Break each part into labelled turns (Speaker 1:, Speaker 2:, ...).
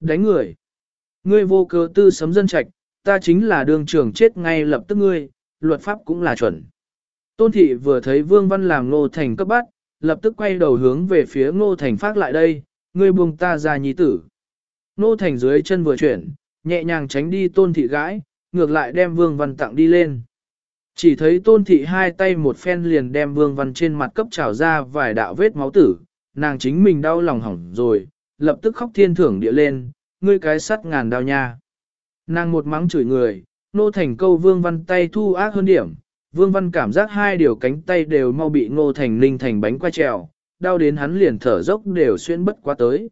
Speaker 1: Đánh người. Ngươi vô cớ tư sấm dân trạch, ta chính là đường trưởng chết ngay lập tức ngươi, luật pháp cũng là chuẩn. Tôn thị vừa thấy Vương Văn làm Ngô Thành cấp bắt, lập tức quay đầu hướng về phía Ngô Thành phát lại đây, ngươi buông ta ra nhi tử. Ngô Thành dưới chân vừa chuyển, nhẹ nhàng tránh đi tôn thị gãi, ngược lại đem Vương Văn tặng đi lên. Chỉ thấy tôn thị hai tay một phen liền đem Vương Văn trên mặt cấp trào ra vài đạo vết máu tử, nàng chính mình đau lòng hỏng rồi, lập tức khóc thiên thưởng địa lên, ngươi cái sắt ngàn đao nha. Nàng một mắng chửi người, nô thành câu Vương Văn tay thu ác hơn điểm, Vương Văn cảm giác hai điều cánh tay đều mau bị Ngô Thành Ninh thành bánh qua trèo, đau đến hắn liền thở dốc đều xuyên bất quá tới.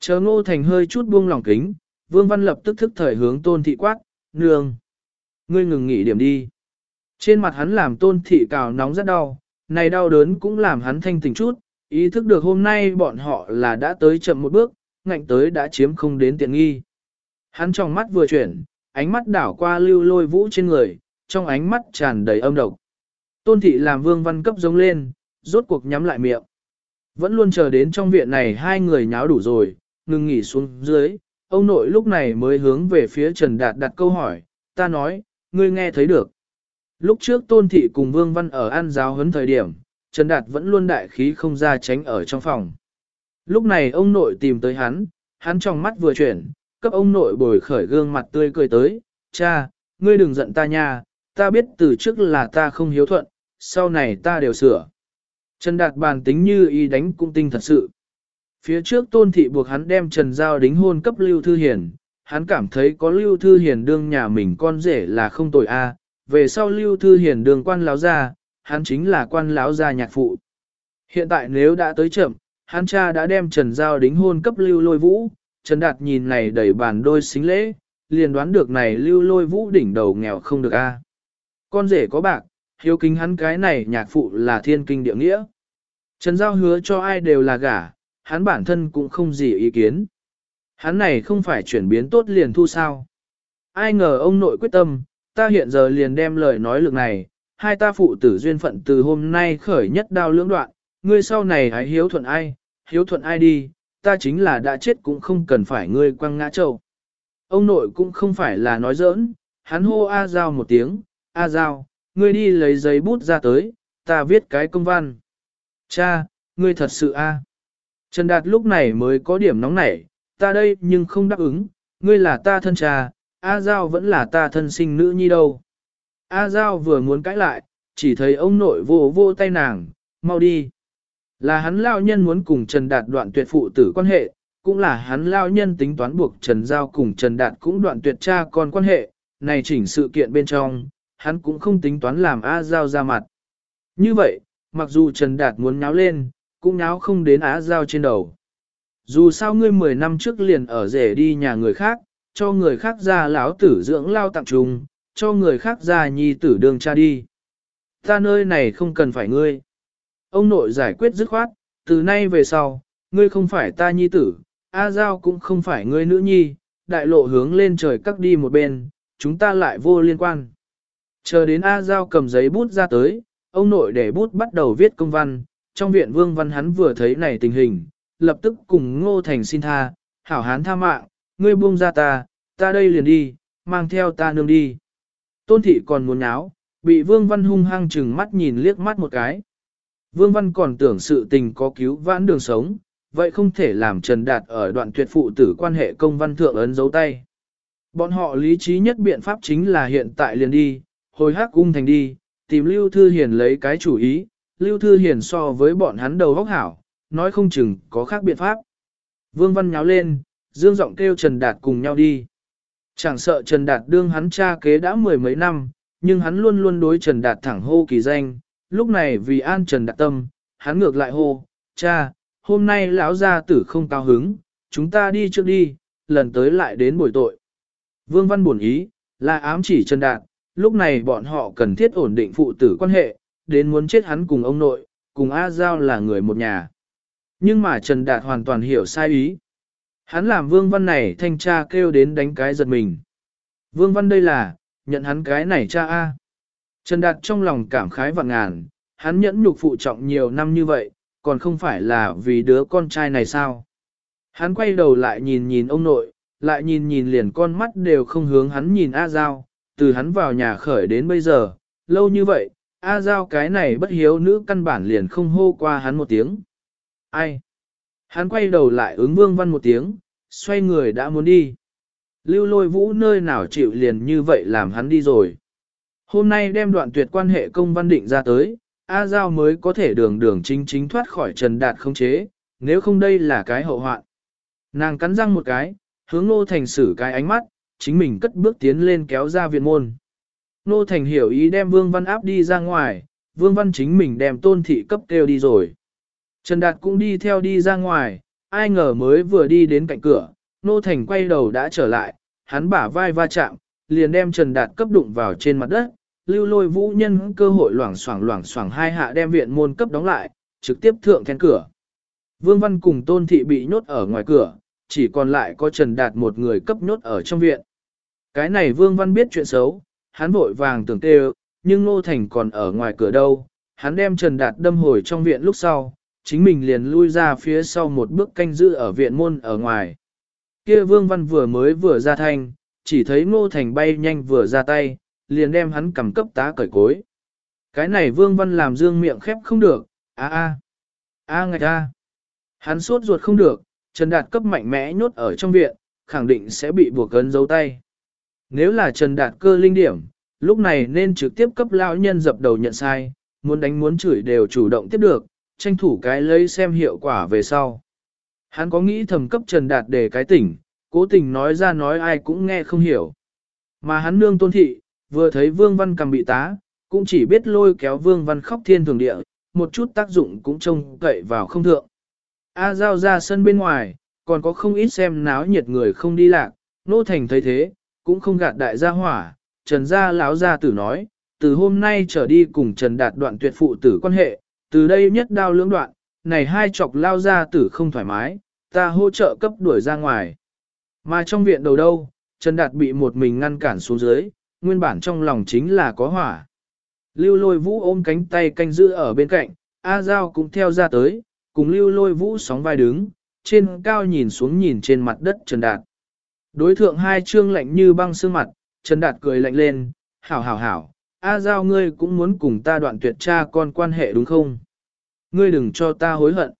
Speaker 1: Chờ Ngô Thành hơi chút buông lòng kính, Vương Văn lập tức thức thời hướng tôn thị quát, nương. Ngươi ngừng nghỉ điểm đi. Trên mặt hắn làm tôn thị cào nóng rất đau, này đau đớn cũng làm hắn thanh tỉnh chút, ý thức được hôm nay bọn họ là đã tới chậm một bước, ngạnh tới đã chiếm không đến tiện nghi. Hắn trong mắt vừa chuyển, ánh mắt đảo qua lưu lôi vũ trên người, trong ánh mắt tràn đầy âm độc. Tôn thị làm vương văn cấp giống lên, rốt cuộc nhắm lại miệng. Vẫn luôn chờ đến trong viện này hai người nháo đủ rồi, ngừng nghỉ xuống dưới, ông nội lúc này mới hướng về phía Trần Đạt đặt câu hỏi, ta nói, ngươi nghe thấy được. Lúc trước Tôn Thị cùng Vương Văn ở ăn giáo huấn thời điểm, Trần Đạt vẫn luôn đại khí không ra tránh ở trong phòng. Lúc này ông nội tìm tới hắn, hắn trong mắt vừa chuyển, cấp ông nội bồi khởi gương mặt tươi cười tới, cha, ngươi đừng giận ta nha, ta biết từ trước là ta không hiếu thuận, sau này ta đều sửa. Trần Đạt bàn tính như y đánh cung tinh thật sự. Phía trước tôn thị buộc hắn đem Trần Giao đính hôn cấp Lưu Thư Hiền, hắn cảm thấy có Lưu Thư Hiền đương nhà mình con rể là không tội a. về sau Lưu Thư Hiền đương quan láo ra, hắn chính là quan lão gia nhạc phụ. Hiện tại nếu đã tới chậm, hắn cha đã đem Trần Giao đính hôn cấp Lưu Lôi Vũ, Trần Đạt nhìn này đẩy bàn đôi xính lễ, liền đoán được này Lưu Lôi Vũ đỉnh đầu nghèo không được a. Con rể có bạc, hiếu kính hắn cái này nhạc phụ là thiên kinh địa nghĩa. Trần Giao hứa cho ai đều là gả, hắn bản thân cũng không gì ý kiến. Hắn này không phải chuyển biến tốt liền thu sao. Ai ngờ ông nội quyết tâm, ta hiện giờ liền đem lời nói lực này, hai ta phụ tử duyên phận từ hôm nay khởi nhất đao lưỡng đoạn, ngươi sau này hãy hiếu thuận ai, hiếu thuận ai đi, ta chính là đã chết cũng không cần phải ngươi quăng ngã trâu. Ông nội cũng không phải là nói giỡn, hắn hô A Giao một tiếng, A Giao, ngươi đi lấy giấy bút ra tới, ta viết cái công văn. Cha, ngươi thật sự A. Trần Đạt lúc này mới có điểm nóng nảy, ta đây nhưng không đáp ứng, ngươi là ta thân cha, A Giao vẫn là ta thân sinh nữ nhi đâu. A Giao vừa muốn cãi lại, chỉ thấy ông nội vô vô tay nàng, mau đi. Là hắn lao nhân muốn cùng Trần Đạt đoạn tuyệt phụ tử quan hệ, cũng là hắn lao nhân tính toán buộc Trần Giao cùng Trần Đạt cũng đoạn tuyệt cha con quan hệ, này chỉnh sự kiện bên trong, hắn cũng không tính toán làm A Giao ra mặt. Như vậy, mặc dù Trần Đạt muốn nháo lên, cũng nháo không đến A Giao trên đầu. Dù sao ngươi 10 năm trước liền ở rể đi nhà người khác, cho người khác ra lão tử dưỡng lao tặng trùng, cho người khác ra nhi tử đường cha đi. Ta nơi này không cần phải ngươi. Ông nội giải quyết dứt khoát, từ nay về sau, ngươi không phải ta nhi tử, A Giao cũng không phải ngươi nữ nhi, đại lộ hướng lên trời cắt đi một bên, chúng ta lại vô liên quan. Chờ đến A Giao cầm giấy bút ra tới, ông nội để bút bắt đầu viết công văn, trong viện vương văn hắn vừa thấy này tình hình, lập tức cùng ngô thành xin tha, hảo hán tha mạng, ngươi buông ra ta, ta đây liền đi, mang theo ta nương đi. Tôn thị còn muốn nháo, bị vương văn hung hăng chừng mắt nhìn liếc mắt một cái. Vương văn còn tưởng sự tình có cứu vãn đường sống, vậy không thể làm Trần Đạt ở đoạn tuyệt phụ tử quan hệ công văn thượng ấn dấu tay. Bọn họ lý trí nhất biện pháp chính là hiện tại liền đi, hồi hắc cung thành đi, tìm Lưu Thư Hiền lấy cái chủ ý, Lưu Thư Hiền so với bọn hắn đầu góc hảo, nói không chừng có khác biện pháp. Vương Văn nháo lên, dương giọng kêu Trần Đạt cùng nhau đi. Chẳng sợ Trần Đạt đương hắn cha kế đã mười mấy năm, nhưng hắn luôn luôn đối Trần Đạt thẳng hô kỳ danh. Lúc này vì an Trần Đạt tâm, hắn ngược lại hô, cha, hôm nay lão gia tử không cao hứng, chúng ta đi trước đi, lần tới lại đến buổi tội. Vương Văn buồn ý, là ám chỉ Trần Đạt, lúc này bọn họ cần thiết ổn định phụ tử quan hệ, đến muốn chết hắn cùng ông nội, cùng A Giao là người một nhà. Nhưng mà Trần Đạt hoàn toàn hiểu sai ý. Hắn làm Vương Văn này thanh tra kêu đến đánh cái giật mình. Vương Văn đây là, nhận hắn cái này cha A. Trần Đạt trong lòng cảm khái vạn ngàn, hắn nhẫn nhục phụ trọng nhiều năm như vậy, còn không phải là vì đứa con trai này sao. Hắn quay đầu lại nhìn nhìn ông nội, lại nhìn nhìn liền con mắt đều không hướng hắn nhìn A Giao, từ hắn vào nhà khởi đến bây giờ, lâu như vậy, A Giao cái này bất hiếu nữ căn bản liền không hô qua hắn một tiếng. Ai? Hắn quay đầu lại ứng vương văn một tiếng, xoay người đã muốn đi. Lưu lôi vũ nơi nào chịu liền như vậy làm hắn đi rồi. Hôm nay đem đoạn tuyệt quan hệ công văn định ra tới, A Giao mới có thể đường đường chính chính thoát khỏi Trần Đạt không chế, nếu không đây là cái hậu hoạn. Nàng cắn răng một cái, hướng Nô Thành xử cái ánh mắt, chính mình cất bước tiến lên kéo ra viện môn. Nô Thành hiểu ý đem Vương Văn áp đi ra ngoài, Vương Văn chính mình đem tôn thị cấp kêu đi rồi. Trần Đạt cũng đi theo đi ra ngoài, ai ngờ mới vừa đi đến cạnh cửa, Nô Thành quay đầu đã trở lại, hắn bả vai va chạm, liền đem Trần Đạt cấp đụng vào trên mặt đất, lưu lôi vũ nhân cơ hội loảng xoảng loảng xoảng hai hạ đem viện môn cấp đóng lại, trực tiếp thượng then cửa. Vương Văn cùng Tôn Thị bị nhốt ở ngoài cửa, chỉ còn lại có Trần Đạt một người cấp nhốt ở trong viện. Cái này Vương Văn biết chuyện xấu, hắn vội vàng tưởng tê nhưng Nô Thành còn ở ngoài cửa đâu, hắn đem Trần Đạt đâm hồi trong viện lúc sau, chính mình liền lui ra phía sau một bước canh giữ ở viện môn ở ngoài. Kia Vương Văn vừa mới vừa ra thanh, chỉ thấy Ngô Thành bay nhanh vừa ra tay, liền đem hắn cầm cấp tá cởi cối. Cái này Vương Văn làm dương miệng khép không được, a a, a ngạch a. Hắn suốt ruột không được, Trần Đạt cấp mạnh mẽ nhốt ở trong viện, khẳng định sẽ bị buộc cấn dấu tay. Nếu là Trần Đạt cơ linh điểm, lúc này nên trực tiếp cấp lão nhân dập đầu nhận sai, muốn đánh muốn chửi đều chủ động tiếp được, tranh thủ cái lấy xem hiệu quả về sau. Hắn có nghĩ thầm cấp Trần Đạt để cái tỉnh, cố tình nói ra nói ai cũng nghe không hiểu. Mà hắn nương tôn thị, vừa thấy Vương Văn cầm bị tá, cũng chỉ biết lôi kéo Vương Văn khóc thiên thường địa, một chút tác dụng cũng trông cậy vào không thượng. A Giao ra sân bên ngoài, còn có không ít xem náo nhiệt người không đi lạc, nô thành thấy thế, cũng không gạt đại gia hỏa, Trần gia lão gia tử nói, từ hôm nay trở đi cùng Trần Đạt đoạn tuyệt phụ tử quan hệ, từ đây nhất đao lưỡng đoạn, này hai chọc lao ra tử không thoải mái, ta hỗ trợ cấp đuổi ra ngoài. Mà trong viện đầu đâu, Trần Đạt bị một mình ngăn cản xuống dưới, nguyên bản trong lòng chính là có hỏa. Lưu lôi vũ ôm cánh tay canh giữ ở bên cạnh, A Giao cũng theo ra tới, cùng lưu lôi vũ sóng vai đứng, trên cao nhìn xuống nhìn trên mặt đất Trần Đạt. Đối thượng hai trương lạnh như băng xương mặt, Trần Đạt cười lạnh lên, hảo hảo hảo, A Giao ngươi cũng muốn cùng ta đoạn tuyệt cha con quan hệ đúng không? Ngươi đừng cho ta hối hận.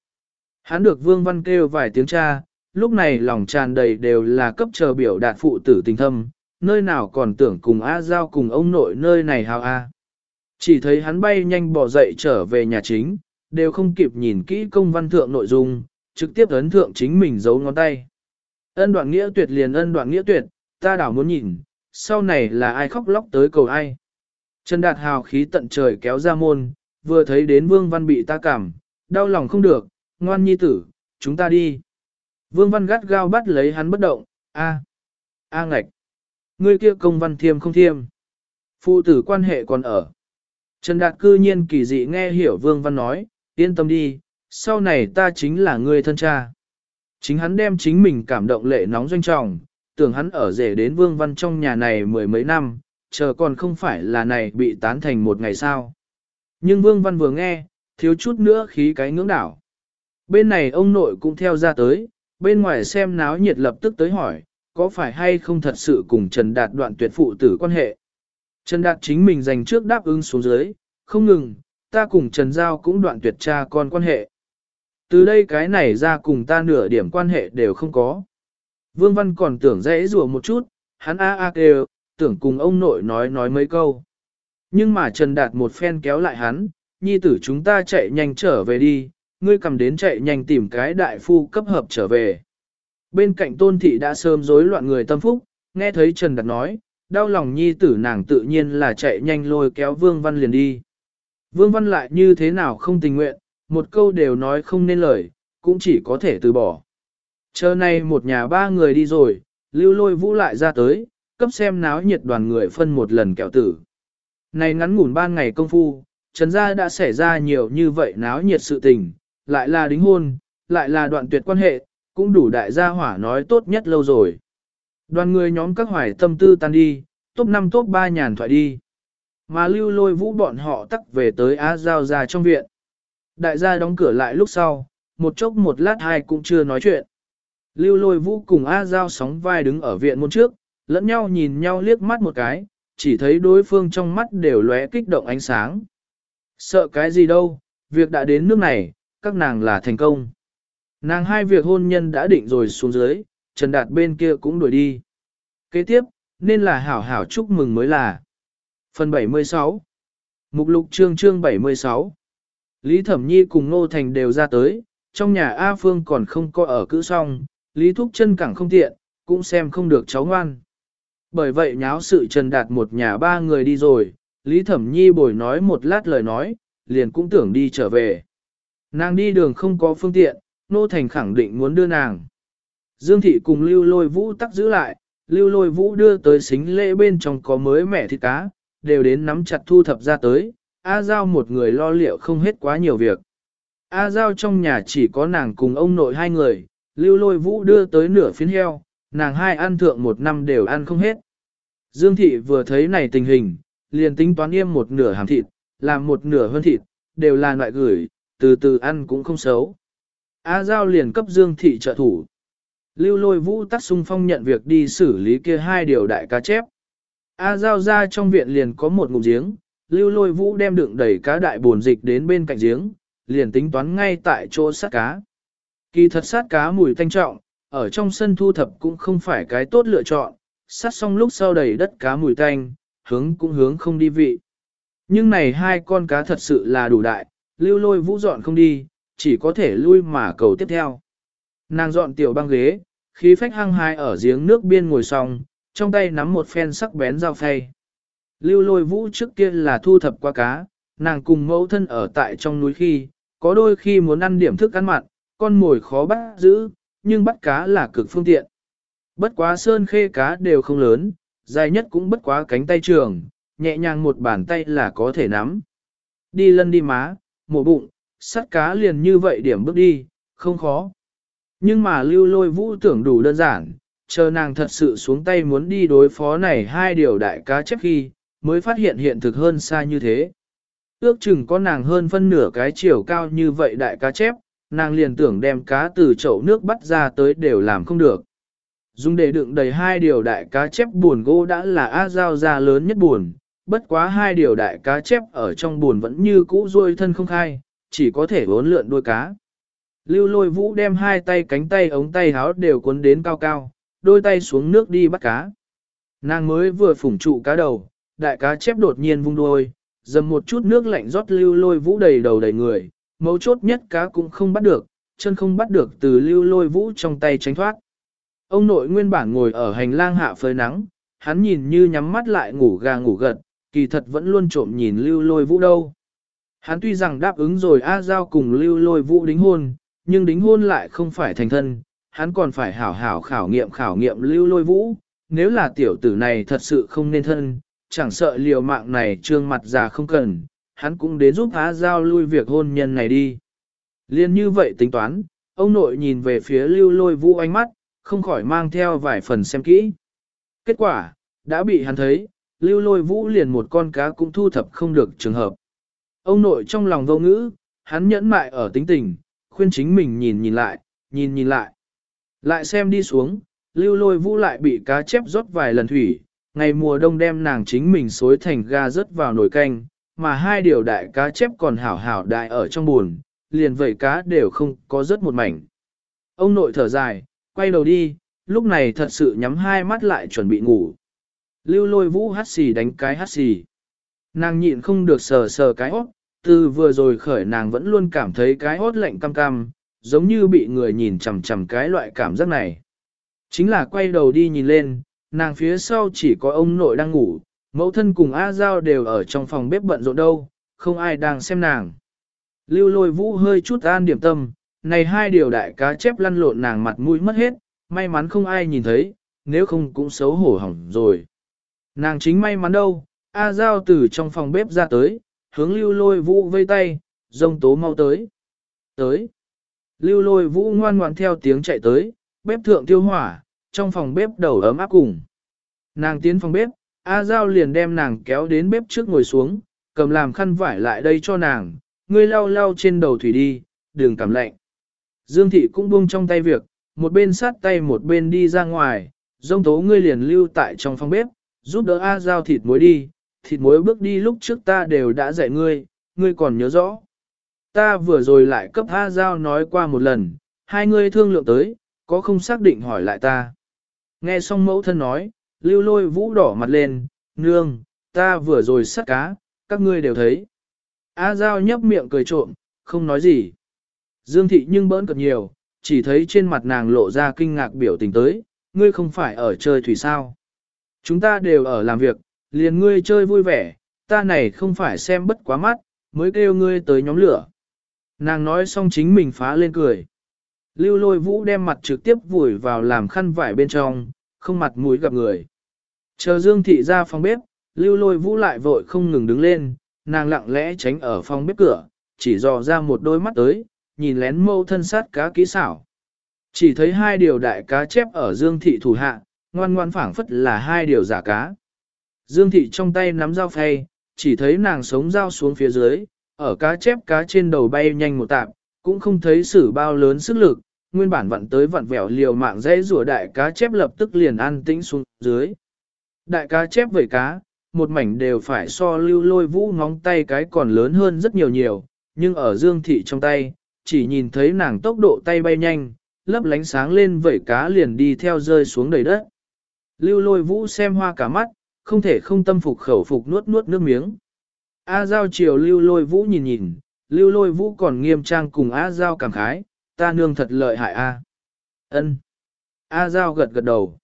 Speaker 1: Hắn được Vương Văn kêu vài tiếng cha, lúc này lòng tràn đầy đều là cấp chờ biểu đạt phụ tử tình thâm, nơi nào còn tưởng cùng A Giao cùng ông nội nơi này hào A. Chỉ thấy hắn bay nhanh bỏ dậy trở về nhà chính, đều không kịp nhìn kỹ công văn thượng nội dung, trực tiếp ấn thượng chính mình giấu ngón tay. Ân đoạn nghĩa tuyệt liền ân đoạn nghĩa tuyệt, ta đảo muốn nhìn, sau này là ai khóc lóc tới cầu ai. Trần Đạt hào khí tận trời kéo ra môn, vừa thấy đến Vương Văn bị ta cảm, đau lòng không được, ngoan nhi tử, chúng ta đi. Vương Văn gắt gao bắt lấy hắn bất động, a, a ngạch. Ngươi kia công văn thiêm không thiêm. Phụ tử quan hệ còn ở. Trần Đạt cư nhiên kỳ dị nghe hiểu Vương Văn nói, yên tâm đi, sau này ta chính là ngươi thân cha. Chính hắn đem chính mình cảm động lệ nóng doanh trọng, tưởng hắn ở rể đến Vương Văn trong nhà này mười mấy năm, chờ còn không phải là này bị tán thành một ngày sao. Nhưng Vương Văn vừa nghe, thiếu chút nữa khí cái ngưỡng đảo. Bên này ông nội cũng theo ra tới, bên ngoài xem náo nhiệt lập tức tới hỏi, có phải hay không thật sự cùng Trần Đạt đoạn tuyệt phụ tử quan hệ. Trần Đạt chính mình dành trước đáp ứng xuống dưới, không ngừng, ta cùng Trần Giao cũng đoạn tuyệt cha con quan hệ. Từ đây cái này ra cùng ta nửa điểm quan hệ đều không có. Vương Văn còn tưởng dễ rùa một chút, hắn a a kêu, tưởng cùng ông nội nói nói mấy câu. Nhưng mà Trần Đạt một phen kéo lại hắn, nhi tử chúng ta chạy nhanh trở về đi, ngươi cầm đến chạy nhanh tìm cái đại phu cấp hợp trở về. Bên cạnh tôn thị đã sớm rối loạn người tâm phúc, nghe thấy Trần Đạt nói, đau lòng nhi tử nàng tự nhiên là chạy nhanh lôi kéo Vương Văn liền đi. Vương Văn lại như thế nào không tình nguyện, một câu đều nói không nên lời, cũng chỉ có thể từ bỏ. Chờ nay một nhà ba người đi rồi, lưu lôi vũ lại ra tới, cấp xem náo nhiệt đoàn người phân một lần kẹo tử. Này ngắn ngủn ban ngày công phu, Trần gia đã xảy ra nhiều như vậy náo nhiệt sự tình, lại là đính hôn, lại là đoạn tuyệt quan hệ, cũng đủ đại gia hỏa nói tốt nhất lâu rồi. Đoàn người nhóm các hoài tâm tư tan đi, top 5 top 3 nhàn thoại đi. Mà lưu lôi vũ bọn họ tắc về tới Á Giao ra trong viện. Đại gia đóng cửa lại lúc sau, một chốc một lát hai cũng chưa nói chuyện. Lưu lôi vũ cùng A Giao sóng vai đứng ở viện môn trước, lẫn nhau nhìn nhau liếc mắt một cái, chỉ thấy đối phương trong mắt đều lóe kích động ánh sáng. Sợ cái gì đâu, việc đã đến nước này, các nàng là thành công. Nàng hai việc hôn nhân đã định rồi xuống dưới, Trần Đạt bên kia cũng đuổi đi. Kế tiếp, nên là hảo hảo chúc mừng mới là. Phần 76 Mục lục chương chương 76 Lý Thẩm Nhi cùng Nô Thành đều ra tới, trong nhà A Phương còn không có ở cữ xong, Lý Thúc chân cẳng không tiện, cũng xem không được cháu ngoan. Bởi vậy nháo sự Trần Đạt một nhà ba người đi rồi, Lý Thẩm Nhi bồi nói một lát lời nói, liền cũng tưởng đi trở về. Nàng đi đường không có phương tiện, Nô Thành khẳng định muốn đưa nàng. Dương Thị cùng Lưu Lôi Vũ tắc giữ lại, Lưu Lôi Vũ đưa tới xính lễ bên trong có mới mẻ thịt cá, đều đến nắm chặt thu thập ra tới, A Giao một người lo liệu không hết quá nhiều việc. A Giao trong nhà chỉ có nàng cùng ông nội hai người, Lưu Lôi Vũ đưa tới nửa phiến heo, nàng hai ăn thượng một năm đều ăn không hết. Dương Thị vừa thấy này tình hình, liền tính toán yêm một nửa hàm thịt, làm một nửa hơn thịt, đều là loại gửi, từ từ ăn cũng không xấu. A Giao liền cấp Dương Thị trợ thủ. Lưu lôi vũ tắc sung phong nhận việc đi xử lý kia hai điều đại cá chép. A Giao ra trong viện liền có một ngụm giếng, lưu lôi vũ đem đựng đầy cá đại bồn dịch đến bên cạnh giếng, liền tính toán ngay tại chỗ sát cá. Kỳ thật sát cá mùi thanh trọng, ở trong sân thu thập cũng không phải cái tốt lựa chọn, sát xong lúc sau đầy đất cá mùi tanh, hướng cũng hướng không đi vị. Nhưng này hai con cá thật sự là đủ đại, lưu lôi vũ dọn không đi, chỉ có thể lui mà cầu tiếp theo. Nàng dọn tiểu băng ghế, khí phách hăng hai ở giếng nước biên ngồi xong, trong tay nắm một phen sắc bén dao phay. Lưu lôi vũ trước kia là thu thập qua cá, nàng cùng mẫu thân ở tại trong núi khi, có đôi khi muốn ăn điểm thức ăn mặn, con mồi khó bắt giữ, nhưng bắt cá là cực phương tiện. Bất quá sơn khê cá đều không lớn, dài nhất cũng bất quá cánh tay trường, nhẹ nhàng một bàn tay là có thể nắm. Đi lân đi má, mổ bụng, sắt cá liền như vậy điểm bước đi, không khó. Nhưng mà lưu lôi vũ tưởng đủ đơn giản, chờ nàng thật sự xuống tay muốn đi đối phó này hai điều đại cá chép khi, mới phát hiện hiện thực hơn xa như thế. Ước chừng có nàng hơn phân nửa cái chiều cao như vậy đại cá chép, nàng liền tưởng đem cá từ chậu nước bắt ra tới đều làm không được. Dùng để đựng đầy hai điều đại cá chép buồn gỗ đã là A giao ra lớn nhất buồn, bất quá hai điều đại cá chép ở trong buồn vẫn như cũ ruôi thân không khai, chỉ có thể bốn lượn đuôi cá. Lưu lôi vũ đem hai tay cánh tay ống tay háo đều cuốn đến cao cao, đôi tay xuống nước đi bắt cá. Nàng mới vừa phủng trụ cá đầu, đại cá chép đột nhiên vung đuôi, dầm một chút nước lạnh rót lưu lôi vũ đầy đầu đầy người, mấu chốt nhất cá cũng không bắt được, chân không bắt được từ lưu lôi vũ trong tay tránh thoát. Ông nội nguyên bản ngồi ở hành lang hạ phơi nắng, hắn nhìn như nhắm mắt lại ngủ gà ngủ gật, kỳ thật vẫn luôn trộm nhìn lưu lôi vũ đâu. Hắn tuy rằng đáp ứng rồi A Giao cùng lưu lôi vũ đính hôn, nhưng đính hôn lại không phải thành thân, hắn còn phải hảo hảo khảo nghiệm khảo nghiệm lưu lôi vũ, nếu là tiểu tử này thật sự không nên thân, chẳng sợ liều mạng này trương mặt già không cần, hắn cũng đến giúp A Giao lui việc hôn nhân này đi. Liên như vậy tính toán, ông nội nhìn về phía lưu lôi vũ ánh mắt, không khỏi mang theo vài phần xem kỹ. Kết quả, đã bị hắn thấy, lưu lôi vũ liền một con cá cũng thu thập không được trường hợp. Ông nội trong lòng vô ngữ, hắn nhẫn mại ở tính tình, khuyên chính mình nhìn nhìn lại, nhìn nhìn lại. Lại xem đi xuống, lưu lôi vũ lại bị cá chép rót vài lần thủy, ngày mùa đông đem nàng chính mình xối thành ga rớt vào nồi canh, mà hai điều đại cá chép còn hảo hảo đại ở trong buồn, liền vậy cá đều không có rớt một mảnh. Ông nội thở dài, quay đầu đi, lúc này thật sự nhắm hai mắt lại chuẩn bị ngủ. Lưu lôi vũ hát xì đánh cái hát xì. Nàng nhịn không được sờ sờ cái hót, từ vừa rồi khởi nàng vẫn luôn cảm thấy cái hót lạnh cam cam, giống như bị người nhìn chằm chằm cái loại cảm giác này. Chính là quay đầu đi nhìn lên, nàng phía sau chỉ có ông nội đang ngủ, mẫu thân cùng A Giao đều ở trong phòng bếp bận rộn đâu, không ai đang xem nàng. Lưu lôi vũ hơi chút an điểm tâm, này hai điều đại cá chép lăn lộn nàng mặt mũi mất hết, may mắn không ai nhìn thấy, nếu không cũng xấu hổ hỏng rồi. Nàng chính may mắn đâu, A Giao từ trong phòng bếp ra tới, hướng lưu lôi vũ vây tay, rông tố mau tới. Tới. Lưu lôi vũ ngoan ngoan theo tiếng chạy tới, bếp thượng tiêu hỏa, trong phòng bếp đầu ấm áp cùng. Nàng tiến phòng bếp, A Giao liền đem nàng kéo đến bếp trước ngồi xuống, cầm làm khăn vải lại đây cho nàng, ngươi lau lau trên đầu thủy đi, đừng cảm lạnh. Dương thị cũng buông trong tay việc, một bên sát tay một bên đi ra ngoài, dông tố ngươi liền lưu tại trong phòng bếp, giúp đỡ A Giao thịt muối đi, thịt muối bước đi lúc trước ta đều đã dạy ngươi, ngươi còn nhớ rõ. Ta vừa rồi lại cấp A Giao nói qua một lần, hai ngươi thương lượng tới, có không xác định hỏi lại ta. Nghe xong mẫu thân nói, lưu lôi vũ đỏ mặt lên, nương, ta vừa rồi sắt cá, các ngươi đều thấy. A Giao nhấp miệng cười trộm, không nói gì. Dương thị nhưng bỡn cợt nhiều, chỉ thấy trên mặt nàng lộ ra kinh ngạc biểu tình tới, ngươi không phải ở chơi thủy sao. Chúng ta đều ở làm việc, liền ngươi chơi vui vẻ, ta này không phải xem bất quá mắt, mới kêu ngươi tới nhóm lửa. Nàng nói xong chính mình phá lên cười. Lưu lôi vũ đem mặt trực tiếp vùi vào làm khăn vải bên trong, không mặt mũi gặp người. Chờ Dương Thị ra phòng bếp, lưu lôi vũ lại vội không ngừng đứng lên, nàng lặng lẽ tránh ở phòng bếp cửa, chỉ dò ra một đôi mắt tới, nhìn lén mâu thân sát cá kỹ xảo. Chỉ thấy hai điều đại cá chép ở Dương Thị thủ hạ, ngoan ngoan phảng phất là hai điều giả cá. Dương Thị trong tay nắm dao phay, chỉ thấy nàng sống dao xuống phía dưới, ở cá chép cá trên đầu bay nhanh một tạp, cũng không thấy sử bao lớn sức lực, nguyên bản vặn tới vặn vẹo liều mạng dễ rùa đại cá chép lập tức liền an tĩnh xuống dưới. Đại cá chép vẩy cá, một mảnh đều phải so lưu lôi vũ ngóng tay cái còn lớn hơn rất nhiều nhiều, nhưng ở dương thị trong tay, chỉ nhìn thấy nàng tốc độ tay bay nhanh, lấp lánh sáng lên vẩy cá liền đi theo rơi xuống đầy đất. Lưu lôi vũ xem hoa cả mắt, không thể không tâm phục khẩu phục nuốt nuốt nước miếng. A Giao chiều lưu lôi vũ nhìn nhìn, lưu lôi vũ còn nghiêm trang cùng A Giao cảm khái, ta nương thật lợi hại A. ân A Giao gật gật đầu.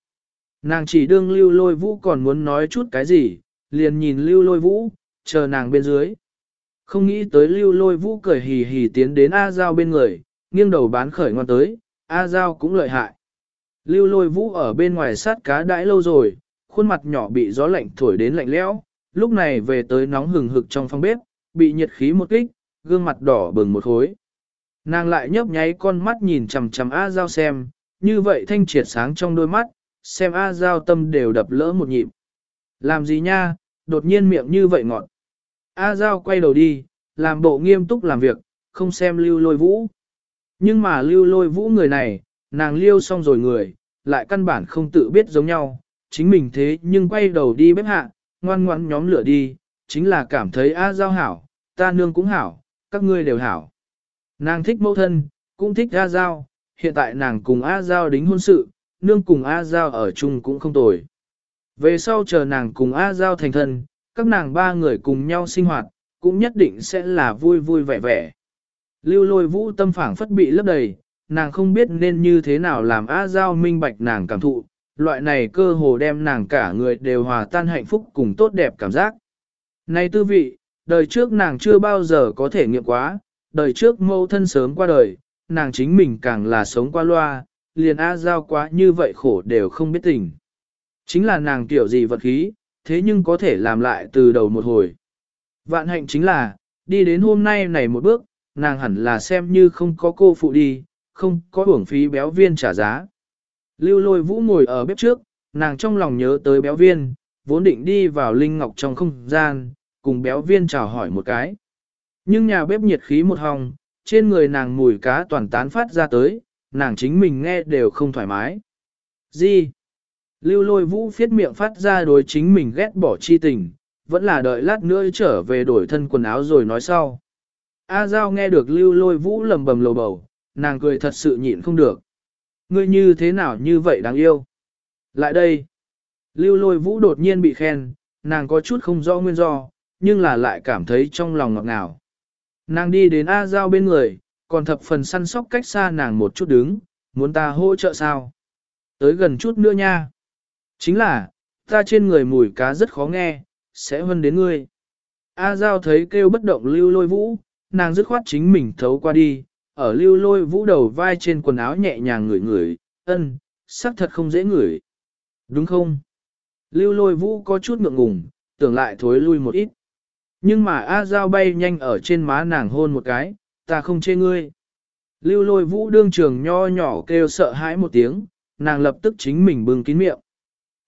Speaker 1: Nàng chỉ đương lưu lôi vũ còn muốn nói chút cái gì, liền nhìn lưu lôi vũ, chờ nàng bên dưới. Không nghĩ tới lưu lôi vũ cười hì hì tiến đến A Giao bên người, nghiêng đầu bán khởi ngoan tới, A Giao cũng lợi hại. Lưu lôi vũ ở bên ngoài sát cá đãi lâu rồi, khuôn mặt nhỏ bị gió lạnh thổi đến lạnh lẽo, lúc này về tới nóng hừng hực trong phòng bếp, bị nhiệt khí một kích, gương mặt đỏ bừng một khối. Nàng lại nhấp nháy con mắt nhìn chằm chằm A Giao xem, như vậy thanh triệt sáng trong đôi mắt, xem A Giao tâm đều đập lỡ một nhịp. Làm gì nha, đột nhiên miệng như vậy ngọt. A Giao quay đầu đi, làm bộ nghiêm túc làm việc, không xem lưu lôi vũ. Nhưng mà lưu lôi vũ người này, nàng liêu xong rồi người, lại căn bản không tự biết giống nhau, chính mình thế nhưng quay đầu đi bếp hạ, ngoan ngoãn nhóm lửa đi, chính là cảm thấy A Giao hảo, ta nương cũng hảo, các ngươi đều hảo. Nàng thích mẫu thân, cũng thích A Giao, hiện tại nàng cùng A Giao đính hôn sự, nương cùng A Giao ở chung cũng không tồi. Về sau chờ nàng cùng A Giao thành thân, các nàng ba người cùng nhau sinh hoạt, cũng nhất định sẽ là vui vui vẻ vẻ. Lưu lôi vũ tâm phảng phất bị lấp đầy, nàng không biết nên như thế nào làm A Giao minh bạch nàng cảm thụ, loại này cơ hồ đem nàng cả người đều hòa tan hạnh phúc cùng tốt đẹp cảm giác. Này tư vị, đời trước nàng chưa bao giờ có thể nghiệm quá, đời trước mâu thân sớm qua đời, nàng chính mình càng là sống qua loa, liền A Giao quá như vậy khổ đều không biết tình. Chính là nàng tiểu gì vật khí, thế nhưng có thể làm lại từ đầu một hồi. Vạn hạnh chính là, đi đến hôm nay này một bước, nàng hẳn là xem như không có cô phụ đi, không có uổng phí béo viên trả giá. Lưu lôi vũ ngồi ở bếp trước, nàng trong lòng nhớ tới béo viên, vốn định đi vào linh ngọc trong không gian, cùng béo viên chào hỏi một cái. Nhưng nhà bếp nhiệt khí một hòng, trên người nàng mùi cá toàn tán phát ra tới, nàng chính mình nghe đều không thoải mái. Gì? Lưu lôi vũ phiết miệng phát ra đối chính mình ghét bỏ chi tình, vẫn là đợi lát nữa trở về đổi thân quần áo rồi nói sau. A Giao nghe được lưu lôi vũ lầm bầm lầu bầu, nàng cười thật sự nhịn không được. Ngươi như thế nào như vậy đáng yêu? Lại đây. Lưu lôi vũ đột nhiên bị khen, nàng có chút không rõ nguyên do, nhưng là lại cảm thấy trong lòng ngọt ngào. Nàng đi đến A Giao bên người, còn thập phần săn sóc cách xa nàng một chút đứng, muốn ta hỗ trợ sao? Tới gần chút nữa nha. Chính là, ta trên người mùi cá rất khó nghe, sẽ hơn đến ngươi. A Giao thấy kêu bất động lưu lôi vũ, nàng dứt khoát chính mình thấu qua đi, ở lưu lôi vũ đầu vai trên quần áo nhẹ nhàng ngửi ngửi, ân, sắc thật không dễ ngửi. Đúng không? Lưu lôi vũ có chút ngượng ngùng, tưởng lại thối lui một ít. Nhưng mà A Giao bay nhanh ở trên má nàng hôn một cái, ta không chê ngươi. Lưu lôi vũ đương trường nho nhỏ kêu sợ hãi một tiếng, nàng lập tức chính mình bưng kín miệng.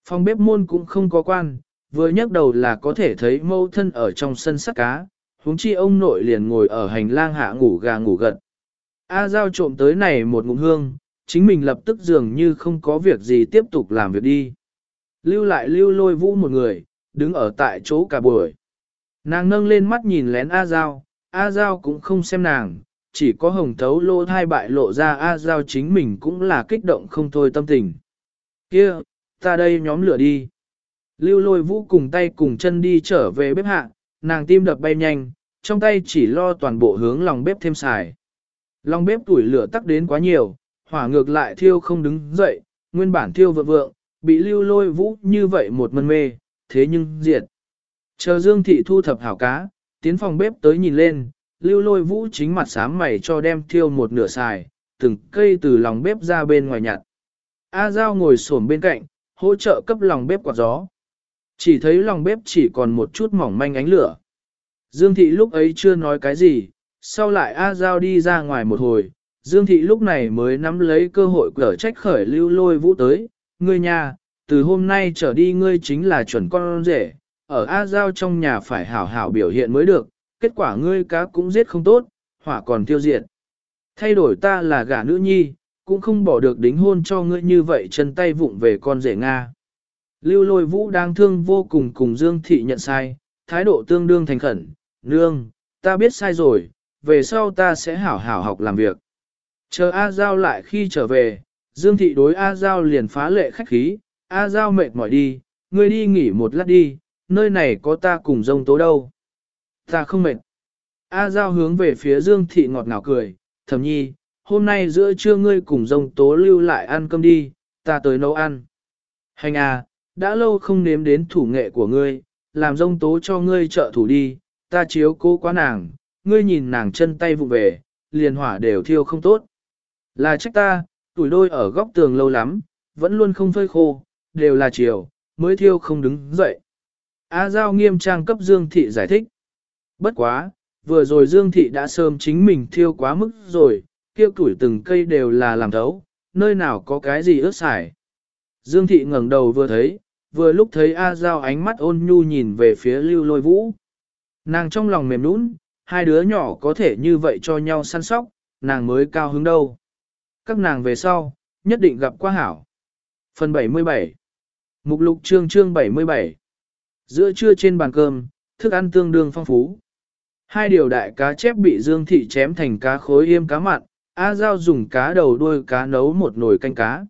Speaker 1: Phòng bếp môn cũng không có quan, vừa nhắc đầu là có thể thấy mâu thân ở trong sân sắt cá, huống chi ông nội liền ngồi ở hành lang hạ ngủ gà ngủ gật. A Giao trộm tới này một ngụm hương, chính mình lập tức dường như không có việc gì tiếp tục làm việc đi. Lưu lại lưu lôi vũ một người, đứng ở tại chỗ cả buổi. Nàng nâng lên mắt nhìn lén A Giao, A Giao cũng không xem nàng, chỉ có hồng thấu lô thai bại lộ ra A Giao chính mình cũng là kích động không thôi tâm tình. kia ta đây nhóm lửa đi. Lưu lôi vũ cùng tay cùng chân đi trở về bếp hạ, nàng tim đập bay nhanh, trong tay chỉ lo toàn bộ hướng lòng bếp thêm xài. Lòng bếp tuổi lửa tắc đến quá nhiều, hỏa ngược lại thiêu không đứng dậy, nguyên bản thiêu vượng vượng, bị lưu lôi vũ như vậy một mân mê, thế nhưng diệt. Chờ Dương Thị thu thập hảo cá, tiến phòng bếp tới nhìn lên, lưu lôi vũ chính mặt sám mày cho đem thiêu một nửa xài, từng cây từ lòng bếp ra bên ngoài nhặt. A Giao ngồi xổm bên cạnh, hỗ trợ cấp lòng bếp quạt gió. Chỉ thấy lòng bếp chỉ còn một chút mỏng manh ánh lửa. Dương Thị lúc ấy chưa nói cái gì, sau lại A Giao đi ra ngoài một hồi, Dương Thị lúc này mới nắm lấy cơ hội cở trách khởi lưu lôi vũ tới, ngươi nhà, từ hôm nay trở đi ngươi chính là chuẩn con rể, ở A Giao trong nhà phải hảo hảo biểu hiện mới được, kết quả ngươi cá cũng giết không tốt, hỏa còn tiêu diệt. Thay đổi ta là gả nữ nhi, cũng không bỏ được đính hôn cho ngươi như vậy chân tay vụng về con rể Nga. Lưu lôi vũ đang thương vô cùng cùng Dương Thị nhận sai, thái độ tương đương thành khẩn, nương, ta biết sai rồi, về sau ta sẽ hảo hảo học làm việc. Chờ A Giao lại khi trở về, Dương Thị đối A Giao liền phá lệ khách khí, A Giao mệt mỏi đi, ngươi đi nghỉ một lát đi, nơi này có ta cùng rông tố đâu. Ta không mệt. A Giao hướng về phía Dương Thị ngọt ngào cười, thầm nhi, hôm nay giữa trưa ngươi cùng rông tố lưu lại ăn cơm đi, ta tới nấu ăn. Hành à, đã lâu không nếm đến thủ nghệ của ngươi, làm rông tố cho ngươi trợ thủ đi, ta chiếu cố quá nàng, ngươi nhìn nàng chân tay vụ về, liền hỏa đều thiêu không tốt. Là trách ta, tuổi đôi ở góc tường lâu lắm, vẫn luôn không phơi khô, đều là chiều, mới thiêu không đứng dậy. A Giao nghiêm trang cấp Dương Thị giải thích. Bất quá, vừa rồi Dương Thị đã sớm chính mình thiêu quá mức rồi, Kia tuổi từng cây đều là làm thấu, nơi nào có cái gì ướt xài. Dương Thị ngẩng đầu vừa thấy, vừa lúc thấy A Giao ánh mắt ôn nhu nhìn về phía lưu lôi vũ. Nàng trong lòng mềm nũng, hai đứa nhỏ có thể như vậy cho nhau săn sóc, nàng mới cao hứng đâu. Các nàng về sau, nhất định gặp qua hảo. Phần 77 Mục lục chương chương 77 Giữa trưa trên bàn cơm, thức ăn tương đương phong phú. Hai điều đại cá chép bị Dương Thị chém thành cá khối yêm cá mặn, A Giao dùng cá đầu đuôi cá nấu một nồi canh cá.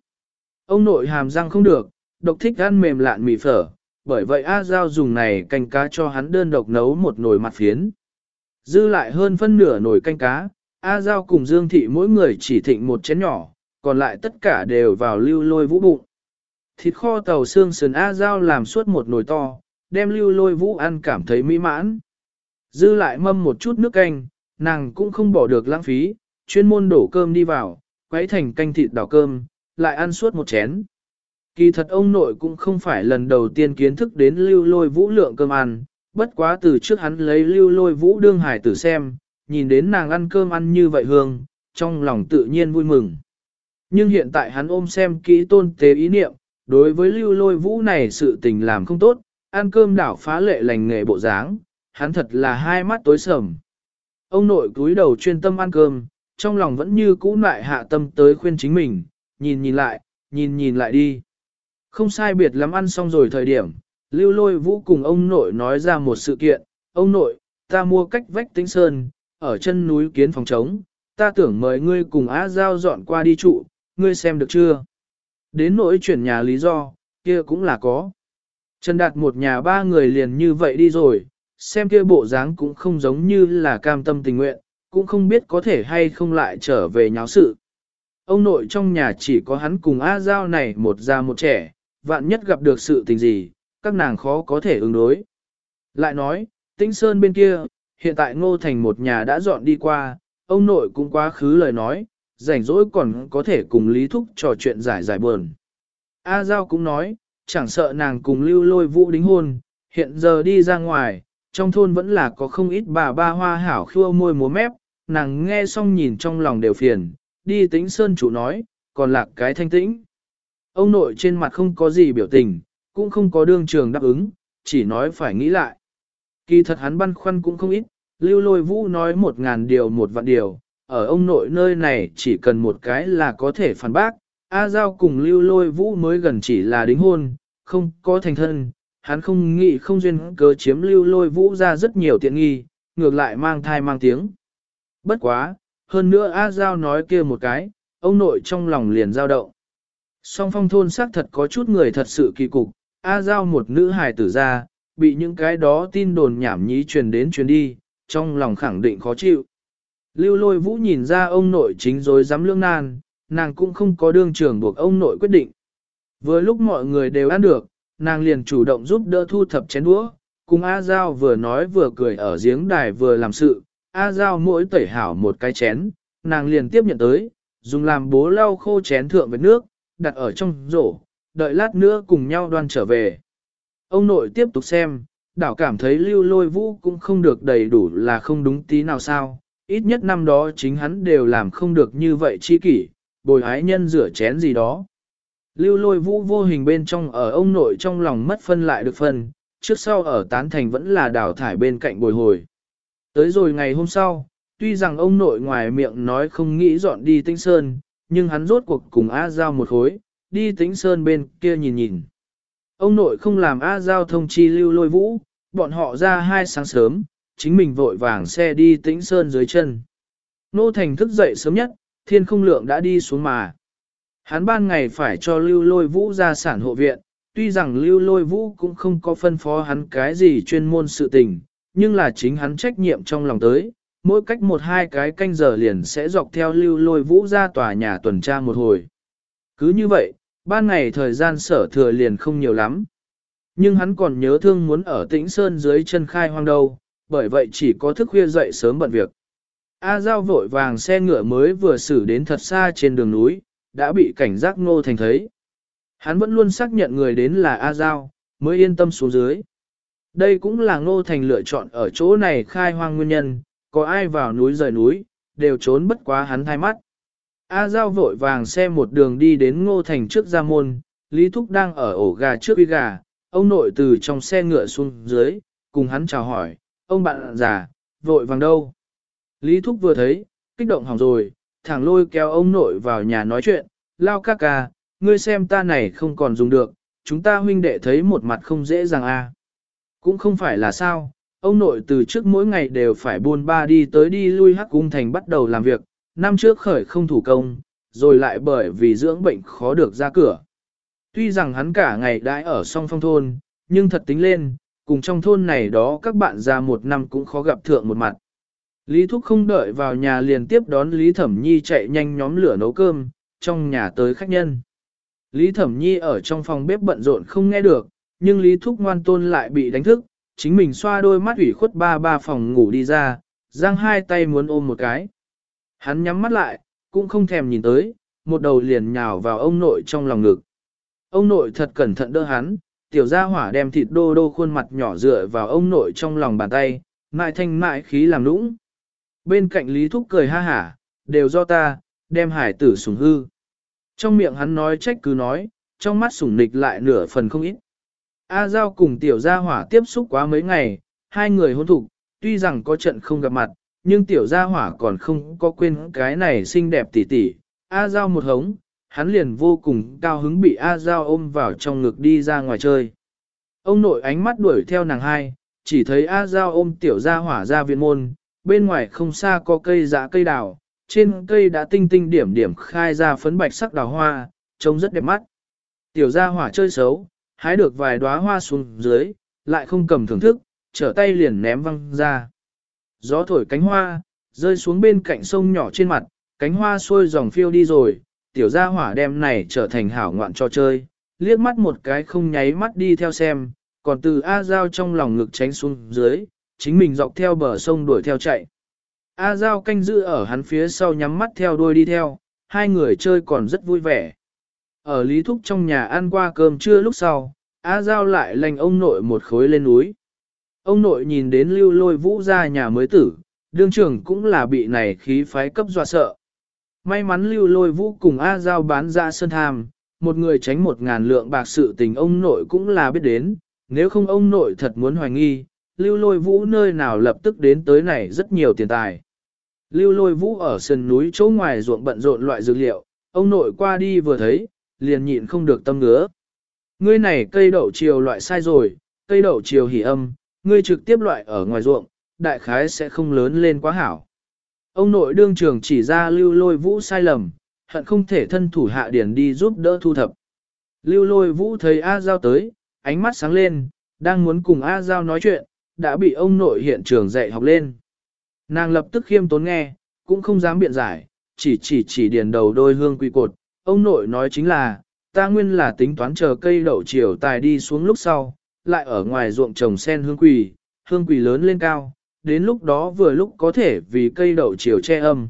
Speaker 1: Ông nội hàm răng không được, độc thích ăn mềm lạn mì phở, bởi vậy A Giao dùng này canh cá cho hắn đơn độc nấu một nồi mặt phiến. Dư lại hơn phân nửa nồi canh cá, A Giao cùng Dương Thị mỗi người chỉ thịnh một chén nhỏ, còn lại tất cả đều vào lưu lôi vũ bụng. Thịt kho tàu xương sườn A Giao làm suốt một nồi to, đem lưu lôi vũ ăn cảm thấy mỹ mãn. Dư lại mâm một chút nước canh, nàng cũng không bỏ được lãng phí, chuyên môn đổ cơm đi vào, quấy thành canh thịt đảo cơm, lại ăn suốt một chén. Kỳ thật ông nội cũng không phải lần đầu tiên kiến thức đến lưu lôi vũ lượng cơm ăn, bất quá từ trước hắn lấy lưu lôi vũ đương hải tử xem, nhìn đến nàng ăn cơm ăn như vậy hương, trong lòng tự nhiên vui mừng. Nhưng hiện tại hắn ôm xem kỹ tôn tế ý niệm, đối với lưu lôi vũ này sự tình làm không tốt, ăn cơm đảo phá lệ lành nghề bộ dáng, hắn thật là hai mắt tối sầm. Ông nội cúi đầu chuyên tâm ăn cơm, trong lòng vẫn như cũ lại hạ tâm tới khuyên chính mình, nhìn nhìn lại, nhìn nhìn lại đi. Không sai biệt lắm ăn xong rồi thời điểm, lưu lôi vũ cùng ông nội nói ra một sự kiện, ông nội, ta mua cách vách tính sơn, ở chân núi kiến phòng trống, ta tưởng mời ngươi cùng á giao dọn qua đi trụ, ngươi xem được chưa? Đến nỗi chuyển nhà lý do, kia cũng là có. Trần Đạt một nhà ba người liền như vậy đi rồi, xem kia bộ dáng cũng không giống như là cam tâm tình nguyện, cũng không biết có thể hay không lại trở về nháo sự. Ông nội trong nhà chỉ có hắn cùng A Giao này một già một trẻ, vạn nhất gặp được sự tình gì, các nàng khó có thể ứng đối. Lại nói, Tĩnh Sơn bên kia, hiện tại Ngô Thành một nhà đã dọn đi qua, ông nội cũng quá khứ lời nói, rảnh rỗi còn có thể cùng Lý Thúc trò chuyện giải giải buồn. A Giao cũng nói, chẳng sợ nàng cùng lưu lôi vũ đính hôn, hiện giờ đi ra ngoài, trong thôn vẫn là có không ít bà ba hoa hảo khua môi múa mép, nàng nghe xong nhìn trong lòng đều phiền, đi tính sơn chủ nói, còn lạc cái thanh tĩnh. Ông nội trên mặt không có gì biểu tình, cũng không có đương trường đáp ứng, chỉ nói phải nghĩ lại. Kỳ thật hắn băn khoăn cũng không ít, lưu lôi vũ nói một ngàn điều một vạn điều, ở ông nội nơi này chỉ cần một cái là có thể phản bác, A Giao cùng lưu lôi vũ mới gần chỉ là đính hôn, không có thành thân, hắn không nghĩ không duyên cớ chiếm lưu lôi vũ ra rất nhiều tiện nghi, ngược lại mang thai mang tiếng. Bất quá, hơn nữa A Giao nói kia một cái, ông nội trong lòng liền dao động. Song phong thôn xác thật có chút người thật sự kỳ cục, A Giao một nữ hài tử ra, bị những cái đó tin đồn nhảm nhí truyền đến truyền đi, trong lòng khẳng định khó chịu. Lưu lôi vũ nhìn ra ông nội chính rồi dám lương nan, nàng cũng không có đương trưởng buộc ông nội quyết định. Vừa lúc mọi người đều ăn được, nàng liền chủ động giúp đỡ thu thập chén đũa, cùng A Giao vừa nói vừa cười ở giếng đài vừa làm sự, A Giao mỗi tẩy hảo một cái chén, nàng liền tiếp nhận tới, dùng làm bố lau khô chén thượng với nước, đặt ở trong rổ, đợi lát nữa cùng nhau đoan trở về. Ông nội tiếp tục xem, đảo cảm thấy lưu lôi vũ cũng không được đầy đủ là không đúng tí nào sao, ít nhất năm đó chính hắn đều làm không được như vậy chi kỷ, bồi ái nhân rửa chén gì đó. Lưu lôi vũ vô hình bên trong ở ông nội trong lòng mất phân lại được phân, trước sau ở tán thành vẫn là đào thải bên cạnh bồi hồi. Tới rồi ngày hôm sau, tuy rằng ông nội ngoài miệng nói không nghĩ dọn đi tĩnh sơn, nhưng hắn rốt cuộc cùng A Giao một khối, đi tĩnh sơn bên kia nhìn nhìn. Ông nội không làm A Giao thông chi lưu lôi vũ, bọn họ ra hai sáng sớm, chính mình vội vàng xe đi tĩnh sơn dưới chân. Nô Thành thức dậy sớm nhất, thiên không lượng đã đi xuống mà. Hắn ban ngày phải cho lưu lôi vũ ra sản hộ viện, tuy rằng lưu lôi vũ cũng không có phân phó hắn cái gì chuyên môn sự tình, nhưng là chính hắn trách nhiệm trong lòng tới, mỗi cách một hai cái canh giờ liền sẽ dọc theo lưu lôi vũ ra tòa nhà tuần tra một hồi. Cứ như vậy, ban ngày thời gian sở thừa liền không nhiều lắm. Nhưng hắn còn nhớ thương muốn ở tĩnh sơn dưới chân khai hoang đâu, bởi vậy chỉ có thức khuya dậy sớm bận việc. A Giao vội vàng xe ngựa mới vừa xử đến thật xa trên đường núi, đã bị cảnh giác ngô thành thấy. Hắn vẫn luôn xác nhận người đến là A Giao, mới yên tâm xuống dưới. Đây cũng là ngô thành lựa chọn ở chỗ này khai hoang nguyên nhân, có ai vào núi rời núi, đều trốn bất quá hắn thay mắt. A Giao vội vàng xe một đường đi đến ngô thành trước gia môn, Lý Thúc đang ở ổ gà trước uy gà, ông nội từ trong xe ngựa xuống dưới, cùng hắn chào hỏi, ông bạn già, vội vàng đâu. Lý Thúc vừa thấy, kích động hỏng rồi, thẳng lôi kéo ông nội vào nhà nói chuyện, lao ca ca, ngươi xem ta này không còn dùng được, chúng ta huynh đệ thấy một mặt không dễ dàng a. À. Cũng không phải là sao, ông nội từ trước mỗi ngày đều phải buôn ba đi tới đi lui hắc cung thành bắt đầu làm việc, năm trước khởi không thủ công, rồi lại bởi vì dưỡng bệnh khó được ra cửa. Tuy rằng hắn cả ngày đãi ở song phong thôn, nhưng thật tính lên, cùng trong thôn này đó các bạn ra một năm cũng khó gặp thượng một mặt. Lý Thúc không đợi vào nhà liền tiếp đón Lý Thẩm Nhi chạy nhanh nhóm lửa nấu cơm, trong nhà tới khách nhân. Lý Thẩm Nhi ở trong phòng bếp bận rộn không nghe được, nhưng Lý Thúc ngoan tôn lại bị đánh thức, chính mình xoa đôi mắt ủy khuất ba ba phòng ngủ đi ra, giang hai tay muốn ôm một cái. Hắn nhắm mắt lại, cũng không thèm nhìn tới, một đầu liền nhào vào ông nội trong lòng ngực. Ông nội thật cẩn thận đỡ hắn, tiểu gia hỏa đem thịt đô đô khuôn mặt nhỏ dựa vào ông nội trong lòng bàn tay, mại thanh mại khí làm nũng. Bên cạnh Lý Thúc cười ha hả, đều do ta, đem hải tử sủng hư. Trong miệng hắn nói trách cứ nói, trong mắt sủng nịch lại nửa phần không ít. A Giao cùng tiểu gia hỏa tiếp xúc quá mấy ngày, hai người hôn thục, tuy rằng có trận không gặp mặt, nhưng tiểu gia hỏa còn không có quên cái này xinh đẹp tỉ tỉ. A Giao một hống, hắn liền vô cùng cao hứng bị A Giao ôm vào trong ngực đi ra ngoài chơi. Ông nội ánh mắt đuổi theo nàng hai, chỉ thấy A Giao ôm tiểu gia hỏa ra viện môn, bên ngoài không xa có cây dã cây đào, trên cây đã tinh tinh điểm điểm khai ra phấn bạch sắc đào hoa, trông rất đẹp mắt. Tiểu gia hỏa chơi xấu, hái được vài đóa hoa xuống dưới, lại không cầm thưởng thức, trở tay liền ném văng ra. Gió thổi cánh hoa, rơi xuống bên cạnh sông nhỏ trên mặt, cánh hoa xuôi dòng phiêu đi rồi, tiểu gia hỏa đem này trở thành hảo ngoạn cho chơi, liếc mắt một cái không nháy mắt đi theo xem, còn từ A Giao trong lòng ngực tránh xuống dưới, chính mình dọc theo bờ sông đuổi theo chạy. A Giao canh giữ ở hắn phía sau nhắm mắt theo đuôi đi theo, hai người chơi còn rất vui vẻ. Ở Lý Thúc trong nhà ăn qua cơm trưa lúc sau, A Giao lại lành ông nội một khối lên núi. Ông nội nhìn đến lưu lôi vũ ra nhà mới tử, đương trưởng cũng là bị này khí phái cấp dọa sợ. May mắn lưu lôi vũ cùng A Giao bán ra sơn tham, một người tránh một ngàn lượng bạc sự tình ông nội cũng là biết đến, nếu không ông nội thật muốn hoài nghi, lưu lôi vũ nơi nào lập tức đến tới này rất nhiều tiền tài. Lưu lôi vũ ở sườn núi chỗ ngoài ruộng bận rộn loại dược liệu, ông nội qua đi vừa thấy, liền nhịn không được tâm ngứa. Ngươi này cây đậu chiều loại sai rồi, cây đậu chiều hỉ âm, ngươi trực tiếp loại ở ngoài ruộng, đại khái sẽ không lớn lên quá hảo. Ông nội đương trường chỉ ra lưu lôi vũ sai lầm, hận không thể thân thủ hạ điển đi giúp đỡ thu thập. Lưu lôi vũ thấy A Giao tới, ánh mắt sáng lên, đang muốn cùng A Giao nói chuyện, đã bị ông nội hiện trường dạy học lên. Nàng lập tức khiêm tốn nghe, cũng không dám biện giải, chỉ chỉ chỉ điền đầu đôi hương quy cột. Ông nội nói chính là, ta nguyên là tính toán chờ cây đậu chiều tài đi xuống lúc sau, lại ở ngoài ruộng trồng sen hương quỳ, hương quỳ lớn lên cao, đến lúc đó vừa lúc có thể vì cây đậu chiều che âm.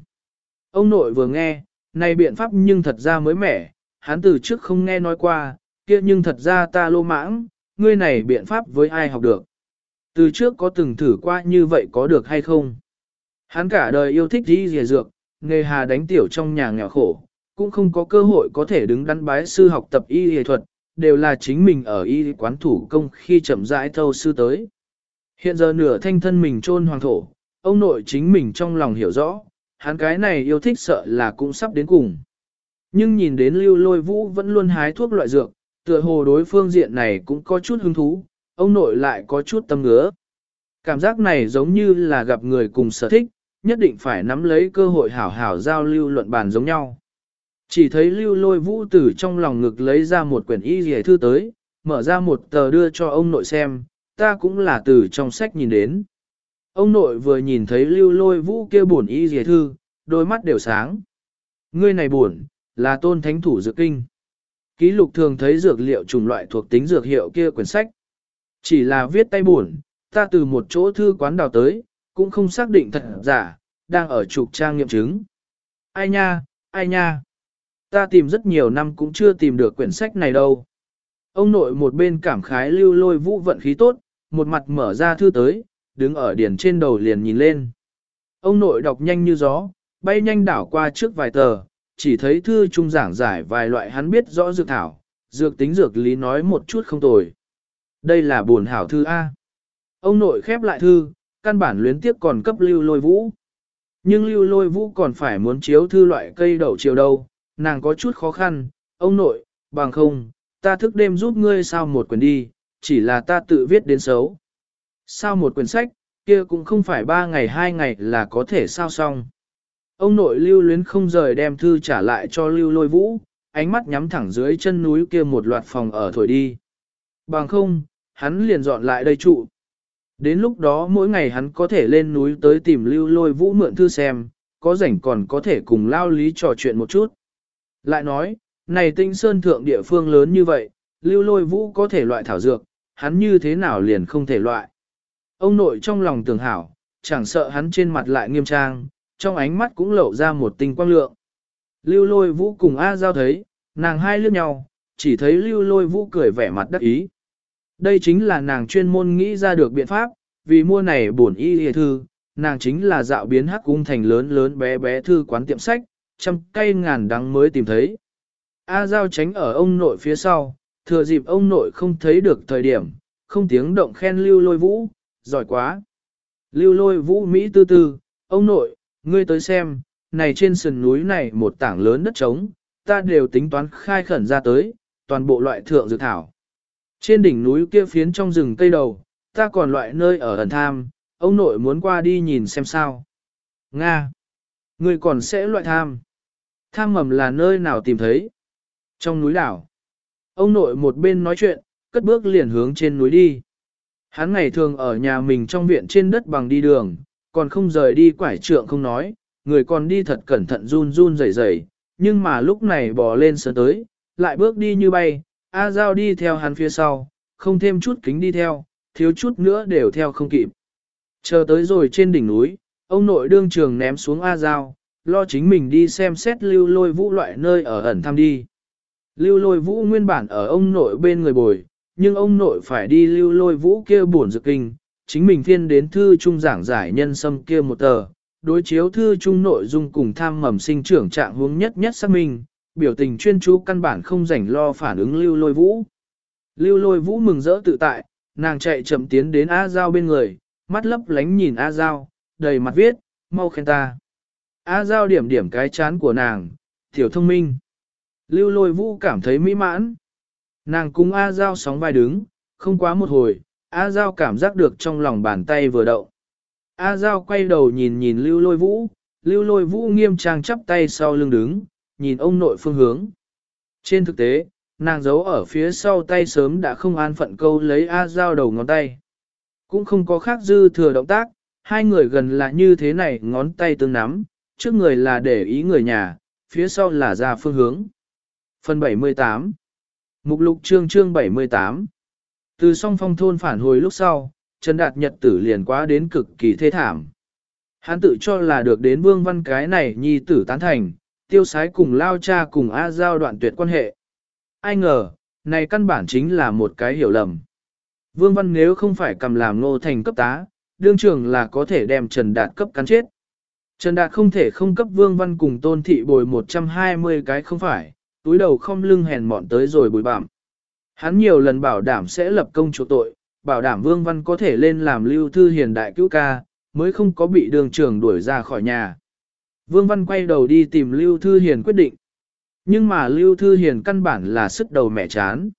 Speaker 1: Ông nội vừa nghe, này biện pháp nhưng thật ra mới mẻ, hắn từ trước không nghe nói qua, kia nhưng thật ra ta lô mãng, ngươi này biện pháp với ai học được. Từ trước có từng thử qua như vậy có được hay không? Hắn cả đời yêu thích đi dìa dược, nghề hà đánh tiểu trong nhà nghèo khổ, cũng không có cơ hội có thể đứng đắn bái sư học tập y y thuật, đều là chính mình ở y quán thủ công khi chậm rãi thâu sư tới. Hiện giờ nửa thanh thân mình trôn hoàng thổ, ông nội chính mình trong lòng hiểu rõ, hắn cái này yêu thích sợ là cũng sắp đến cùng. Nhưng nhìn đến lưu lôi vũ vẫn luôn hái thuốc loại dược, tựa hồ đối phương diện này cũng có chút hứng thú, ông nội lại có chút tâm ngứa. Cảm giác này giống như là gặp người cùng sở thích, nhất định phải nắm lấy cơ hội hảo hảo giao lưu luận bàn giống nhau. Chỉ thấy lưu lôi vũ tử trong lòng ngực lấy ra một quyển y dì thư tới, mở ra một tờ đưa cho ông nội xem, ta cũng là từ trong sách nhìn đến. Ông nội vừa nhìn thấy lưu lôi vũ kia buồn y dì thư, đôi mắt đều sáng. Ngươi này buồn, là tôn thánh thủ dược kinh. Ký lục thường thấy dược liệu chủng loại thuộc tính dược hiệu kia quyển sách. Chỉ là viết tay buồn, ta từ một chỗ thư quán đào tới, cũng không xác định thật giả, đang ở trục trang nghiệm chứng. Ai nha, ai nha. Ta tìm rất nhiều năm cũng chưa tìm được quyển sách này đâu. Ông nội một bên cảm khái lưu lôi vũ vận khí tốt, một mặt mở ra thư tới, đứng ở điển trên đầu liền nhìn lên. Ông nội đọc nhanh như gió, bay nhanh đảo qua trước vài tờ, chỉ thấy thư trung giảng giải vài loại hắn biết rõ dược thảo, dược tính dược lý nói một chút không tồi. Đây là buồn hảo thư A. Ông nội khép lại thư, căn bản luyến tiếc còn cấp lưu lôi vũ. Nhưng lưu lôi vũ còn phải muốn chiếu thư loại cây đậu chiều đâu, nàng có chút khó khăn, ông nội, bằng không, ta thức đêm giúp ngươi sao một quyển đi, chỉ là ta tự viết đến xấu. Sao một quyển sách, kia cũng không phải ba ngày hai ngày là có thể sao xong. Ông nội lưu luyến không rời đem thư trả lại cho lưu lôi vũ, ánh mắt nhắm thẳng dưới chân núi kia một loạt phòng ở thổi đi. Bằng không, hắn liền dọn lại đây trụ. Đến lúc đó mỗi ngày hắn có thể lên núi tới tìm lưu lôi vũ mượn thư xem, có rảnh còn có thể cùng lao lý trò chuyện một chút. Lại nói, này tinh sơn thượng địa phương lớn như vậy, lưu lôi vũ có thể loại thảo dược, hắn như thế nào liền không thể loại. Ông nội trong lòng tưởng hảo, chẳng sợ hắn trên mặt lại nghiêm trang, trong ánh mắt cũng lộ ra một tinh quang lượng. Lưu lôi vũ cùng A Giao thấy, nàng hai lướt nhau, chỉ thấy lưu lôi vũ cười vẻ mặt đắc ý. Đây chính là nàng chuyên môn nghĩ ra được biện pháp, vì mua này bổn y hề thư, nàng chính là dạo biến hắc cung thành lớn lớn bé bé thư quán tiệm sách, trăm cây ngàn đắng mới tìm thấy. A Giao tránh ở ông nội phía sau, thừa dịp ông nội không thấy được thời điểm, không tiếng động khen lưu lôi vũ, giỏi quá. Lưu lôi vũ Mỹ tư tư, ông nội, ngươi tới xem, này trên sườn núi này một tảng lớn đất trống, ta đều tính toán khai khẩn ra tới, toàn bộ loại thượng dược thảo. Trên đỉnh núi kia phiến trong rừng cây đầu, ta còn loại nơi ở ẩn tham, ông nội muốn qua đi nhìn xem sao. Nga! người còn sẽ loại tham. Tham mầm là nơi nào tìm thấy? Trong núi đảo. Ông nội một bên nói chuyện, cất bước liền hướng trên núi đi. Hắn ngày thường ở nhà mình trong viện trên đất bằng đi đường, còn không rời đi quải trượng không nói, người còn đi thật cẩn thận run run rẩy rẩy, nhưng mà lúc này bò lên sớm tới, lại bước đi như bay, A Giao đi theo hắn phía sau, không thêm chút kính đi theo, thiếu chút nữa đều theo không kịp. Chờ tới rồi trên đỉnh núi, ông nội đương trường ném xuống A Giao, lo chính mình đi xem xét lưu lôi vũ loại nơi ở ẩn thăm đi. Lưu lôi vũ nguyên bản ở ông nội bên người bồi, nhưng ông nội phải đi lưu lôi vũ kia buồn dược kinh, chính mình phiên đến thư trung giảng giải nhân sâm kia một tờ, đối chiếu thư trung nội dung cùng tham mầm sinh trưởng trạng hướng nhất nhất xác minh, biểu tình chuyên chú căn bản không rảnh lo phản ứng lưu lôi vũ. Lưu lôi vũ mừng rỡ tự tại, nàng chạy chậm tiến đến A Giao bên người, mắt lấp lánh nhìn A Giao, đầy mặt viết, mau khen ta. A Giao điểm điểm cái chán của nàng, tiểu thông minh. Lưu lôi vũ cảm thấy mỹ mãn. Nàng cùng A Giao sóng vai đứng, không quá một hồi, A Giao cảm giác được trong lòng bàn tay vừa động. A Giao quay đầu nhìn nhìn lưu lôi vũ, lưu lôi vũ nghiêm trang chắp tay sau lưng đứng, nhìn ông nội phương hướng. Trên thực tế, nàng giấu ở phía sau tay sớm đã không an phận câu lấy A Giao đầu ngón tay. Cũng không có khác dư thừa động tác, hai người gần là như thế này ngón tay tương nắm, trước người là để ý người nhà, phía sau là ra phương hướng. Phần 78 Mục lục chương chương 78 Từ song phong thôn phản hồi lúc sau, Trần Đạt Nhật tử liền quá đến cực kỳ thê thảm. Hắn tự cho là được đến vương văn cái này nhi tử tán thành, tiêu sái cùng lao cha cùng A Giao đoạn tuyệt quan hệ. Ai ngờ, này căn bản chính là một cái hiểu lầm. Vương văn nếu không phải cầm làm ngô thành cấp tá, đương Trường là có thể đem Trần Đạt cấp cắn chết. Trần Đạt không thể không cấp vương văn cùng tôn thị bồi 120 cái không phải, túi đầu không lưng hèn mọn tới rồi bùi bạm. Hắn nhiều lần bảo đảm sẽ lập công chỗ tội, bảo đảm vương văn có thể lên làm lưu thư hiền đại cứu ca, mới không có bị đường Trường đuổi ra khỏi nhà. Vương văn quay đầu đi tìm lưu thư hiền quyết định. Nhưng mà lưu thư hiền căn bản là sức đầu mẹ chán.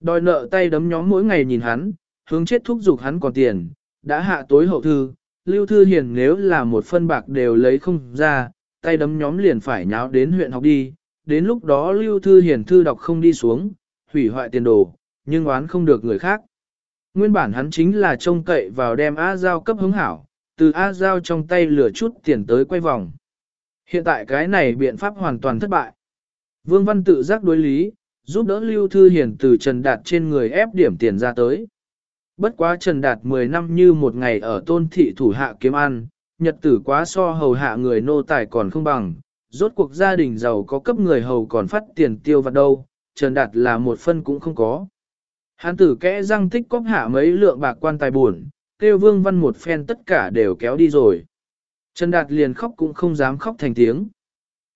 Speaker 1: Đòi nợ tay đấm nhóm mỗi ngày nhìn hắn, hướng chết thúc giục hắn còn tiền, đã hạ tối hậu thư, Lưu Thư Hiền nếu là một phân bạc đều lấy không ra, tay đấm nhóm liền phải nháo đến huyện học đi, đến lúc đó Lưu Thư Hiền thư đọc không đi xuống, hủy hoại tiền đồ, nhưng oán không được người khác. Nguyên bản hắn chính là trông cậy vào đem A Giao cấp hứng hảo, từ A Giao trong tay lửa chút tiền tới quay vòng. Hiện tại cái này biện pháp hoàn toàn thất bại. Vương Văn tự giác đối lý, giúp đỡ Lưu Thư Hiền từ Trần Đạt trên người ép điểm tiền ra tới. Bất quá Trần Đạt 10 năm như một ngày ở tôn thị thủ hạ kiếm ăn, nhật tử quá so hầu hạ người nô tài còn không bằng, rốt cuộc gia đình giàu có cấp người hầu còn phát tiền tiêu vặt đâu, Trần Đạt là một phân cũng không có. Hán tử kẽ răng tích cóp hạ mấy lượng bạc quan tài buồn, kêu vương văn một phen tất cả đều kéo đi rồi. Trần Đạt liền khóc cũng không dám khóc thành tiếng.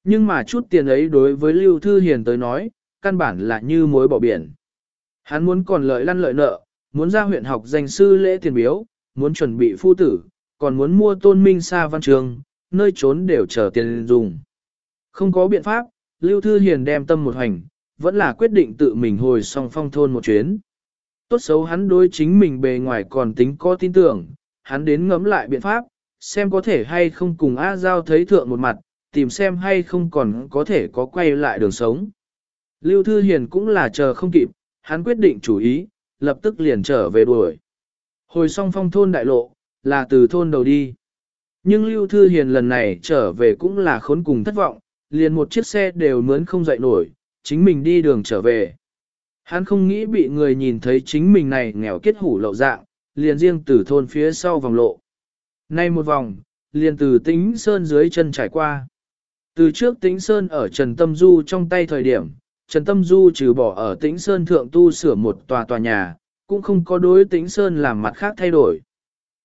Speaker 1: Nhưng mà chút tiền ấy đối với Lưu Thư Hiền tới nói, căn bản là như mối bỏ biển. Hắn muốn còn lợi lăn lợi nợ, muốn ra huyện học danh sư lễ tiền biếu, muốn chuẩn bị phu tử, còn muốn mua tôn minh xa văn trường, nơi trốn đều chờ tiền dùng. Không có biện pháp, Lưu Thư Hiền đem tâm một hành, vẫn là quyết định tự mình hồi song phong thôn một chuyến. Tốt xấu hắn đối chính mình bề ngoài còn tính có tin tưởng, hắn đến ngẫm lại biện pháp, xem có thể hay không cùng A Giao thấy thượng một mặt, tìm xem hay không còn có thể có quay lại đường sống. Lưu Thư Hiền cũng là chờ không kịp, hắn quyết định chủ ý, lập tức liền trở về đuổi. Hồi song phong thôn đại lộ, là từ thôn đầu đi. Nhưng Lưu Thư Hiền lần này trở về cũng là khốn cùng thất vọng, liền một chiếc xe đều mướn không dậy nổi, chính mình đi đường trở về. Hắn không nghĩ bị người nhìn thấy chính mình này nghèo kết hủ lậu dạng, liền riêng từ thôn phía sau vòng lộ. Nay một vòng, liền từ tĩnh sơn dưới chân trải qua. Từ trước tĩnh sơn ở Trần Tâm Du trong tay thời điểm, Trần Tâm Du trừ bỏ ở Tĩnh Sơn thượng tu sửa một tòa tòa nhà, cũng không có đối Tĩnh Sơn làm mặt khác thay đổi.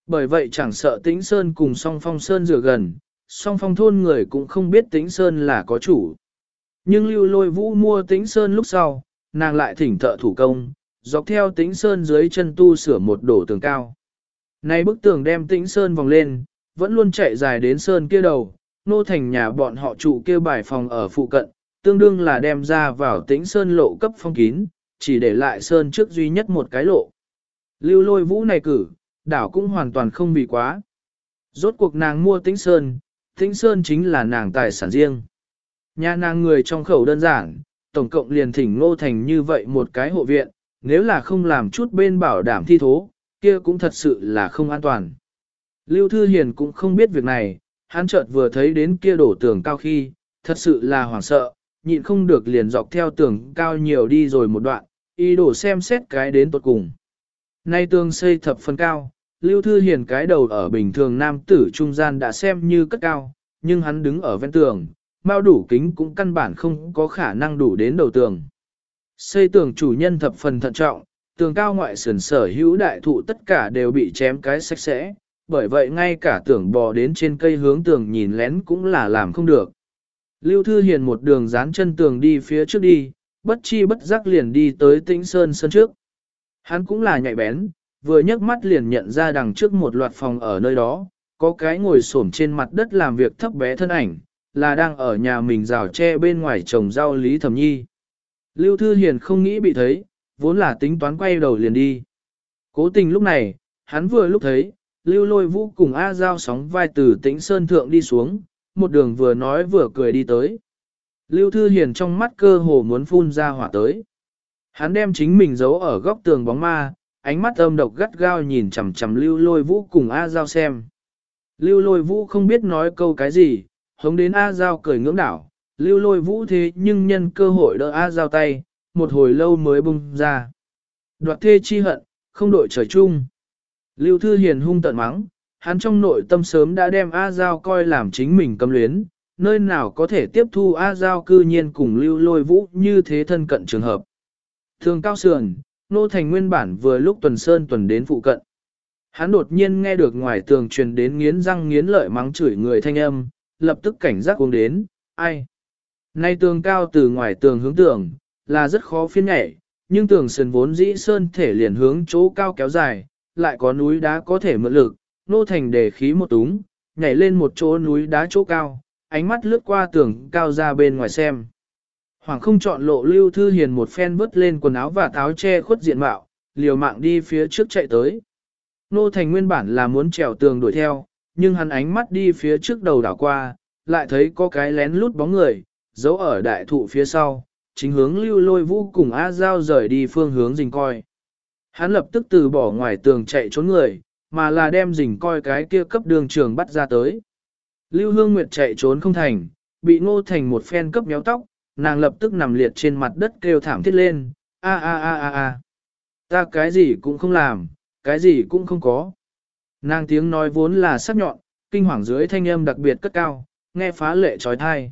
Speaker 1: Bởi vậy chẳng sợ Tĩnh Sơn cùng song phong Sơn rửa gần, song phong thôn người cũng không biết Tĩnh Sơn là có chủ. Nhưng lưu lôi vũ mua Tĩnh Sơn lúc sau, nàng lại thỉnh thợ thủ công, dọc theo Tĩnh Sơn dưới chân tu sửa một đổ tường cao. Nay bức tường đem Tĩnh Sơn vòng lên, vẫn luôn chạy dài đến Sơn kia đầu, nô thành nhà bọn họ trụ kia bài phòng ở phụ cận, tương đương là đem ra vào tĩnh sơn lộ cấp phong kín, chỉ để lại sơn trước duy nhất một cái lộ. Lưu lôi vũ này cử, đảo cũng hoàn toàn không bị quá. Rốt cuộc nàng mua tĩnh sơn, tĩnh sơn chính là nàng tài sản riêng. Nhà nàng người trong khẩu đơn giản, tổng cộng liền thỉnh ngô thành như vậy một cái hộ viện, nếu là không làm chút bên bảo đảm thi thố, kia cũng thật sự là không an toàn. Lưu Thư Hiền cũng không biết việc này, hắn chợt vừa thấy đến kia đổ tường cao khi, thật sự là hoảng sợ, nhịn không được liền dọc theo tường cao nhiều đi rồi một đoạn, ý đồ xem xét cái đến tột cùng. Nay tường xây thập phần cao, Lưu Thư Hiền cái đầu ở bình thường nam tử trung gian đã xem như cất cao, nhưng hắn đứng ở ven tường, bao đủ kính cũng căn bản không có khả năng đủ đến đầu tường. Xây tường chủ nhân thập phần thận trọng, tường cao ngoại sườn sở hữu đại thụ tất cả đều bị chém cái sạch sẽ, bởi vậy ngay cả tưởng bò đến trên cây hướng tường nhìn lén cũng là làm không được. Lưu Thư Hiền một đường dán chân tường đi phía trước đi, bất chi bất giác liền đi tới tĩnh sơn sân trước. Hắn cũng là nhạy bén, vừa nhấc mắt liền nhận ra đằng trước một loạt phòng ở nơi đó, có cái ngồi xổm trên mặt đất làm việc thấp bé thân ảnh, là đang ở nhà mình rào tre bên ngoài trồng rau Lý Thẩm Nhi. Lưu Thư Hiền không nghĩ bị thấy, vốn là tính toán quay đầu liền đi. Cố tình lúc này, hắn vừa lúc thấy, Lưu Lôi Vũ cùng A Giao sóng vai từ tĩnh sơn thượng đi xuống, một đường vừa nói vừa cười đi tới. Lưu Thư Hiền trong mắt cơ hồ muốn phun ra hỏa tới. Hắn đem chính mình giấu ở góc tường bóng ma, ánh mắt âm độc gắt gao nhìn chằm chằm Lưu Lôi Vũ cùng A Giao xem. Lưu Lôi Vũ không biết nói câu cái gì, hống đến A Giao cười ngưỡng đảo. Lưu Lôi Vũ thế nhưng nhân cơ hội đỡ A Giao tay, một hồi lâu mới bung ra. Đoạt thê chi hận, không đội trời chung. Lưu Thư Hiền hung tận mắng, hắn trong nội tâm sớm đã đem A Giao coi làm chính mình cấm luyến, nơi nào có thể tiếp thu A Giao cư nhiên cùng Lưu Lôi Vũ như thế thân cận trường hợp. Thường cao sườn, nô thành nguyên bản vừa lúc tuần sơn tuần đến phụ cận. Hắn đột nhiên nghe được ngoài tường truyền đến nghiến răng nghiến lợi mắng chửi người thanh âm, lập tức cảnh giác uống đến, ai? Nay tường cao từ ngoài tường hướng tường, là rất khó phiên nhảy, nhưng tường sườn vốn dĩ sơn thể liền hướng chỗ cao kéo dài, lại có núi đá có thể mượn lực, nô thành đề khí một túng, nhảy lên một chỗ núi đá chỗ cao, ánh mắt lướt qua tường cao ra bên ngoài xem. Hoàng không chọn lộ lưu thư hiền một phen vứt lên quần áo và táo che khuất diện mạo, liều mạng đi phía trước chạy tới. Nô thành nguyên bản là muốn trèo tường đuổi theo, nhưng hắn ánh mắt đi phía trước đầu đảo qua, lại thấy có cái lén lút bóng người, giấu ở đại thụ phía sau, chính hướng lưu lôi vũ cùng A Giao rời đi phương hướng rình coi. Hắn lập tức từ bỏ ngoài tường chạy trốn người, mà là đem rình coi cái kia cấp đường trường bắt ra tới. Lưu Hương Nguyệt chạy trốn không thành, bị ngô thành một phen cấp méo tóc, nàng lập tức nằm liệt trên mặt đất kêu thảm thiết lên, a a a a a. Ta cái gì cũng không làm, cái gì cũng không có. Nàng tiếng nói vốn là sắc nhọn, kinh hoàng dưới thanh âm đặc biệt cất cao, nghe phá lệ trói thai.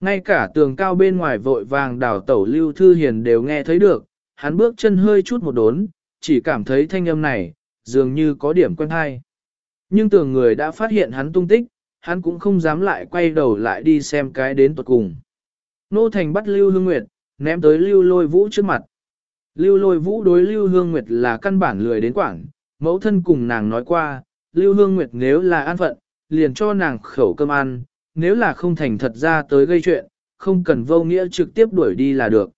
Speaker 1: Ngay cả tường cao bên ngoài vội vàng đảo tẩu Lưu Thư Hiền đều nghe thấy được, hắn bước chân hơi chút một đốn, chỉ cảm thấy thanh âm này, dường như có điểm quen hay. Nhưng tường người đã phát hiện hắn tung tích, hắn cũng không dám lại quay đầu lại đi xem cái đến tuột cùng. Nô Thành bắt Lưu Hương Nguyệt, ném tới Lưu Lôi Vũ trước mặt. Lưu Lôi Vũ đối Lưu Hương Nguyệt là căn bản lười đến quảng, mẫu thân cùng nàng nói qua, Lưu Hương Nguyệt nếu là an phận, liền cho nàng khẩu cơm ăn, nếu là không thành thật ra tới gây chuyện, không cần vô nghĩa trực tiếp đuổi đi là được.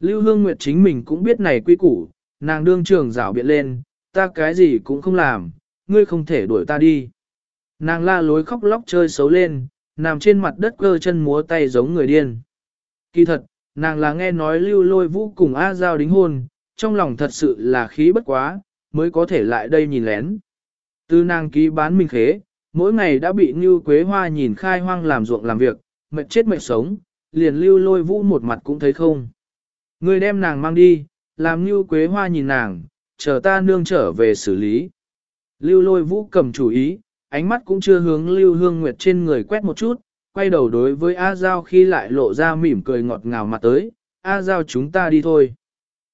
Speaker 1: Lưu Hương Nguyệt chính mình cũng biết này quy củ, nàng đương trường rảo biện lên, ta cái gì cũng không làm, ngươi không thể đuổi ta đi. Nàng la lối khóc lóc chơi xấu lên, nằm trên mặt đất cơ chân múa tay giống người điên. Kỳ thật, nàng là nghe nói lưu lôi vũ cùng A Giao đính hôn, trong lòng thật sự là khí bất quá, mới có thể lại đây nhìn lén. Từ nàng ký bán mình khế, mỗi ngày đã bị Như Quế Hoa nhìn khai hoang làm ruộng làm việc, mệt chết mệt sống, liền lưu lôi vũ một mặt cũng thấy không. Người đem nàng mang đi, làm Như Quế Hoa nhìn nàng, chờ ta nương trở về xử lý. Lưu lôi vũ cầm chủ ý, ánh mắt cũng chưa hướng Lưu Hương Nguyệt trên người quét một chút, quay đầu đối với A Giao khi lại lộ ra mỉm cười ngọt ngào mặt tới, A Giao chúng ta đi thôi.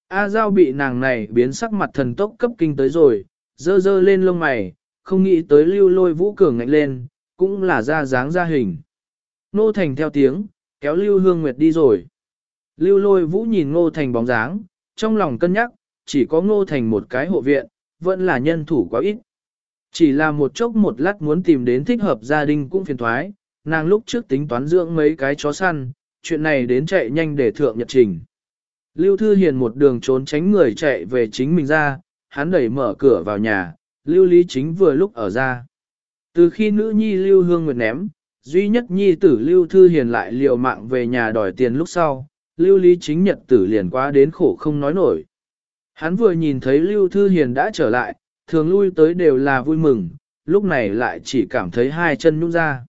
Speaker 1: A Giao bị nàng này biến sắc mặt thần tốc cấp kinh tới rồi, dơ dơ lên lông mày, không nghĩ tới lưu lôi vũ cường ngạnh lên, cũng là ra dáng ra hình. Nô Thành theo tiếng, kéo Lưu Hương Nguyệt đi rồi. Lưu lôi vũ nhìn Ngô Thành bóng dáng, trong lòng cân nhắc, chỉ có Ngô Thành một cái hộ viện, vẫn là nhân thủ quá ít. Chỉ là một chốc một lát muốn tìm đến thích hợp gia đình cũng phiền thoái, nàng lúc trước tính toán dưỡng mấy cái chó săn, chuyện này đến chạy nhanh để thượng nhật trình. Lưu Thư Hiền một đường trốn tránh người chạy về chính mình ra, hắn đẩy mở cửa vào nhà, Lưu Lý Chính vừa lúc ở ra. Từ khi nữ nhi Lưu Hương Nguyệt ném, duy nhất nhi tử Lưu Thư Hiền lại liều mạng về nhà đòi tiền lúc sau, Lưu Lý Chính nhật tử liền quá đến khổ không nói nổi. Hắn vừa nhìn thấy Lưu Thư Hiền đã trở lại, thường lui tới đều là vui mừng, lúc này lại chỉ cảm thấy hai chân nhũ ra.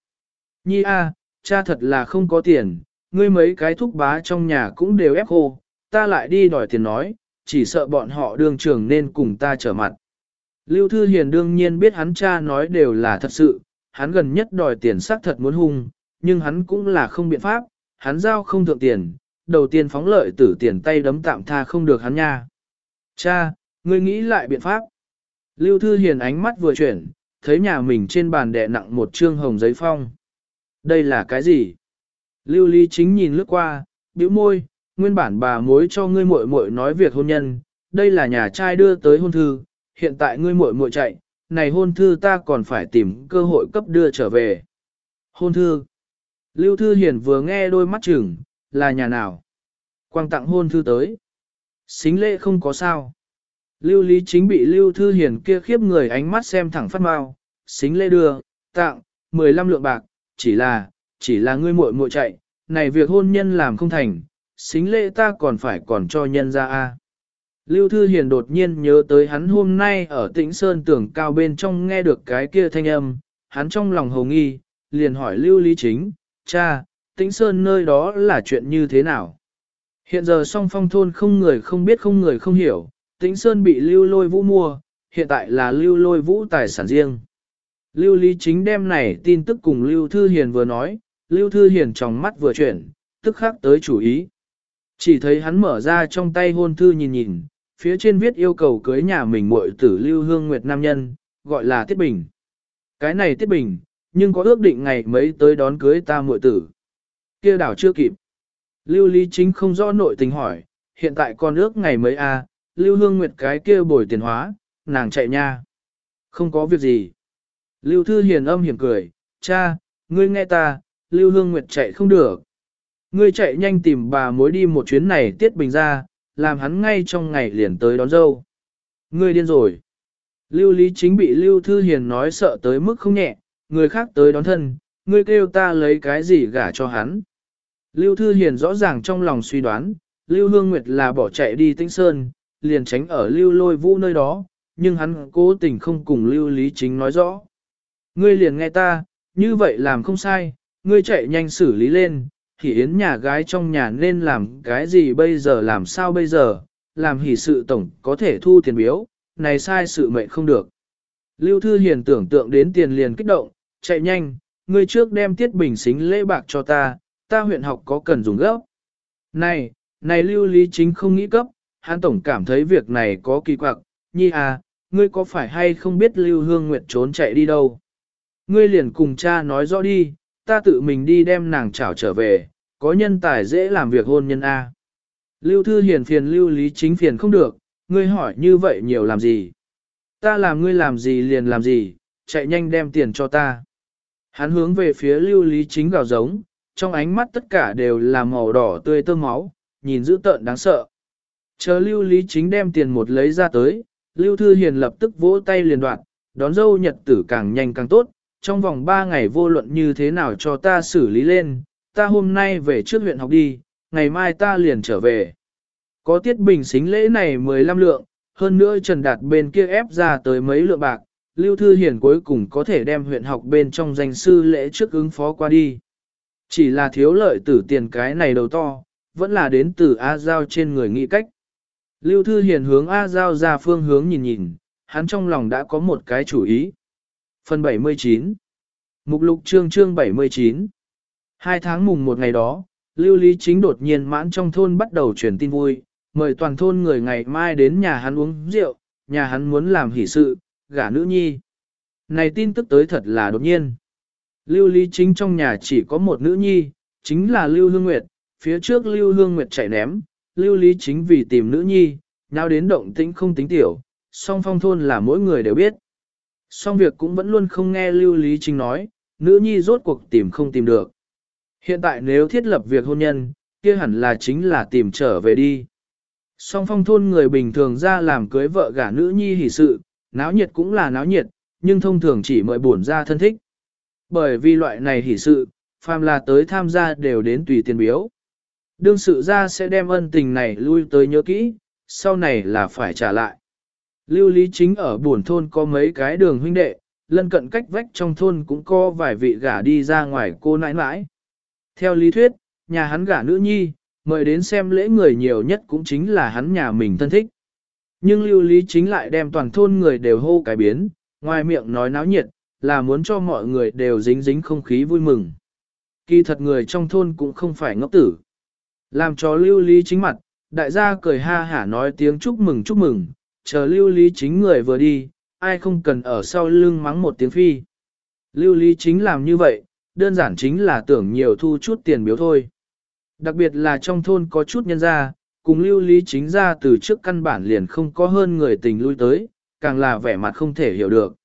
Speaker 1: Nhi a, cha thật là không có tiền, ngươi mấy cái thúc bá trong nhà cũng đều ép khô, ta lại đi đòi tiền nói, chỉ sợ bọn họ đường trường nên cùng ta trở mặt. Lưu Thư Hiền đương nhiên biết hắn cha nói đều là thật sự, hắn gần nhất đòi tiền xác thật muốn hung, nhưng hắn cũng là không biện pháp, hắn giao không thượng tiền, đầu tiên phóng lợi tử tiền tay đấm tạm tha không được hắn nha. Cha, ngươi nghĩ lại biện pháp. Lưu Thư Hiền ánh mắt vừa chuyển, thấy nhà mình trên bàn đè nặng một trương hồng giấy phong. Đây là cái gì? Lưu Ly chính nhìn lướt qua, bĩu môi, nguyên bản bà mối cho ngươi muội muội nói việc hôn nhân, đây là nhà trai đưa tới hôn thư, hiện tại ngươi muội muội chạy, này hôn thư ta còn phải tìm cơ hội cấp đưa trở về. Hôn thư. Lưu Thư Hiền vừa nghe đôi mắt chừng, là nhà nào? Quang tặng hôn thư tới. Xính lễ không có sao. Lưu Lý Chính bị Lưu Thư Hiền kia khiếp người ánh mắt xem thẳng phát mau, xính lễ đưa, tặng, 15 lượng bạc, chỉ là, chỉ là ngươi muội muội chạy, này việc hôn nhân làm không thành, xính lễ ta còn phải còn cho nhân ra a. Lưu Thư Hiền đột nhiên nhớ tới hắn hôm nay ở tĩnh Sơn tưởng cao bên trong nghe được cái kia thanh âm, hắn trong lòng hồng nghi, liền hỏi Lưu Lý Chính, cha, tĩnh Sơn nơi đó là chuyện như thế nào? Hiện giờ song phong thôn không người không biết không người không hiểu, tĩnh Sơn bị Lưu Lôi Vũ mua, hiện tại là Lưu Lôi Vũ tài sản riêng. Lưu Lý Chính đem này tin tức cùng Lưu Thư Hiền vừa nói, Lưu Thư Hiền trong mắt vừa chuyển, tức khắc tới chủ ý. Chỉ thấy hắn mở ra trong tay hôn thư nhìn nhìn, phía trên viết yêu cầu cưới nhà mình muội tử Lưu Hương Nguyệt Nam Nhân, gọi là Tiết Bình. Cái này Tiết Bình, nhưng có ước định ngày mấy tới đón cưới ta muội tử. kia đảo chưa kịp. Lưu Lý Chính không rõ nội tình hỏi, hiện tại còn ước ngày mấy a à, Lưu Hương Nguyệt cái kia bồi tiền hóa, nàng chạy nha. Không có việc gì. Lưu Thư Hiền âm hiểm cười, cha, ngươi nghe ta, Lưu Hương Nguyệt chạy không được. Ngươi chạy nhanh tìm bà mối đi một chuyến này tiết bình ra, làm hắn ngay trong ngày liền tới đón dâu. Ngươi điên rồi. Lưu Lý Chính bị Lưu Thư Hiền nói sợ tới mức không nhẹ, người khác tới đón thân, ngươi kêu ta lấy cái gì gả cho hắn. Lưu Thư Hiền rõ ràng trong lòng suy đoán, Lưu Hương Nguyệt là bỏ chạy đi Tĩnh Sơn, liền tránh ở Lưu Lôi Vũ nơi đó, nhưng hắn cố tình không cùng Lưu Lý Chính nói rõ. Ngươi liền nghe ta, như vậy làm không sai, ngươi chạy nhanh xử lý lên, hỉ yến nhà gái trong nhà nên làm cái gì bây giờ làm sao bây giờ, làm hỉ sự tổng có thể thu tiền biếu, này sai sự mệnh không được. Lưu Thư Hiền tưởng tượng đến tiền liền kích động, chạy nhanh, ngươi trước đem tiết bình xính lễ bạc cho ta, ta huyện học có cần dùng gấp. Này, này Lưu Lý Chính không nghĩ cấp, hắn tổng cảm thấy việc này có kỳ quặc, nhi à, ngươi có phải hay không biết Lưu Hương Nguyệt trốn chạy đi đâu? Ngươi liền cùng cha nói rõ đi, ta tự mình đi đem nàng trảo trở về, có nhân tài dễ làm việc hôn nhân A. Lưu Thư Hiền phiền Lưu Lý Chính phiền không được, ngươi hỏi như vậy nhiều làm gì? Ta làm ngươi làm gì liền làm gì, chạy nhanh đem tiền cho ta. Hắn hướng về phía Lưu Lý Chính gào giống, trong ánh mắt tất cả đều là màu đỏ tươi tơ máu, nhìn dữ tợn đáng sợ. Chờ Lưu Lý Chính đem tiền một lấy ra tới, Lưu Thư Hiền lập tức vỗ tay liền đoạn, đón dâu nhật tử càng nhanh càng tốt, trong vòng 3 ngày vô luận như thế nào cho ta xử lý lên, ta hôm nay về trước huyện học đi, ngày mai ta liền trở về. Có tiết bình xính lễ này 15 lượng, hơn nữa Trần Đạt bên kia ép ra tới mấy lượng bạc, Lưu Thư Hiển cuối cùng có thể đem huyện học bên trong danh sư lễ trước ứng phó qua đi. Chỉ là thiếu lợi tử tiền cái này đầu to, vẫn là đến từ A Giao trên người nghĩ cách. Lưu Thư Hiền hướng A Giao ra phương hướng nhìn nhìn, hắn trong lòng đã có một cái chủ ý. Phần 79 Mục lục chương chương 79 Hai tháng mùng một ngày đó, Lưu Lý Chính đột nhiên mãn trong thôn bắt đầu truyền tin vui, mời toàn thôn người ngày mai đến nhà hắn uống rượu, nhà hắn muốn làm hỷ sự, gả nữ nhi. Này tin tức tới thật là đột nhiên. Lưu Lý Chính trong nhà chỉ có một nữ nhi, chính là Lưu Hương Nguyệt, phía trước Lưu Hương Nguyệt chạy ném, Lưu Lý Chính vì tìm nữ nhi, nào đến động tĩnh không tính tiểu, song phong thôn là mỗi người đều biết. Song việc cũng vẫn luôn không nghe Lưu Lý Chính nói, nữ nhi rốt cuộc tìm không tìm được. Hiện tại nếu thiết lập việc hôn nhân, kia hẳn là chính là tìm trở về đi. Song phong thôn người bình thường ra làm cưới vợ gả nữ nhi hỷ sự, náo nhiệt cũng là náo nhiệt, nhưng thông thường chỉ mời bổn ra thân thích. Bởi vì loại này hỷ sự, phàm là tới tham gia đều đến tùy tiền biếu. Đương sự ra sẽ đem ân tình này lui tới nhớ kỹ, sau này là phải trả lại. Lưu Lý Chính ở buồn thôn có mấy cái đường huynh đệ, lân cận cách vách trong thôn cũng có vài vị gả đi ra ngoài cô nãi nãi. Theo lý thuyết, nhà hắn gả nữ nhi, mời đến xem lễ người nhiều nhất cũng chính là hắn nhà mình thân thích. Nhưng lưu lý chính lại đem toàn thôn người đều hô cái biến, ngoài miệng nói náo nhiệt, là muốn cho mọi người đều dính dính không khí vui mừng. Kỳ thật người trong thôn cũng không phải ngốc tử. Làm cho lưu lý chính mặt, đại gia cười ha hả nói tiếng chúc mừng chúc mừng, chờ lưu lý chính người vừa đi, ai không cần ở sau lưng mắng một tiếng phi. Lưu lý chính làm như vậy, đơn giản chính là tưởng nhiều thu chút tiền biếu thôi. Đặc biệt là trong thôn có chút nhân gia, cùng lưu lý chính ra từ trước căn bản liền không có hơn người tình lui tới, càng là vẻ mặt không thể hiểu được.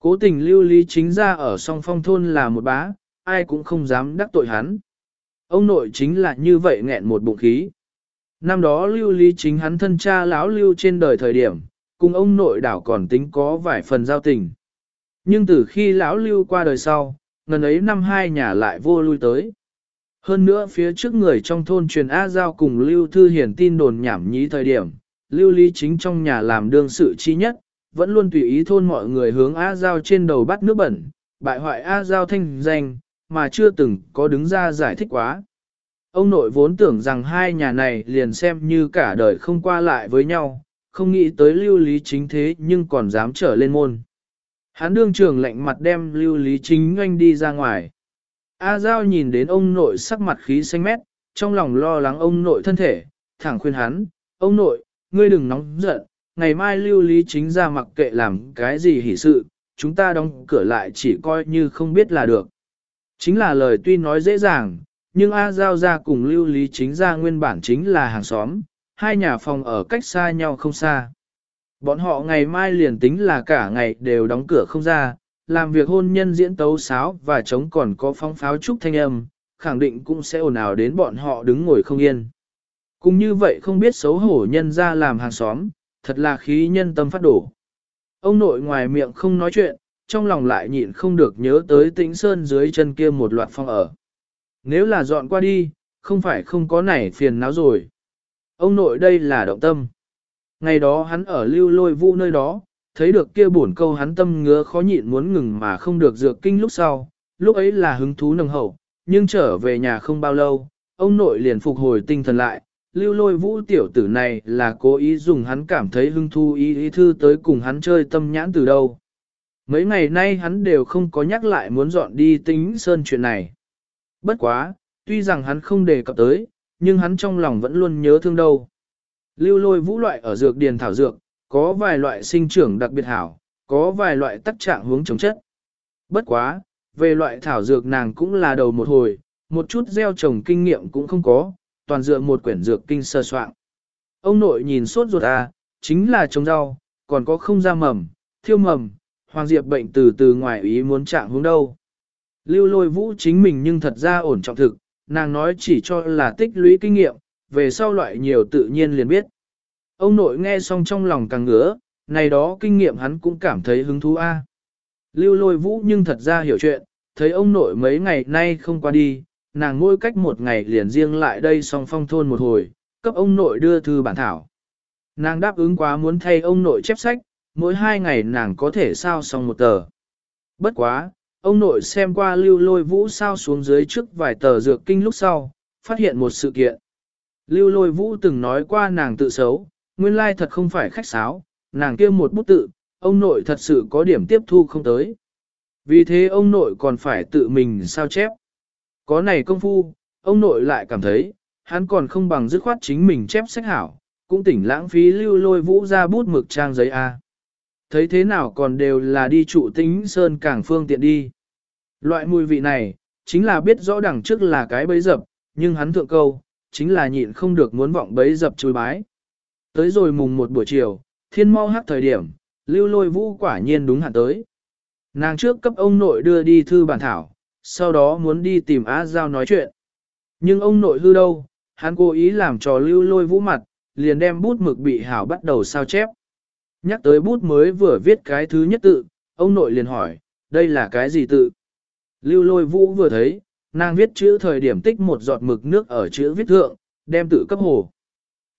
Speaker 1: Cố tình lưu lý chính ra ở song phong thôn là một bá, ai cũng không dám đắc tội hắn. Ông nội chính là như vậy nghẹn một bụng khí. Năm đó lưu lý chính hắn thân cha lão lưu trên đời thời điểm, cùng ông nội đảo còn tính có vài phần giao tình. Nhưng từ khi lão lưu qua đời sau, ngần ấy năm hai nhà lại vô lui tới. Hơn nữa phía trước người trong thôn truyền A Giao cùng Lưu Thư Hiển tin đồn nhảm nhí thời điểm, Lưu Lý chính trong nhà làm đương sự chi nhất, vẫn luôn tùy ý thôn mọi người hướng A Giao trên đầu bắt nước bẩn, bại hoại A Giao thanh danh, mà chưa từng có đứng ra giải thích quá. Ông nội vốn tưởng rằng hai nhà này liền xem như cả đời không qua lại với nhau, không nghĩ tới lưu lý chính thế nhưng còn dám trở lên môn. Hắn đương trường lạnh mặt đem lưu lý chính anh đi ra ngoài. A Giao nhìn đến ông nội sắc mặt khí xanh mét, trong lòng lo lắng ông nội thân thể, thẳng khuyên hắn, ông nội, ngươi đừng nóng giận, ngày mai lưu lý chính ra mặc kệ làm cái gì hỉ sự, chúng ta đóng cửa lại chỉ coi như không biết là được. Chính là lời tuy nói dễ dàng, nhưng A Giao ra cùng lưu lý chính ra nguyên bản chính là hàng xóm, hai nhà phòng ở cách xa nhau không xa. Bọn họ ngày mai liền tính là cả ngày đều đóng cửa không ra, làm việc hôn nhân diễn tấu sáo và chống còn có phong pháo trúc thanh âm, khẳng định cũng sẽ ồn ào đến bọn họ đứng ngồi không yên. Cũng như vậy không biết xấu hổ nhân ra làm hàng xóm, thật là khí nhân tâm phát đổ. Ông nội ngoài miệng không nói chuyện, trong lòng lại nhịn không được nhớ tới tĩnh sơn dưới chân kia một loạt phong ở. Nếu là dọn qua đi, không phải không có nảy phiền não rồi. Ông nội đây là động tâm. Ngày đó hắn ở lưu lôi vũ nơi đó, thấy được kia bổn câu hắn tâm ngứa khó nhịn muốn ngừng mà không được dược kinh lúc sau, lúc ấy là hứng thú nồng hậu, nhưng trở về nhà không bao lâu, ông nội liền phục hồi tinh thần lại, lưu lôi vũ tiểu tử này là cố ý dùng hắn cảm thấy hứng thú ý ý thư tới cùng hắn chơi tâm nhãn từ đâu. Mấy ngày nay hắn đều không có nhắc lại muốn dọn đi tính sơn chuyện này. Bất quá, tuy rằng hắn không đề cập tới, nhưng hắn trong lòng vẫn luôn nhớ thương đâu. Lưu lôi vũ loại ở dược điền thảo dược, có vài loại sinh trưởng đặc biệt hảo, có vài loại tác trạng hướng chống chất. Bất quá, về loại thảo dược nàng cũng là đầu một hồi, một chút gieo trồng kinh nghiệm cũng không có, toàn dựa một quyển dược kinh sơ soạn. Ông nội nhìn sốt ruột à, chính là trồng rau, còn có không ra mầm, thiêu mầm, hoàng diệp bệnh từ từ ngoài ý muốn trạng hướng đâu. Lưu lôi vũ chính mình nhưng thật ra ổn trọng thực, nàng nói chỉ cho là tích lũy kinh nghiệm, về sau loại nhiều tự nhiên liền biết. Ông nội nghe xong trong lòng càng ngứa, này đó kinh nghiệm hắn cũng cảm thấy hứng thú a. Lưu lôi vũ nhưng thật ra hiểu chuyện, thấy ông nội mấy ngày nay không qua đi, nàng ngôi cách một ngày liền riêng lại đây song phong thôn một hồi, cấp ông nội đưa thư bản thảo. Nàng đáp ứng quá muốn thay ông nội chép sách, mỗi hai ngày nàng có thể sao xong một tờ. Bất quá, ông nội xem qua lưu lôi vũ sao xuống dưới trước vài tờ dược kinh lúc sau, phát hiện một sự kiện. Lưu lôi vũ từng nói qua nàng tự xấu, nguyên lai thật không phải khách sáo, nàng kia một bút tự, ông nội thật sự có điểm tiếp thu không tới. Vì thế ông nội còn phải tự mình sao chép. Có này công phu, ông nội lại cảm thấy, hắn còn không bằng dứt khoát chính mình chép sách hảo, cũng tỉnh lãng phí lưu lôi vũ ra bút mực trang giấy A. Thấy thế nào còn đều là đi trụ tính sơn càng phương tiện đi. Loại mùi vị này, chính là biết rõ đằng trước là cái bấy dập, nhưng hắn thượng câu, chính là nhịn không được muốn vọng bấy dập chui bái. Tới rồi mùng một buổi chiều, thiên mau hát thời điểm, lưu lôi vũ quả nhiên đúng hạn tới. Nàng trước cấp ông nội đưa đi thư bản thảo, sau đó muốn đi tìm Á Giao nói chuyện. Nhưng ông nội hư đâu, hắn cố ý làm trò lưu lôi vũ mặt, liền đem bút mực bị hảo bắt đầu sao chép. Nhắc tới bút mới vừa viết cái thứ nhất tự, ông nội liền hỏi, đây là cái gì tự? Lưu lôi vũ vừa thấy, nàng viết chữ thời điểm tích một giọt mực nước ở chữ viết thượng, đem tự cấp hồ.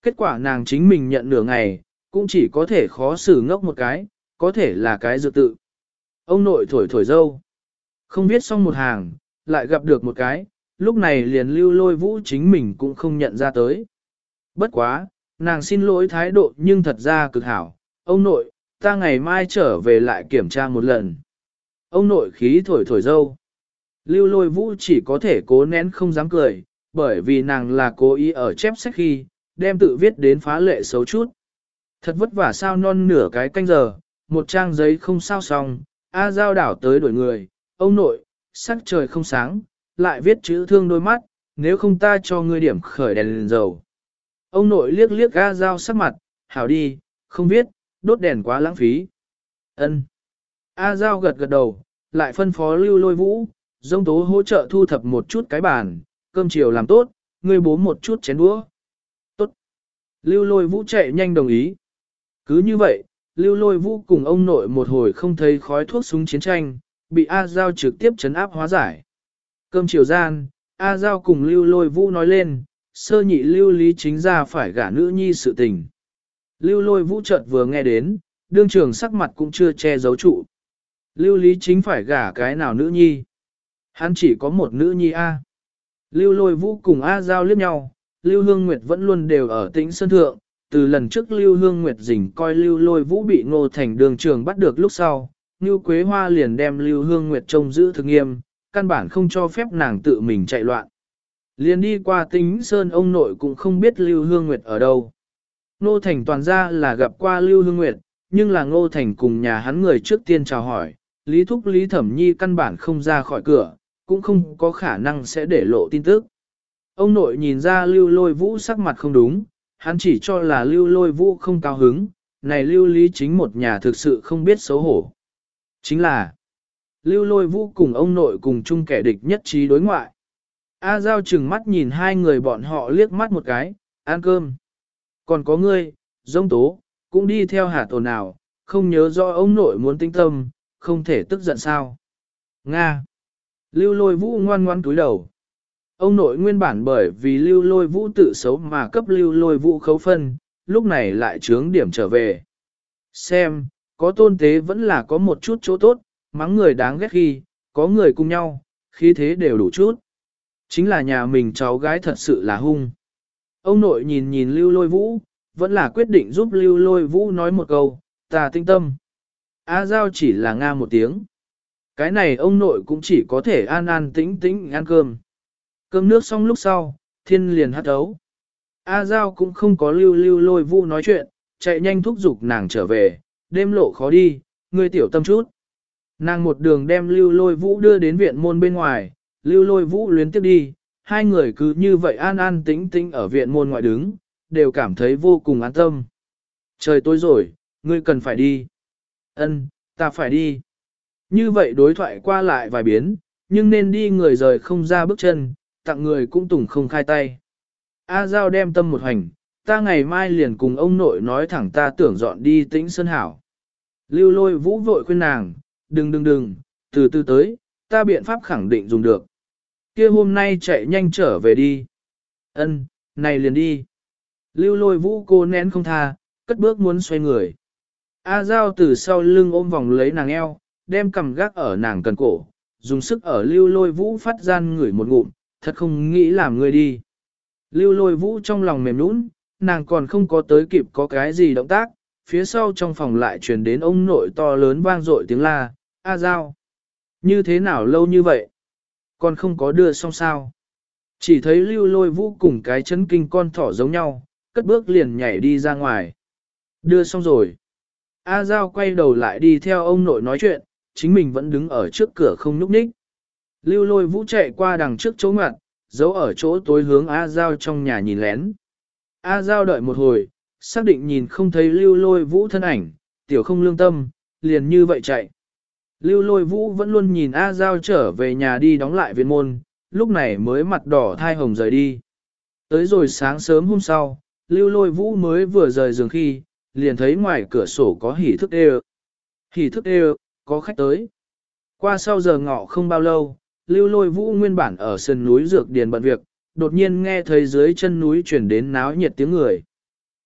Speaker 1: Kết quả nàng chính mình nhận nửa ngày, cũng chỉ có thể khó xử ngốc một cái, có thể là cái dự tự. Ông nội thổi thổi dâu. Không viết xong một hàng, lại gặp được một cái, lúc này liền lưu lôi vũ chính mình cũng không nhận ra tới. Bất quá, nàng xin lỗi thái độ nhưng thật ra cực hảo. Ông nội, ta ngày mai trở về lại kiểm tra một lần. Ông nội khí thổi thổi dâu. Lưu lôi vũ chỉ có thể cố nén không dám cười, bởi vì nàng là cố ý ở chép sách khi, đem tự viết đến phá lệ xấu chút. Thật vất vả sao non nửa cái canh giờ, một trang giấy không sao xong, A Giao đảo tới đổi người, ông nội, sắc trời không sáng, lại viết chữ thương đôi mắt, nếu không ta cho ngươi điểm khởi đèn lên dầu. Ông nội liếc liếc A Giao sắc mặt, hảo đi, không viết, đốt đèn quá lãng phí. Ân. A Giao gật gật đầu, lại phân phó lưu lôi vũ, dông tố hỗ trợ thu thập một chút cái bàn, cơm chiều làm tốt, ngươi bố một chút chén đũa. Tốt. Lưu lôi vũ chạy nhanh đồng ý. Cứ như vậy, lưu lôi vũ cùng ông nội một hồi không thấy khói thuốc súng chiến tranh, bị A Giao trực tiếp chấn áp hóa giải. Cơm chiều gian, A Giao cùng lưu lôi vũ nói lên, sơ nhị lưu lý chính ra phải gả nữ nhi sự tình. Lưu lôi vũ chợt vừa nghe đến, đương trường sắc mặt cũng chưa che giấu trụ. Lưu lý chính phải gả cái nào nữ nhi. Hắn chỉ có một nữ nhi A. Lưu lôi vũ cùng A Giao liếc nhau, Lưu Hương Nguyệt vẫn luôn đều ở tĩnh sơn thượng. Từ lần trước Lưu Hương Nguyệt dình coi Lưu lôi vũ bị ngô thành đường trường bắt được lúc sau, Như Quế Hoa liền đem Lưu Hương Nguyệt trông giữ thực nghiêm, căn bản không cho phép nàng tự mình chạy loạn. Liền đi qua tính sơn ông nội cũng không biết Lưu Hương Nguyệt ở đâu. Ngô Thành toàn ra là gặp qua Lưu Hương Nguyệt, nhưng là Ngô Thành cùng nhà hắn người trước tiên chào hỏi, Lý Thúc Lý Thẩm Nhi căn bản không ra khỏi cửa, cũng không có khả năng sẽ để lộ tin tức. Ông nội nhìn ra Lưu Lôi Vũ sắc mặt không đúng, hắn chỉ cho là Lưu Lôi Vũ không cao hứng, này Lưu Lý chính một nhà thực sự không biết xấu hổ. Chính là, Lưu Lôi Vũ cùng ông nội cùng chung kẻ địch nhất trí đối ngoại. A Giao chừng mắt nhìn hai người bọn họ liếc mắt một cái, ăn cơm. Còn có ngươi, giống tố, cũng đi theo hạt tổ nào, không nhớ do ông nội muốn tinh tâm, không thể tức giận sao. Nga. Lưu lôi vũ ngoan ngoan túi đầu. Ông nội nguyên bản bởi vì lưu lôi vũ tự xấu mà cấp lưu lôi vũ khấu phân, lúc này lại trướng điểm trở về. Xem, có tôn tế vẫn là có một chút chỗ tốt, mắng người đáng ghét khi, có người cùng nhau, khi thế đều đủ chút. Chính là nhà mình cháu gái thật sự là hung. Ông nội nhìn nhìn lưu lôi vũ, vẫn là quyết định giúp lưu lôi vũ nói một câu, ta tinh tâm. A Giao chỉ là nga một tiếng. Cái này ông nội cũng chỉ có thể an an tĩnh tĩnh ăn cơm. Cơm nước xong lúc sau, thiên liền hát ấu. A Giao cũng không có lưu lưu lôi vũ nói chuyện, chạy nhanh thúc giục nàng trở về, đêm lộ khó đi, ngươi tiểu tâm chút. Nàng một đường đem lưu lôi vũ đưa đến viện môn bên ngoài, lưu lôi vũ luyến tiếp đi, hai người cứ như vậy an an tĩnh tĩnh ở viện môn ngoại đứng, đều cảm thấy vô cùng an tâm. Trời tối rồi, ngươi cần phải đi. Ân, ta phải đi. Như vậy đối thoại qua lại vài biến, nhưng nên đi người rời không ra bước chân, tặng người cũng tùng không khai tay. A Giao đem tâm một hành, ta ngày mai liền cùng ông nội nói thẳng ta tưởng dọn đi tĩnh sơn hảo. Lưu lôi vũ vội khuyên nàng, đừng đừng đừng, từ từ tới, ta biện pháp khẳng định dùng được. kia hôm nay chạy nhanh trở về đi. Ân, này liền đi. Lưu lôi vũ cô nén không tha, cất bước muốn xoay người. A Giao từ sau lưng ôm vòng lấy nàng eo, đem cầm gác ở nàng cần cổ, dùng sức ở lưu lôi vũ phát gian ngửi một ngụm, thật không nghĩ làm người đi. Lưu lôi vũ trong lòng mềm nũng, nàng còn không có tới kịp có cái gì động tác, phía sau trong phòng lại truyền đến ông nội to lớn vang dội tiếng la, A Giao. Như thế nào lâu như vậy? Còn không có đưa xong sao? Chỉ thấy lưu lôi vũ cùng cái chân kinh con thỏ giống nhau, cất bước liền nhảy đi ra ngoài. Đưa xong rồi. A Giao quay đầu lại đi theo ông nội nói chuyện, chính mình vẫn đứng ở trước cửa không nhúc nhích. Lưu lôi vũ chạy qua đằng trước chỗ ngoặt, giấu ở chỗ tối hướng A Giao trong nhà nhìn lén. A Giao đợi một hồi, xác định nhìn không thấy lưu lôi vũ thân ảnh, tiểu không lương tâm, liền như vậy chạy. Lưu lôi vũ vẫn luôn nhìn A Giao trở về nhà đi đóng lại viện môn, lúc này mới mặt đỏ thai hồng rời đi. Tới rồi sáng sớm hôm sau, lưu lôi vũ mới vừa rời giường khi, liền thấy ngoài cửa sổ có hỉ thức đê Hỉ thức đê có khách tới. Qua sau giờ ngọ không bao lâu, lưu lôi vũ nguyên bản ở sân núi dược điền bận việc, đột nhiên nghe thấy dưới chân núi chuyển đến náo nhiệt tiếng người.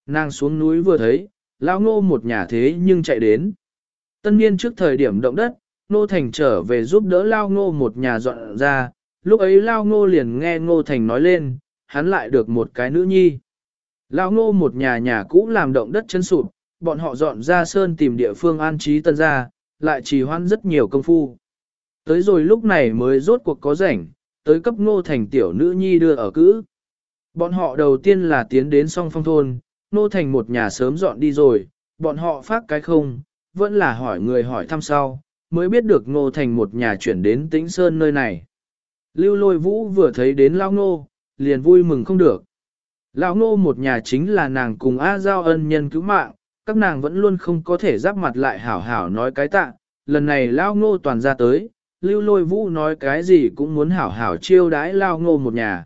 Speaker 1: Nàng xuống núi vừa thấy, lao ngô một nhà thế nhưng chạy đến. Tân niên trước thời điểm động đất, Ngô Thành trở về giúp đỡ Lao Ngô một nhà dọn ra, lúc ấy Lao Ngô liền nghe Ngô Thành nói lên, hắn lại được một cái nữ nhi. Lao Ngô một nhà nhà cũ làm động đất chân sụp, bọn họ dọn ra sơn tìm địa phương an trí tân gia, lại trì hoãn rất nhiều công phu. Tới rồi lúc này mới rốt cuộc có rảnh, tới cấp Ngô Thành tiểu nữ nhi đưa ở cữ. Bọn họ đầu tiên là tiến đến song phong thôn, Ngô Thành một nhà sớm dọn đi rồi, bọn họ phát cái không, vẫn là hỏi người hỏi thăm sau, mới biết được Ngô Thành một nhà chuyển đến Tĩnh Sơn nơi này. Lưu lôi vũ vừa thấy đến Lao Ngô, liền vui mừng không được. Lão Ngô một nhà chính là nàng cùng A Giao ân nhân cứu mạng, các nàng vẫn luôn không có thể giáp mặt lại hảo hảo nói cái tạ, lần này lao ngô toàn ra tới, lưu lôi vũ nói cái gì cũng muốn hảo hảo chiêu đãi lao ngô một nhà.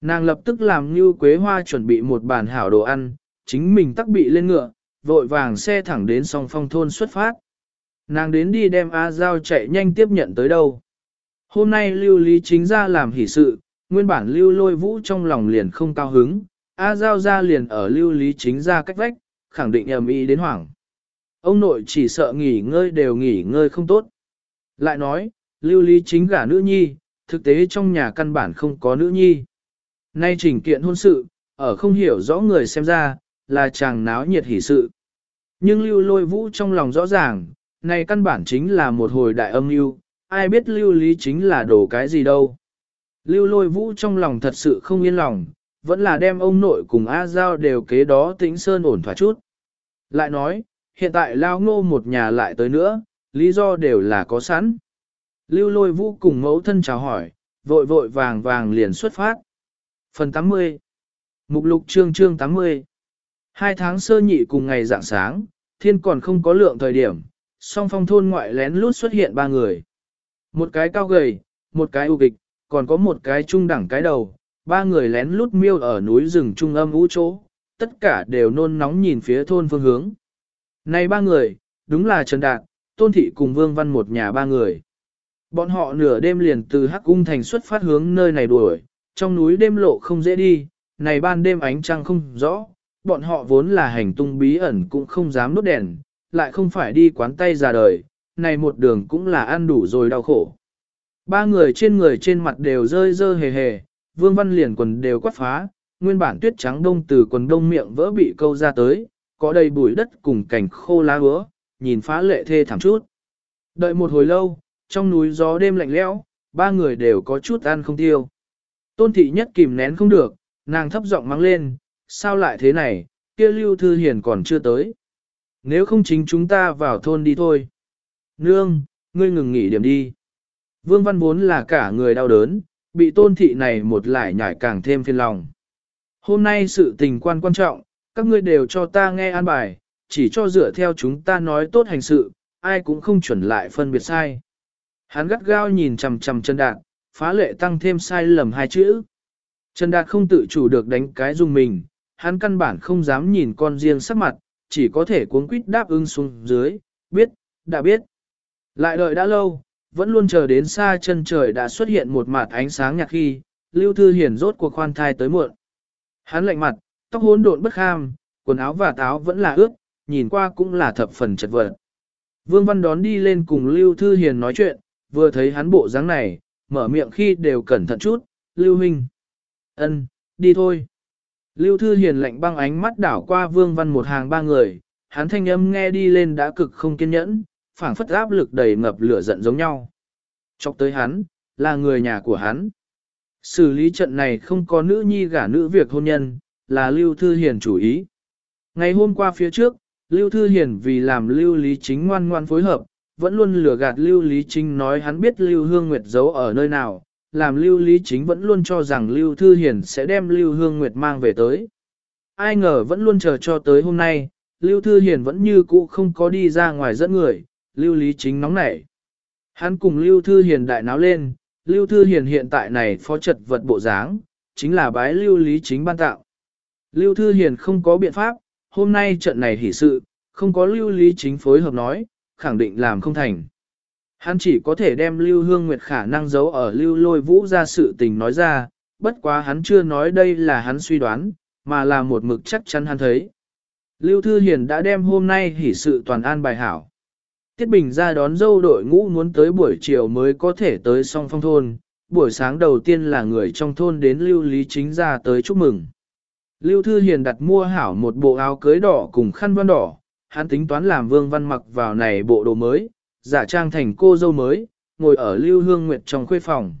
Speaker 1: Nàng lập tức làm như quế hoa chuẩn bị một bàn hảo đồ ăn, chính mình tắc bị lên ngựa, vội vàng xe thẳng đến song phong thôn xuất phát. Nàng đến đi đem A Giao chạy nhanh tiếp nhận tới đâu. Hôm nay lưu lý chính ra làm hỷ sự, nguyên bản lưu lôi vũ trong lòng liền không cao hứng, A Giao ra liền ở lưu lý chính ra cách vách, khẳng định ầm ĩ đến hoảng. Ông nội chỉ sợ nghỉ ngơi đều nghỉ ngơi không tốt. Lại nói, lưu lý chính gả nữ nhi, thực tế trong nhà căn bản không có nữ nhi. Nay trình kiện hôn sự, ở không hiểu rõ người xem ra, là chàng náo nhiệt hỷ sự. Nhưng lưu lôi vũ trong lòng rõ ràng, này căn bản chính là một hồi đại âm lưu, ai biết lưu lý chính là đồ cái gì đâu. Lưu lôi vũ trong lòng thật sự không yên lòng, vẫn là đem ông nội cùng A Giao đều kế đó tĩnh sơn ổn thỏa chút. Lại nói, hiện tại lao ngô một nhà lại tới nữa, lý do đều là có sẵn. Lưu lôi vũ cùng mẫu thân chào hỏi, vội vội vàng vàng liền xuất phát. Phần 80 Mục lục chương chương 80 Hai tháng sơ nhị cùng ngày dạng sáng, thiên còn không có lượng thời điểm, song phong thôn ngoại lén lút xuất hiện ba người. Một cái cao gầy, một cái u kịch, còn có một cái trung đẳng cái đầu, ba người lén lút miêu ở núi rừng trung âm ú chỗ, tất cả đều nôn nóng nhìn phía thôn phương hướng. Này ba người, đúng là Trần Đạt, Tôn Thị cùng Vương Văn một nhà ba người. Bọn họ nửa đêm liền từ Hắc Cung Thành xuất phát hướng nơi này đuổi, trong núi đêm lộ không dễ đi, này ban đêm ánh trăng không rõ, bọn họ vốn là hành tung bí ẩn cũng không dám đốt đèn, lại không phải đi quán tay ra đời, này một đường cũng là ăn đủ rồi đau khổ. Ba người trên người trên mặt đều rơi rơ hề hề, vương văn liền quần đều quát phá, nguyên bản tuyết trắng đông từ quần đông miệng vỡ bị câu ra tới, có đầy bụi đất cùng cảnh khô lá úa, nhìn phá lệ thê thảm chút. Đợi một hồi lâu, trong núi gió đêm lạnh lẽo, ba người đều có chút ăn không tiêu. Tôn thị nhất kìm nén không được, nàng thấp giọng mắng lên, sao lại thế này, kia lưu thư hiền còn chưa tới. Nếu không chính chúng ta vào thôn đi thôi. Nương, ngươi ngừng nghỉ điểm đi. Vương Văn vốn là cả người đau đớn, bị tôn thị này một lại nhảy càng thêm phiền lòng. Hôm nay sự tình quan quan trọng, các ngươi đều cho ta nghe an bài, chỉ cho dựa theo chúng ta nói tốt hành sự, ai cũng không chuẩn lại phân biệt sai. Hắn gắt gao nhìn chằm chằm chân Đạt, phá lệ tăng thêm sai lầm hai chữ. Trần Đạt không tự chủ được đánh cái dùng mình, hắn căn bản không dám nhìn con riêng sắc mặt, chỉ có thể cuống quýt đáp ứng xuống dưới, biết, đã biết. Lại đợi đã lâu, vẫn luôn chờ đến xa chân trời đã xuất hiện một mặt ánh sáng nhạt khi, Lưu Thư Hiển rốt cuộc khoan thai tới muộn. Hắn lạnh mặt, tóc hỗn độn bất kham, quần áo và táo vẫn là ướt, nhìn qua cũng là thập phần chật vật. Vương Văn đón đi lên cùng Lưu Thư Hiền nói chuyện, vừa thấy hắn bộ dáng này, mở miệng khi đều cẩn thận chút, Lưu Minh. ân, đi thôi. Lưu Thư Hiền lạnh băng ánh mắt đảo qua Vương Văn một hàng ba người, hắn thanh âm nghe đi lên đã cực không kiên nhẫn, phảng phất áp lực đầy ngập lửa giận giống nhau. Chọc tới hắn, là người nhà của hắn. Xử lý trận này không có nữ nhi gả nữ việc hôn nhân, là Lưu Thư Hiền chủ ý. Ngày hôm qua phía trước, Lưu Thư Hiền vì làm Lưu Lý Chính ngoan ngoan phối hợp, vẫn luôn lừa gạt Lưu Lý Chính nói hắn biết Lưu Hương Nguyệt giấu ở nơi nào, làm Lưu Lý Chính vẫn luôn cho rằng Lưu Thư Hiền sẽ đem Lưu Hương Nguyệt mang về tới. Ai ngờ vẫn luôn chờ cho tới hôm nay, Lưu Thư Hiền vẫn như cũ không có đi ra ngoài dẫn người, Lưu Lý Chính nóng nảy. Hắn cùng Lưu Thư Hiền đại náo lên, Lưu Thư Hiền hiện tại này phó trật vật bộ dáng, chính là bái Lưu Lý Chính ban tạo. Lưu Thư Hiền không có biện pháp, hôm nay trận này hỷ sự, không có Lưu Lý Chính phối hợp nói, khẳng định làm không thành. Hắn chỉ có thể đem Lưu Hương Nguyệt khả năng giấu ở Lưu Lôi Vũ ra sự tình nói ra, bất quá hắn chưa nói đây là hắn suy đoán, mà là một mực chắc chắn hắn thấy. Lưu Thư Hiền đã đem hôm nay hỷ sự toàn an bài hảo. Tiết Bình ra đón dâu đội ngũ muốn tới buổi chiều mới có thể tới song phong thôn, buổi sáng đầu tiên là người trong thôn đến Lưu Lý Chính ra tới chúc mừng. Lưu Thư Hiền đặt mua hảo một bộ áo cưới đỏ cùng khăn văn đỏ, hắn tính toán làm vương văn mặc vào này bộ đồ mới, giả trang thành cô dâu mới, ngồi ở Lưu Hương Nguyệt trong khuê phòng.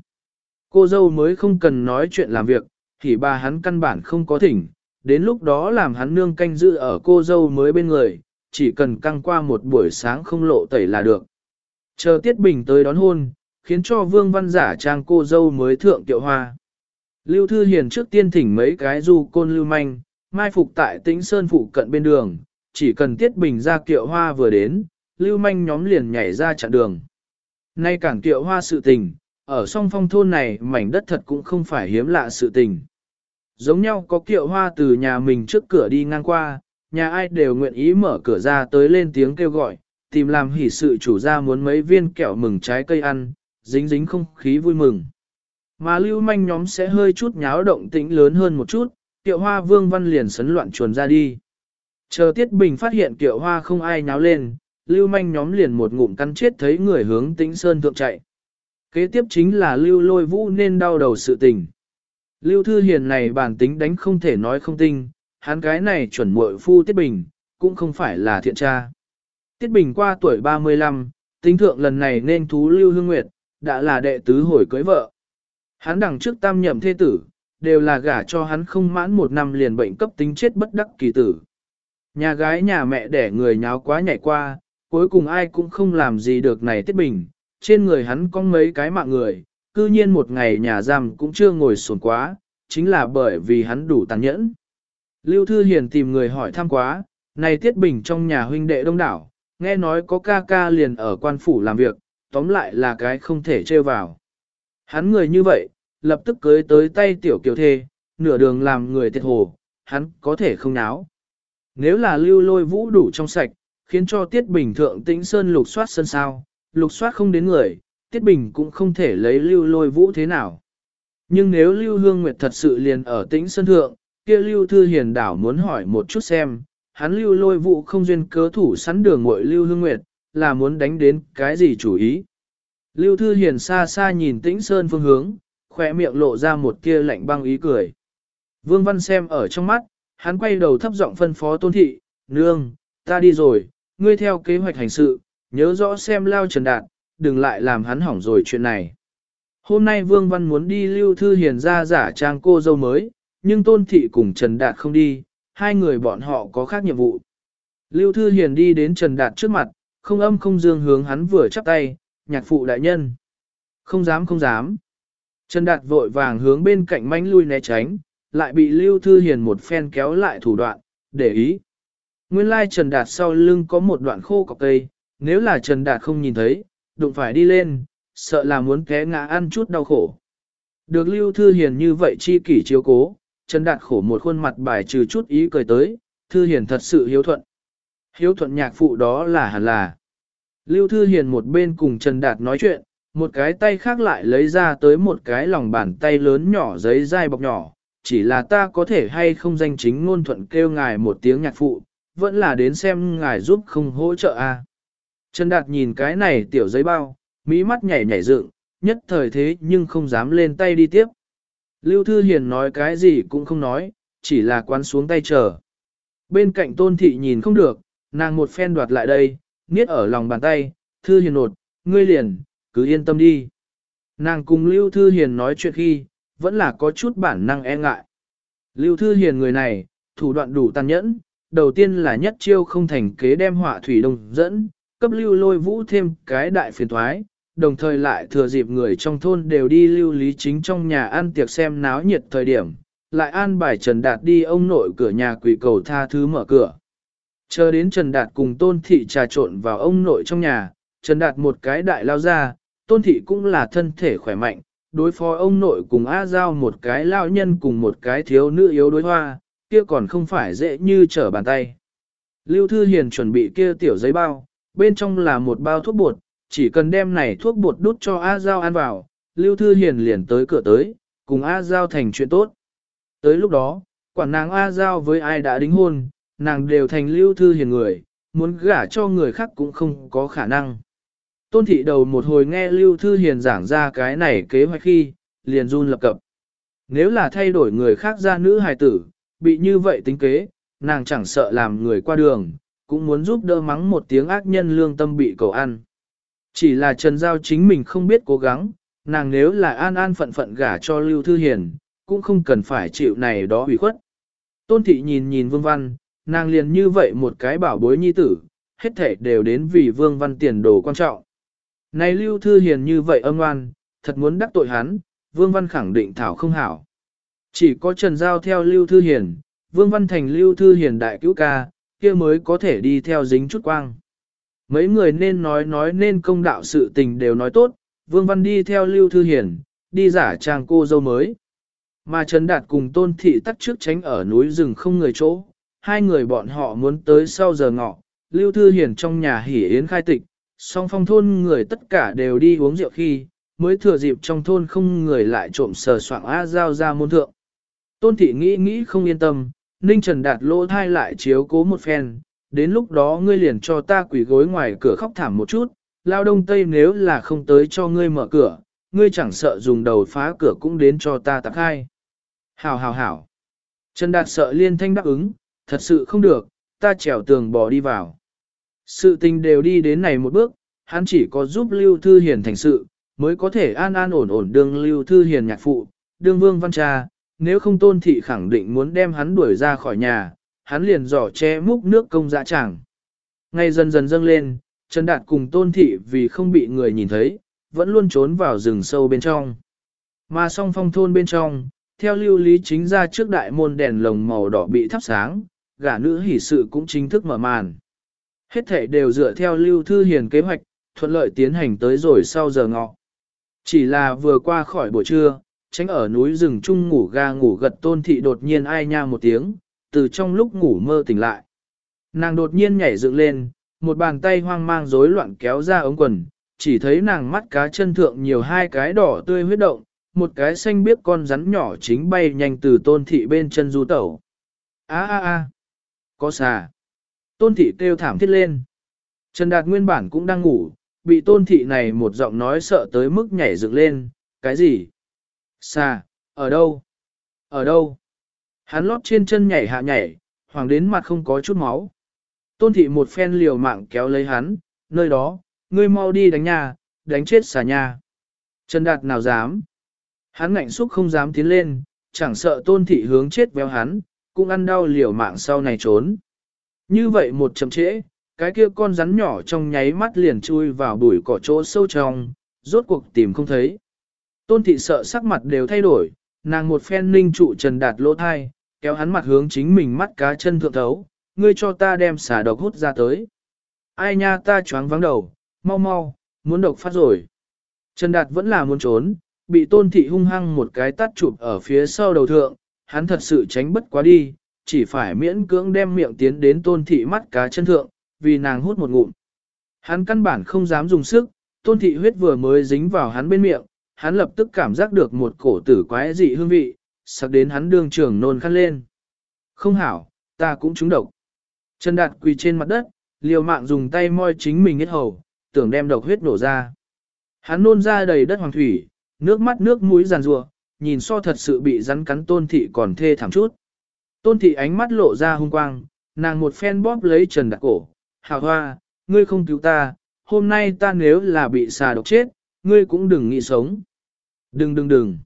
Speaker 1: Cô dâu mới không cần nói chuyện làm việc, thì bà hắn căn bản không có thỉnh, đến lúc đó làm hắn nương canh giữ ở cô dâu mới bên người, chỉ cần căng qua một buổi sáng không lộ tẩy là được. Chờ Tiết Bình tới đón hôn, khiến cho Vương Văn giả trang cô dâu mới thượng tiệu hoa. Lưu Thư Hiền trước tiên thỉnh mấy cái du côn lưu manh, mai phục tại tĩnh sơn phụ cận bên đường, chỉ cần Tiết Bình ra kiệu hoa vừa đến, lưu manh nhóm liền nhảy ra chặn đường. Nay cảng tiệu hoa sự tình, ở song phong thôn này mảnh đất thật cũng không phải hiếm lạ sự tình. Giống nhau có kiệu hoa từ nhà mình trước cửa đi ngang qua, nhà ai đều nguyện ý mở cửa ra tới lên tiếng kêu gọi, tìm làm hỉ sự chủ gia muốn mấy viên kẹo mừng trái cây ăn, dính dính không khí vui mừng. Mà lưu manh nhóm sẽ hơi chút nháo động tĩnh lớn hơn một chút, Tiệu hoa vương văn liền sấn loạn chuồn ra đi. Chờ Tiết Bình phát hiện Tiệu hoa không ai nháo lên, lưu manh nhóm liền một ngụm cắn chết thấy người hướng tĩnh sơn thượng chạy. Kế tiếp chính là lưu lôi vũ nên đau đầu sự tình. Lưu Thư Hiền này bản tính đánh không thể nói không tinh, hắn cái này chuẩn muội phu Tiết Bình, cũng không phải là thiện tra. Tiết Bình qua tuổi 35, tính thượng lần này nên thú Lưu Hương Nguyệt, đã là đệ tứ hồi cưới vợ. Hắn đằng trước tam nhậm thê tử, đều là gả cho hắn không mãn một năm liền bệnh cấp tính chết bất đắc kỳ tử. Nhà gái nhà mẹ đẻ người nháo quá nhảy qua, cuối cùng ai cũng không làm gì được này Tiết Bình, trên người hắn có mấy cái mạng người, cư nhiên một ngày nhà giam cũng chưa ngồi sồn quá, chính là bởi vì hắn đủ tàn nhẫn. Lưu Thư Hiền tìm người hỏi thăm quá, này Tiết Bình trong nhà huynh đệ đông đảo, nghe nói có ca ca liền ở quan phủ làm việc, tóm lại là cái không thể trêu vào. Hắn người như vậy, lập tức cưới tới tay tiểu kiều thê, nửa đường làm người thiệt hồ, hắn có thể không náo. Nếu là lưu lôi vũ đủ trong sạch, khiến cho Tiết Bình thượng tĩnh sơn lục soát sân sao, lục soát không đến người, Tiết Bình cũng không thể lấy lưu lôi vũ thế nào. Nhưng nếu lưu hương nguyệt thật sự liền ở tĩnh sơn thượng, kia lưu thư hiền đảo muốn hỏi một chút xem, hắn lưu lôi vụ không duyên cớ thủ sẵn đường ngội lưu hương nguyệt, là muốn đánh đến cái gì chủ ý. Lưu thư hiền xa xa nhìn tĩnh sơn phương hướng, khỏe miệng lộ ra một kia lạnh băng ý cười. Vương Văn xem ở trong mắt, hắn quay đầu thấp giọng phân phó tôn thị, nương, ta đi rồi, ngươi theo kế hoạch hành sự, nhớ rõ xem lao trần đạt, đừng lại làm hắn hỏng rồi chuyện này. Hôm nay Vương Văn muốn đi lưu thư hiền ra giả trang cô dâu mới, nhưng tôn thị cùng Trần Đạt không đi, hai người bọn họ có khác nhiệm vụ. Lưu Thư Hiền đi đến Trần Đạt trước mặt, không âm không dương hướng hắn vừa chắp tay, nhạc phụ đại nhân. Không dám không dám. Trần Đạt vội vàng hướng bên cạnh manh lui né tránh, lại bị Lưu Thư Hiền một phen kéo lại thủ đoạn, để ý. Nguyên lai Trần Đạt sau lưng có một đoạn khô cọc cây, nếu là Trần Đạt không nhìn thấy, đụng phải đi lên, sợ là muốn té ngã ăn chút đau khổ. Được Lưu Thư Hiền như vậy chi kỷ chiếu cố, Trần Đạt khổ một khuôn mặt bài trừ chút ý cười tới, Thư Hiền thật sự hiếu thuận. Hiếu thuận nhạc phụ đó là hẳn là. Lưu Thư Hiền một bên cùng Trần Đạt nói chuyện, một cái tay khác lại lấy ra tới một cái lòng bàn tay lớn nhỏ giấy dai bọc nhỏ, chỉ là ta có thể hay không danh chính ngôn thuận kêu ngài một tiếng nhạc phụ, vẫn là đến xem ngài giúp không hỗ trợ a. À. Trần Đạt nhìn cái này tiểu giấy bao, mỹ mắt nhảy nhảy dựng, nhất thời thế nhưng không dám lên tay đi tiếp. Lưu Thư Hiền nói cái gì cũng không nói, chỉ là quán xuống tay chờ. Bên cạnh tôn thị nhìn không được, nàng một phen đoạt lại đây, niết ở lòng bàn tay, Thư Hiền nột, ngươi liền, cứ yên tâm đi. Nàng cùng Lưu Thư Hiền nói chuyện khi, vẫn là có chút bản năng e ngại. Lưu Thư Hiền người này, thủ đoạn đủ tàn nhẫn, đầu tiên là nhất chiêu không thành kế đem họa thủy đồng dẫn, cấp Lưu lôi vũ thêm cái đại phiền thoái, đồng thời lại thừa dịp người trong thôn đều đi lưu lý chính trong nhà ăn tiệc xem náo nhiệt thời điểm, lại an bài Trần Đạt đi ông nội cửa nhà quỷ cầu tha thứ mở cửa. Chờ đến Trần Đạt cùng Tôn Thị trà trộn vào ông nội trong nhà, Trần Đạt một cái đại lao ra, Tôn Thị cũng là thân thể khỏe mạnh, đối phó ông nội cùng A Giao một cái lao nhân cùng một cái thiếu nữ yếu đối hoa, kia còn không phải dễ như trở bàn tay. Lưu Thư Hiền chuẩn bị kia tiểu giấy bao, bên trong là một bao thuốc bột, chỉ cần đem này thuốc bột đút cho A Giao ăn vào, Lưu Thư Hiền liền tới cửa tới, cùng A Giao thành chuyện tốt. Tới lúc đó, quản nàng A Giao với ai đã đính hôn, nàng đều thành Lưu Thư Hiền người, muốn gả cho người khác cũng không có khả năng. Tôn thị đầu một hồi nghe Lưu Thư Hiền giảng ra cái này kế hoạch khi, liền run lập cập. Nếu là thay đổi người khác ra nữ hài tử, bị như vậy tính kế, nàng chẳng sợ làm người qua đường, cũng muốn giúp đỡ mắng một tiếng ác nhân lương tâm bị cầu ăn. Chỉ là Trần Giao chính mình không biết cố gắng, nàng nếu là an an phận phận gả cho Lưu Thư Hiền, cũng không cần phải chịu này đó hủy khuất. Tôn thị nhìn nhìn Vương Văn, nàng liền như vậy một cái bảo bối nhi tử, hết thể đều đến vì Vương Văn tiền đồ quan trọng. Này Lưu Thư Hiền như vậy âm oan, thật muốn đắc tội hắn, Vương Văn khẳng định thảo không hảo. Chỉ có Trần Giao theo Lưu Thư Hiền, Vương Văn thành Lưu Thư Hiền đại cứu ca, kia mới có thể đi theo dính chút quang mấy người nên nói nói nên công đạo sự tình đều nói tốt, Vương Văn đi theo Lưu Thư Hiền, đi giả trang cô dâu mới. Mà Trần Đạt cùng Tôn Thị tắt trước tránh ở núi rừng không người chỗ, hai người bọn họ muốn tới sau giờ ngọ, Lưu Thư Hiền trong nhà hỉ yến khai tịch, song phong thôn người tất cả đều đi uống rượu khi, mới thừa dịp trong thôn không người lại trộm sờ soạn A giao ra môn thượng. Tôn Thị nghĩ nghĩ không yên tâm, Ninh Trần Đạt lỗ thai lại chiếu cố một phen, đến lúc đó ngươi liền cho ta quỷ gối ngoài cửa khóc thảm một chút, lao đông tây nếu là không tới cho ngươi mở cửa, ngươi chẳng sợ dùng đầu phá cửa cũng đến cho ta tạc hai. Hảo hảo hảo. Trần Đạt sợ liên thanh đáp ứng, thật sự không được, ta trèo tường bỏ đi vào. Sự tình đều đi đến này một bước, hắn chỉ có giúp Lưu Thư Hiền thành sự, mới có thể an an ổn ổn đương Lưu Thư Hiền nhạc phụ, đương vương văn cha, nếu không tôn thị khẳng định muốn đem hắn đuổi ra khỏi nhà, hắn liền giỏ che múc nước công dạ chẳng. Ngay dần dần dâng lên, Trần Đạt cùng tôn thị vì không bị người nhìn thấy, vẫn luôn trốn vào rừng sâu bên trong. Mà song phong thôn bên trong, theo lưu lý chính ra trước đại môn đèn lồng màu đỏ bị thắp sáng, gả nữ hỷ sự cũng chính thức mở màn. Hết thể đều dựa theo lưu thư hiền kế hoạch, thuận lợi tiến hành tới rồi sau giờ ngọ. Chỉ là vừa qua khỏi buổi trưa, tránh ở núi rừng chung ngủ ga ngủ gật tôn thị đột nhiên ai nha một tiếng, từ trong lúc ngủ mơ tỉnh lại. Nàng đột nhiên nhảy dựng lên, một bàn tay hoang mang rối loạn kéo ra ống quần, chỉ thấy nàng mắt cá chân thượng nhiều hai cái đỏ tươi huyết động, một cái xanh biếc con rắn nhỏ chính bay nhanh từ tôn thị bên chân du tẩu. a a a có xà. Tôn thị kêu thảm thiết lên. Trần Đạt nguyên bản cũng đang ngủ, bị tôn thị này một giọng nói sợ tới mức nhảy dựng lên, cái gì? Xà, ở đâu? Ở đâu? Hắn lót trên chân nhảy hạ nhảy, hoàng đến mặt không có chút máu. Tôn thị một phen liều mạng kéo lấy hắn, nơi đó, ngươi mau đi đánh nhà, đánh chết xà nhà. Trần Đạt nào dám? Hắn ngạnh xúc không dám tiến lên, chẳng sợ tôn thị hướng chết véo hắn, cũng ăn đau liều mạng sau này trốn. Như vậy một chậm trễ, cái kia con rắn nhỏ trong nháy mắt liền chui vào bụi cỏ chỗ sâu trong, rốt cuộc tìm không thấy. Tôn thị sợ sắc mặt đều thay đổi, nàng một phen ninh trụ trần đạt lỗ thai, kéo hắn mặt hướng chính mình mắt cá chân thượng thấu, ngươi cho ta đem xả độc hút ra tới. Ai nha ta choáng vắng đầu, mau mau, muốn độc phát rồi. Trần Đạt vẫn là muốn trốn, bị tôn thị hung hăng một cái tắt chụp ở phía sau đầu thượng, hắn thật sự tránh bất quá đi, chỉ phải miễn cưỡng đem miệng tiến đến tôn thị mắt cá chân thượng, vì nàng hút một ngụm. Hắn căn bản không dám dùng sức, tôn thị huyết vừa mới dính vào hắn bên miệng, hắn lập tức cảm giác được một cổ tử quái dị hương vị, sắc đến hắn đường trưởng nôn khăn lên. Không hảo, ta cũng trúng độc. Trần Đạt quỳ trên mặt đất, liều mạng dùng tay moi chính mình hết hầu, tưởng đem độc huyết nổ ra. Hắn nôn ra đầy đất hoàng thủy, nước mắt nước mũi giàn rùa, nhìn so thật sự bị rắn cắn tôn thị còn thê thảm chút. Tôn thị ánh mắt lộ ra hung quang, nàng một phen bóp lấy Trần Đạt cổ, hào hoa, ngươi không cứu ta, hôm nay ta nếu là bị xà độc chết, ngươi cũng đừng nghĩ sống. Đừng đừng đừng.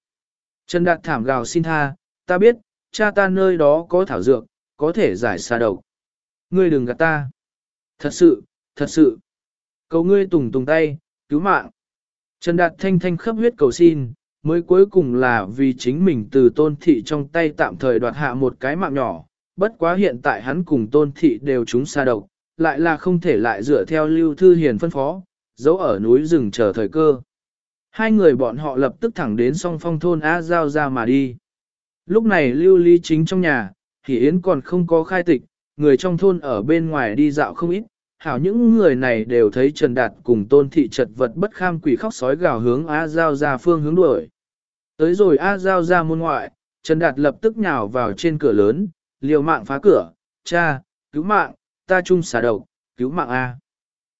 Speaker 1: Trần Đạt thảm gào xin tha, ta biết, cha ta nơi đó có thảo dược, có thể giải xa độc. Ngươi đừng gạt ta. Thật sự, thật sự. Cầu ngươi tùng tùng tay, cứu mạng. Trần Đạt thanh thanh khắp huyết cầu xin, mới cuối cùng là vì chính mình từ tôn thị trong tay tạm thời đoạt hạ một cái mạng nhỏ, bất quá hiện tại hắn cùng tôn thị đều trúng xa độc, lại là không thể lại dựa theo lưu thư hiền phân phó, giấu ở núi rừng chờ thời cơ. Hai người bọn họ lập tức thẳng đến song phong thôn A Giao ra mà đi. Lúc này lưu ly chính trong nhà, thì Yến còn không có khai tịch, người trong thôn ở bên ngoài đi dạo không ít, hảo những người này đều thấy Trần Đạt cùng tôn thị trật vật bất kham quỷ khóc sói gào hướng A Giao ra phương hướng đuổi. Tới rồi A Giao ra môn ngoại, Trần Đạt lập tức nhào vào trên cửa lớn, liều mạng phá cửa, cha, cứu mạng, ta chung xả độc, cứu mạng A.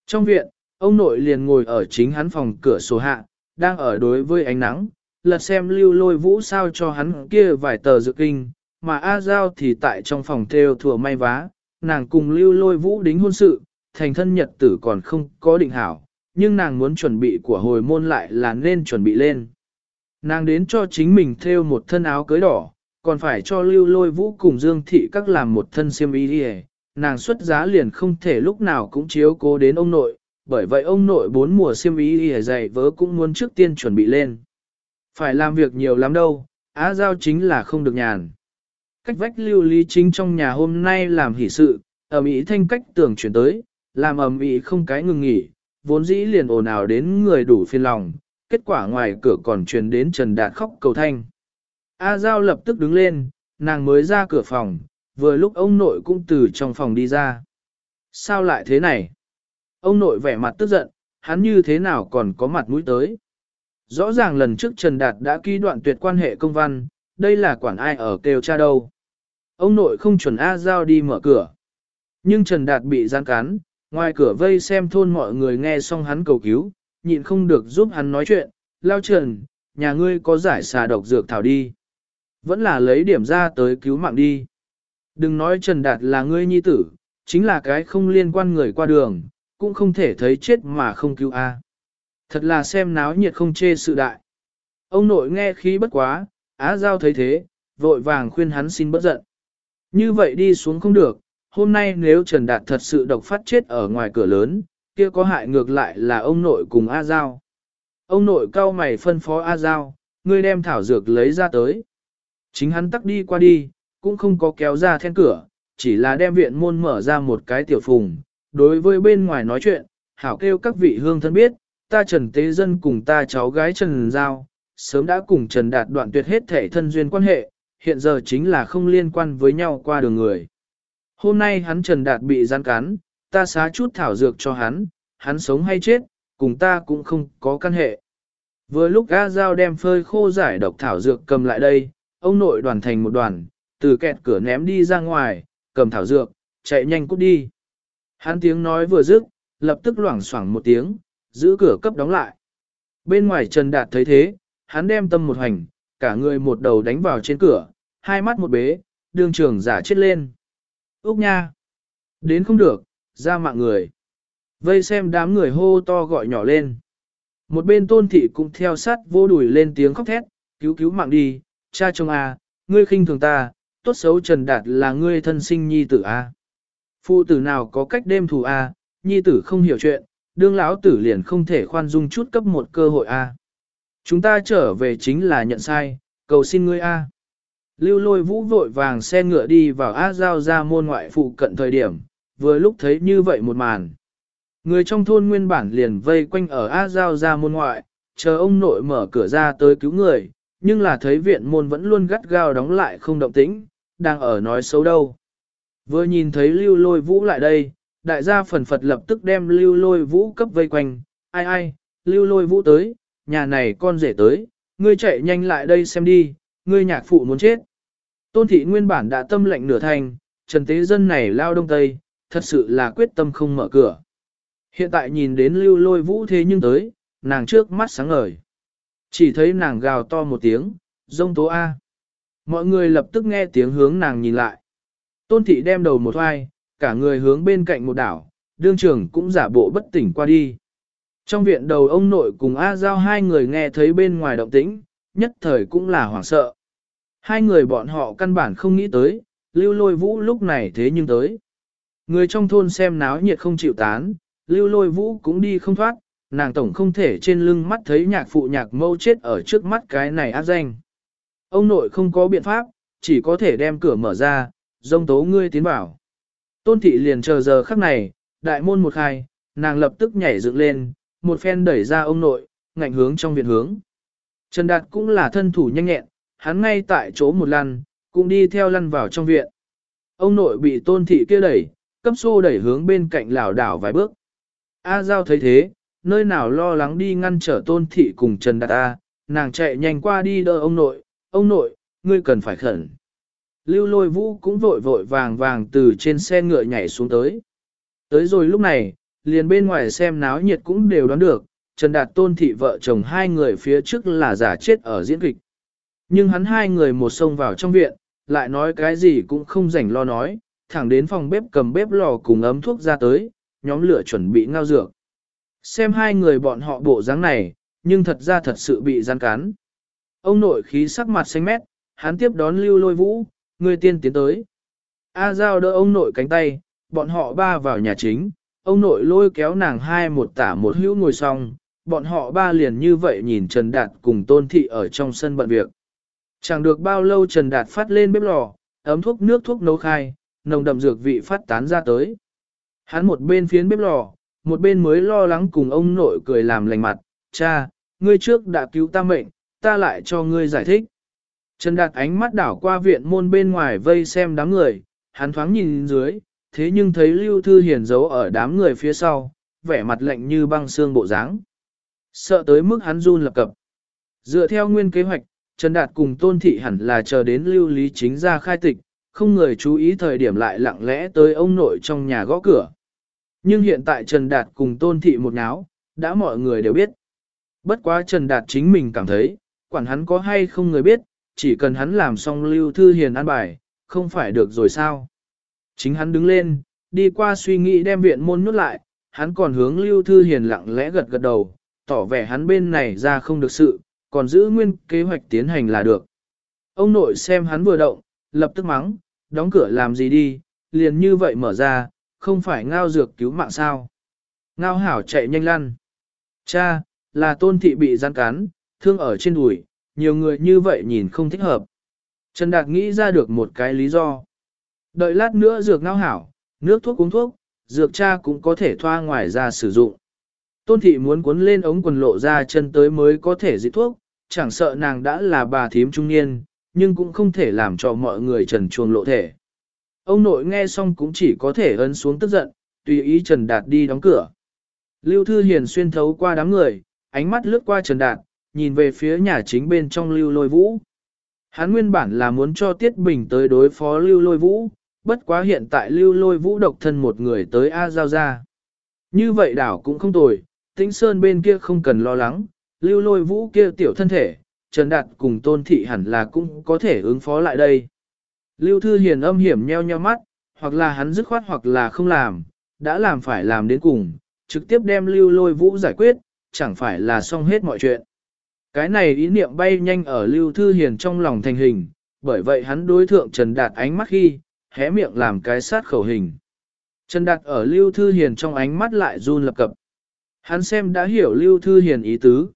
Speaker 1: Trong viện, ông nội liền ngồi ở chính hắn phòng cửa sổ hạ, đang ở đối với ánh nắng, lật xem lưu lôi vũ sao cho hắn kia vài tờ dự kinh, mà A Giao thì tại trong phòng theo thừa may vá, nàng cùng lưu lôi vũ đính hôn sự, thành thân nhật tử còn không có định hảo, nhưng nàng muốn chuẩn bị của hồi môn lại là nên chuẩn bị lên. Nàng đến cho chính mình theo một thân áo cưới đỏ, còn phải cho lưu lôi vũ cùng dương thị các làm một thân xiêm y đi nàng xuất giá liền không thể lúc nào cũng chiếu cố đến ông nội, bởi vậy ông nội bốn mùa xiêm y đi dày vớ cũng muốn trước tiên chuẩn bị lên. Phải làm việc nhiều lắm đâu, á giao chính là không được nhàn. Cách vách lưu lý chính trong nhà hôm nay làm hỷ sự, ẩm ý thanh cách tưởng chuyển tới, làm ẩm ý không cái ngừng nghỉ, vốn dĩ liền ồn ào đến người đủ phiền lòng, kết quả ngoài cửa còn truyền đến Trần Đạt khóc cầu thanh. A Giao lập tức đứng lên, nàng mới ra cửa phòng, vừa lúc ông nội cũng từ trong phòng đi ra. Sao lại thế này? Ông nội vẻ mặt tức giận, hắn như thế nào còn có mặt mũi tới? Rõ ràng lần trước Trần Đạt đã ký đoạn tuyệt quan hệ công văn, đây là quản ai ở kêu cha đâu. Ông nội không chuẩn A Giao đi mở cửa. Nhưng Trần Đạt bị gian cán, ngoài cửa vây xem thôn mọi người nghe xong hắn cầu cứu, nhịn không được giúp hắn nói chuyện, lao trần, nhà ngươi có giải xà độc dược thảo đi. Vẫn là lấy điểm ra tới cứu mạng đi. Đừng nói Trần Đạt là ngươi nhi tử, chính là cái không liên quan người qua đường, cũng không thể thấy chết mà không cứu A. Thật là xem náo nhiệt không chê sự đại. Ông nội nghe khí bất quá, Á Giao thấy thế, vội vàng khuyên hắn xin bất giận. Như vậy đi xuống không được, hôm nay nếu Trần Đạt thật sự độc phát chết ở ngoài cửa lớn, kia có hại ngược lại là ông nội cùng A Giao. Ông nội cao mày phân phó A Giao, ngươi đem thảo dược lấy ra tới. Chính hắn tắc đi qua đi, cũng không có kéo ra then cửa, chỉ là đem viện môn mở ra một cái tiểu phùng. Đối với bên ngoài nói chuyện, hảo kêu các vị hương thân biết, ta Trần Tế Dân cùng ta cháu gái Trần Giao, sớm đã cùng Trần Đạt đoạn tuyệt hết thể thân duyên quan hệ, hiện giờ chính là không liên quan với nhau qua đường người. Hôm nay hắn Trần Đạt bị gian cắn, ta xá chút thảo dược cho hắn, hắn sống hay chết, cùng ta cũng không có căn hệ. Vừa lúc A Giao đem phơi khô giải độc thảo dược cầm lại đây, ông nội đoàn thành một đoàn, từ kẹt cửa ném đi ra ngoài, cầm thảo dược, chạy nhanh cút đi. Hắn tiếng nói vừa dứt, lập tức loảng xoảng một tiếng, giữ cửa cấp đóng lại. Bên ngoài Trần Đạt thấy thế, hắn đem tâm một hành, cả người một đầu đánh vào trên cửa, hai mắt một bế, đường trường giả chết lên. Úc nha! Đến không được, ra mạng người. Vây xem đám người hô to gọi nhỏ lên. Một bên tôn thị cũng theo sát vô đuổi lên tiếng khóc thét, cứu cứu mạng đi, cha chồng à, ngươi khinh thường ta, tốt xấu Trần Đạt là ngươi thân sinh nhi tử a. À. Phụ tử nào có cách đêm thù a, à, nhi tử không hiểu chuyện, đương lão tử liền không thể khoan dung chút cấp một cơ hội a. Chúng ta trở về chính là nhận sai, cầu xin ngươi a. Lưu lôi vũ vội vàng xe ngựa đi vào A Giao ra môn ngoại phụ cận thời điểm, vừa lúc thấy như vậy một màn. Người trong thôn nguyên bản liền vây quanh ở A Giao ra môn ngoại, chờ ông nội mở cửa ra tới cứu người, nhưng là thấy viện môn vẫn luôn gắt gao đóng lại không động tĩnh, đang ở nói xấu đâu. Vừa nhìn thấy lưu lôi vũ lại đây, đại gia phần phật lập tức đem lưu lôi vũ cấp vây quanh, ai ai, lưu lôi vũ tới, nhà này con rể tới, ngươi chạy nhanh lại đây xem đi, ngươi nhạc phụ muốn chết. Tôn thị nguyên bản đã tâm lệnh nửa thành, trần tế dân này lao đông tây, thật sự là quyết tâm không mở cửa. Hiện tại nhìn đến lưu lôi vũ thế nhưng tới, nàng trước mắt sáng ngời. Chỉ thấy nàng gào to một tiếng, rông tố A. Mọi người lập tức nghe tiếng hướng nàng nhìn lại. Tôn thị đem đầu một hoai, cả người hướng bên cạnh một đảo, đương trưởng cũng giả bộ bất tỉnh qua đi. Trong viện đầu ông nội cùng A Giao hai người nghe thấy bên ngoài động tĩnh, nhất thời cũng là hoảng sợ. Hai người bọn họ căn bản không nghĩ tới, lưu lôi vũ lúc này thế nhưng tới. Người trong thôn xem náo nhiệt không chịu tán, lưu lôi vũ cũng đi không thoát, nàng tổng không thể trên lưng mắt thấy nhạc phụ nhạc mâu chết ở trước mắt cái này áp danh. Ông nội không có biện pháp, chỉ có thể đem cửa mở ra, dông tố ngươi tiến vào. Tôn thị liền chờ giờ khắc này, đại môn một khai, nàng lập tức nhảy dựng lên, một phen đẩy ra ông nội, ngạnh hướng trong viện hướng. Trần Đạt cũng là thân thủ nhanh nhẹn, hắn ngay tại chỗ một lăn, cũng đi theo lăn vào trong viện. Ông nội bị tôn thị kia đẩy, cấp xô đẩy hướng bên cạnh lảo đảo vài bước. A Giao thấy thế, nơi nào lo lắng đi ngăn trở tôn thị cùng Trần Đạt A, nàng chạy nhanh qua đi đỡ ông nội, ông nội, ngươi cần phải khẩn. Lưu lôi vũ cũng vội vội vàng vàng từ trên xe ngựa nhảy xuống tới. Tới rồi lúc này, liền bên ngoài xem náo nhiệt cũng đều đoán được, Trần Đạt tôn thị vợ chồng hai người phía trước là giả chết ở diễn kịch. Nhưng hắn hai người một xông vào trong viện, lại nói cái gì cũng không rảnh lo nói, thẳng đến phòng bếp cầm bếp lò cùng ấm thuốc ra tới, nhóm lửa chuẩn bị ngao dược. Xem hai người bọn họ bộ dáng này, nhưng thật ra thật sự bị gian cán. Ông nội khí sắc mặt xanh mét, hắn tiếp đón lưu lôi vũ, Ngươi tiên tiến tới. A Giao đỡ ông nội cánh tay, bọn họ ba vào nhà chính, ông nội lôi kéo nàng hai một tả một hữu ngồi xong, bọn họ ba liền như vậy nhìn Trần Đạt cùng Tôn Thị ở trong sân bận việc. Chẳng được bao lâu Trần Đạt phát lên bếp lò, ấm thuốc nước thuốc nấu khai, nồng đậm dược vị phát tán ra tới. Hắn một bên phiến bếp lò, một bên mới lo lắng cùng ông nội cười làm lành mặt, cha, ngươi trước đã cứu ta mệnh, ta lại cho ngươi giải thích. Trần Đạt ánh mắt đảo qua viện môn bên ngoài vây xem đám người, hắn thoáng nhìn dưới, thế nhưng thấy Lưu Thư Hiền giấu ở đám người phía sau, vẻ mặt lạnh như băng xương bộ dáng. Sợ tới mức hắn run lập cập. Dựa theo nguyên kế hoạch, Trần Đạt cùng Tôn Thị hẳn là chờ đến Lưu Lý Chính ra khai tịch, không người chú ý thời điểm lại lặng lẽ tới ông nội trong nhà gõ cửa. Nhưng hiện tại Trần Đạt cùng Tôn Thị một náo, đã mọi người đều biết. Bất quá Trần Đạt chính mình cảm thấy, quản hắn có hay không người biết, chỉ cần hắn làm xong Lưu Thư Hiền an bài, không phải được rồi sao. Chính hắn đứng lên, đi qua suy nghĩ đem viện môn nhốt lại, hắn còn hướng Lưu Thư Hiền lặng lẽ gật gật đầu, tỏ vẻ hắn bên này ra không được sự, còn giữ nguyên kế hoạch tiến hành là được. Ông nội xem hắn vừa động, lập tức mắng, đóng cửa làm gì đi, liền như vậy mở ra, không phải ngao dược cứu mạng sao. Ngao hảo chạy nhanh lăn. Cha, là tôn thị bị gian cán, thương ở trên đùi, nhiều người như vậy nhìn không thích hợp. Trần Đạt nghĩ ra được một cái lý do. Đợi lát nữa dược ngao hảo, nước thuốc uống thuốc, dược cha cũng có thể thoa ngoài ra sử dụng. Tôn thị muốn cuốn lên ống quần lộ ra chân tới mới có thể dị thuốc, chẳng sợ nàng đã là bà thím trung niên, nhưng cũng không thể làm cho mọi người trần chuồng lộ thể. Ông nội nghe xong cũng chỉ có thể ấn xuống tức giận, tùy ý Trần Đạt đi đóng cửa. Lưu Thư Hiền xuyên thấu qua đám người, ánh mắt lướt qua Trần Đạt, nhìn về phía nhà chính bên trong Lưu Lôi Vũ. Hắn nguyên bản là muốn cho Tiết Bình tới đối phó Lưu Lôi Vũ, bất quá hiện tại Lưu Lôi Vũ độc thân một người tới A Giao ra. Như vậy đảo cũng không tồi, Tĩnh Sơn bên kia không cần lo lắng, Lưu Lôi Vũ kia tiểu thân thể, Trần Đạt cùng Tôn Thị hẳn là cũng có thể ứng phó lại đây. Lưu Thư Hiền âm hiểm nheo nheo mắt, hoặc là hắn dứt khoát hoặc là không làm, đã làm phải làm đến cùng, trực tiếp đem Lưu Lôi Vũ giải quyết, chẳng phải là xong hết mọi chuyện. Cái này ý niệm bay nhanh ở Lưu Thư Hiền trong lòng thành hình, bởi vậy hắn đối thượng Trần Đạt ánh mắt khi, hé miệng làm cái sát khẩu hình. Trần Đạt ở Lưu Thư Hiền trong ánh mắt lại run lập cập. Hắn xem đã hiểu Lưu Thư Hiền ý tứ.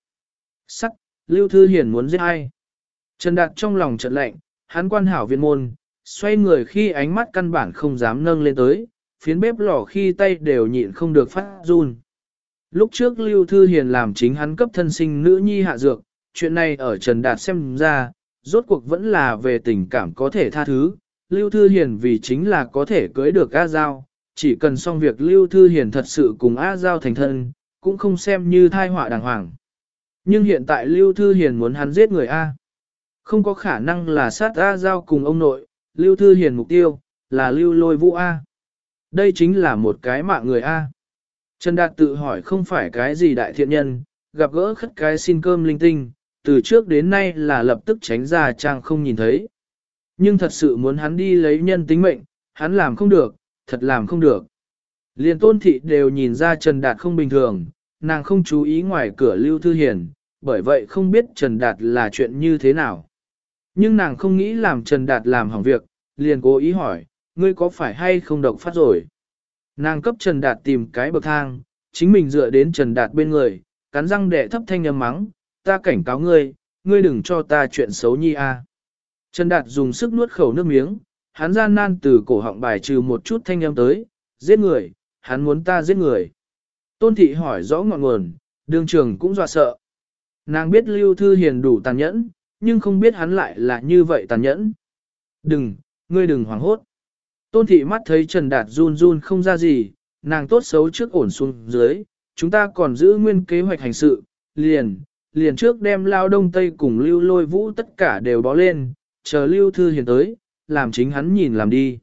Speaker 1: Sắc, Lưu Thư Hiền muốn giết ai? Trần Đạt trong lòng trận lạnh, hắn quan hảo viên môn, xoay người khi ánh mắt căn bản không dám nâng lên tới, phiến bếp lò khi tay đều nhịn không được phát run. Lúc trước Lưu Thư Hiền làm chính hắn cấp thân sinh nữ nhi hạ dược, chuyện này ở Trần Đạt xem ra, rốt cuộc vẫn là về tình cảm có thể tha thứ. Lưu Thư Hiền vì chính là có thể cưới được A Giao, chỉ cần xong việc Lưu Thư Hiền thật sự cùng A Giao thành thân, cũng không xem như thai họa đàng hoàng. Nhưng hiện tại Lưu Thư Hiền muốn hắn giết người A. Không có khả năng là sát A Giao cùng ông nội, Lưu Thư Hiền mục tiêu, là Lưu Lôi Vũ A. Đây chính là một cái mạng người A. Trần Đạt tự hỏi không phải cái gì đại thiện nhân, gặp gỡ khất cái xin cơm linh tinh, từ trước đến nay là lập tức tránh ra trang không nhìn thấy. Nhưng thật sự muốn hắn đi lấy nhân tính mệnh, hắn làm không được, thật làm không được. Liên tôn thị đều nhìn ra Trần Đạt không bình thường, nàng không chú ý ngoài cửa Lưu Thư Hiền, bởi vậy không biết Trần Đạt là chuyện như thế nào. Nhưng nàng không nghĩ làm Trần Đạt làm hỏng việc, liền cố ý hỏi, ngươi có phải hay không độc phát rồi? Nàng cấp Trần Đạt tìm cái bậc thang, chính mình dựa đến Trần Đạt bên người, cắn răng đệ thấp thanh âm mắng, ta cảnh cáo ngươi, ngươi đừng cho ta chuyện xấu nhi a. Trần Đạt dùng sức nuốt khẩu nước miếng, hắn gian nan từ cổ họng bài trừ một chút thanh âm tới, giết người, hắn muốn ta giết người. Tôn thị hỏi rõ ngọn nguồn, đường trường cũng dọa sợ. Nàng biết Lưu Thư Hiền đủ tàn nhẫn, nhưng không biết hắn lại là như vậy tàn nhẫn. Đừng, ngươi đừng hoảng hốt. Tôn thị mắt thấy Trần Đạt run run không ra gì, nàng tốt xấu trước ổn xuống dưới, chúng ta còn giữ nguyên kế hoạch hành sự, liền, liền trước đem lao đông tây cùng lưu lôi vũ tất cả đều bó lên, chờ lưu thư hiền tới, làm chính hắn nhìn làm đi.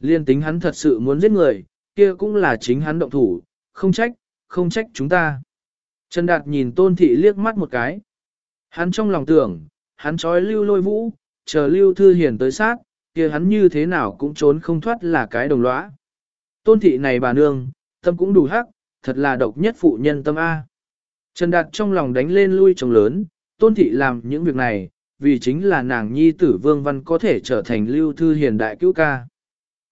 Speaker 1: Liên tính hắn thật sự muốn giết người, kia cũng là chính hắn động thủ, không trách, không trách chúng ta. Trần Đạt nhìn tôn thị liếc mắt một cái. Hắn trong lòng tưởng, hắn trói lưu lôi vũ, chờ lưu thư hiền tới sát, kia hắn như thế nào cũng trốn không thoát là cái đồng lõa. Tôn thị này bà nương, tâm cũng đủ hắc, thật là độc nhất phụ nhân tâm A. Trần Đạt trong lòng đánh lên lui trồng lớn, tôn thị làm những việc này, vì chính là nàng nhi tử vương văn có thể trở thành lưu thư hiền đại cứu ca.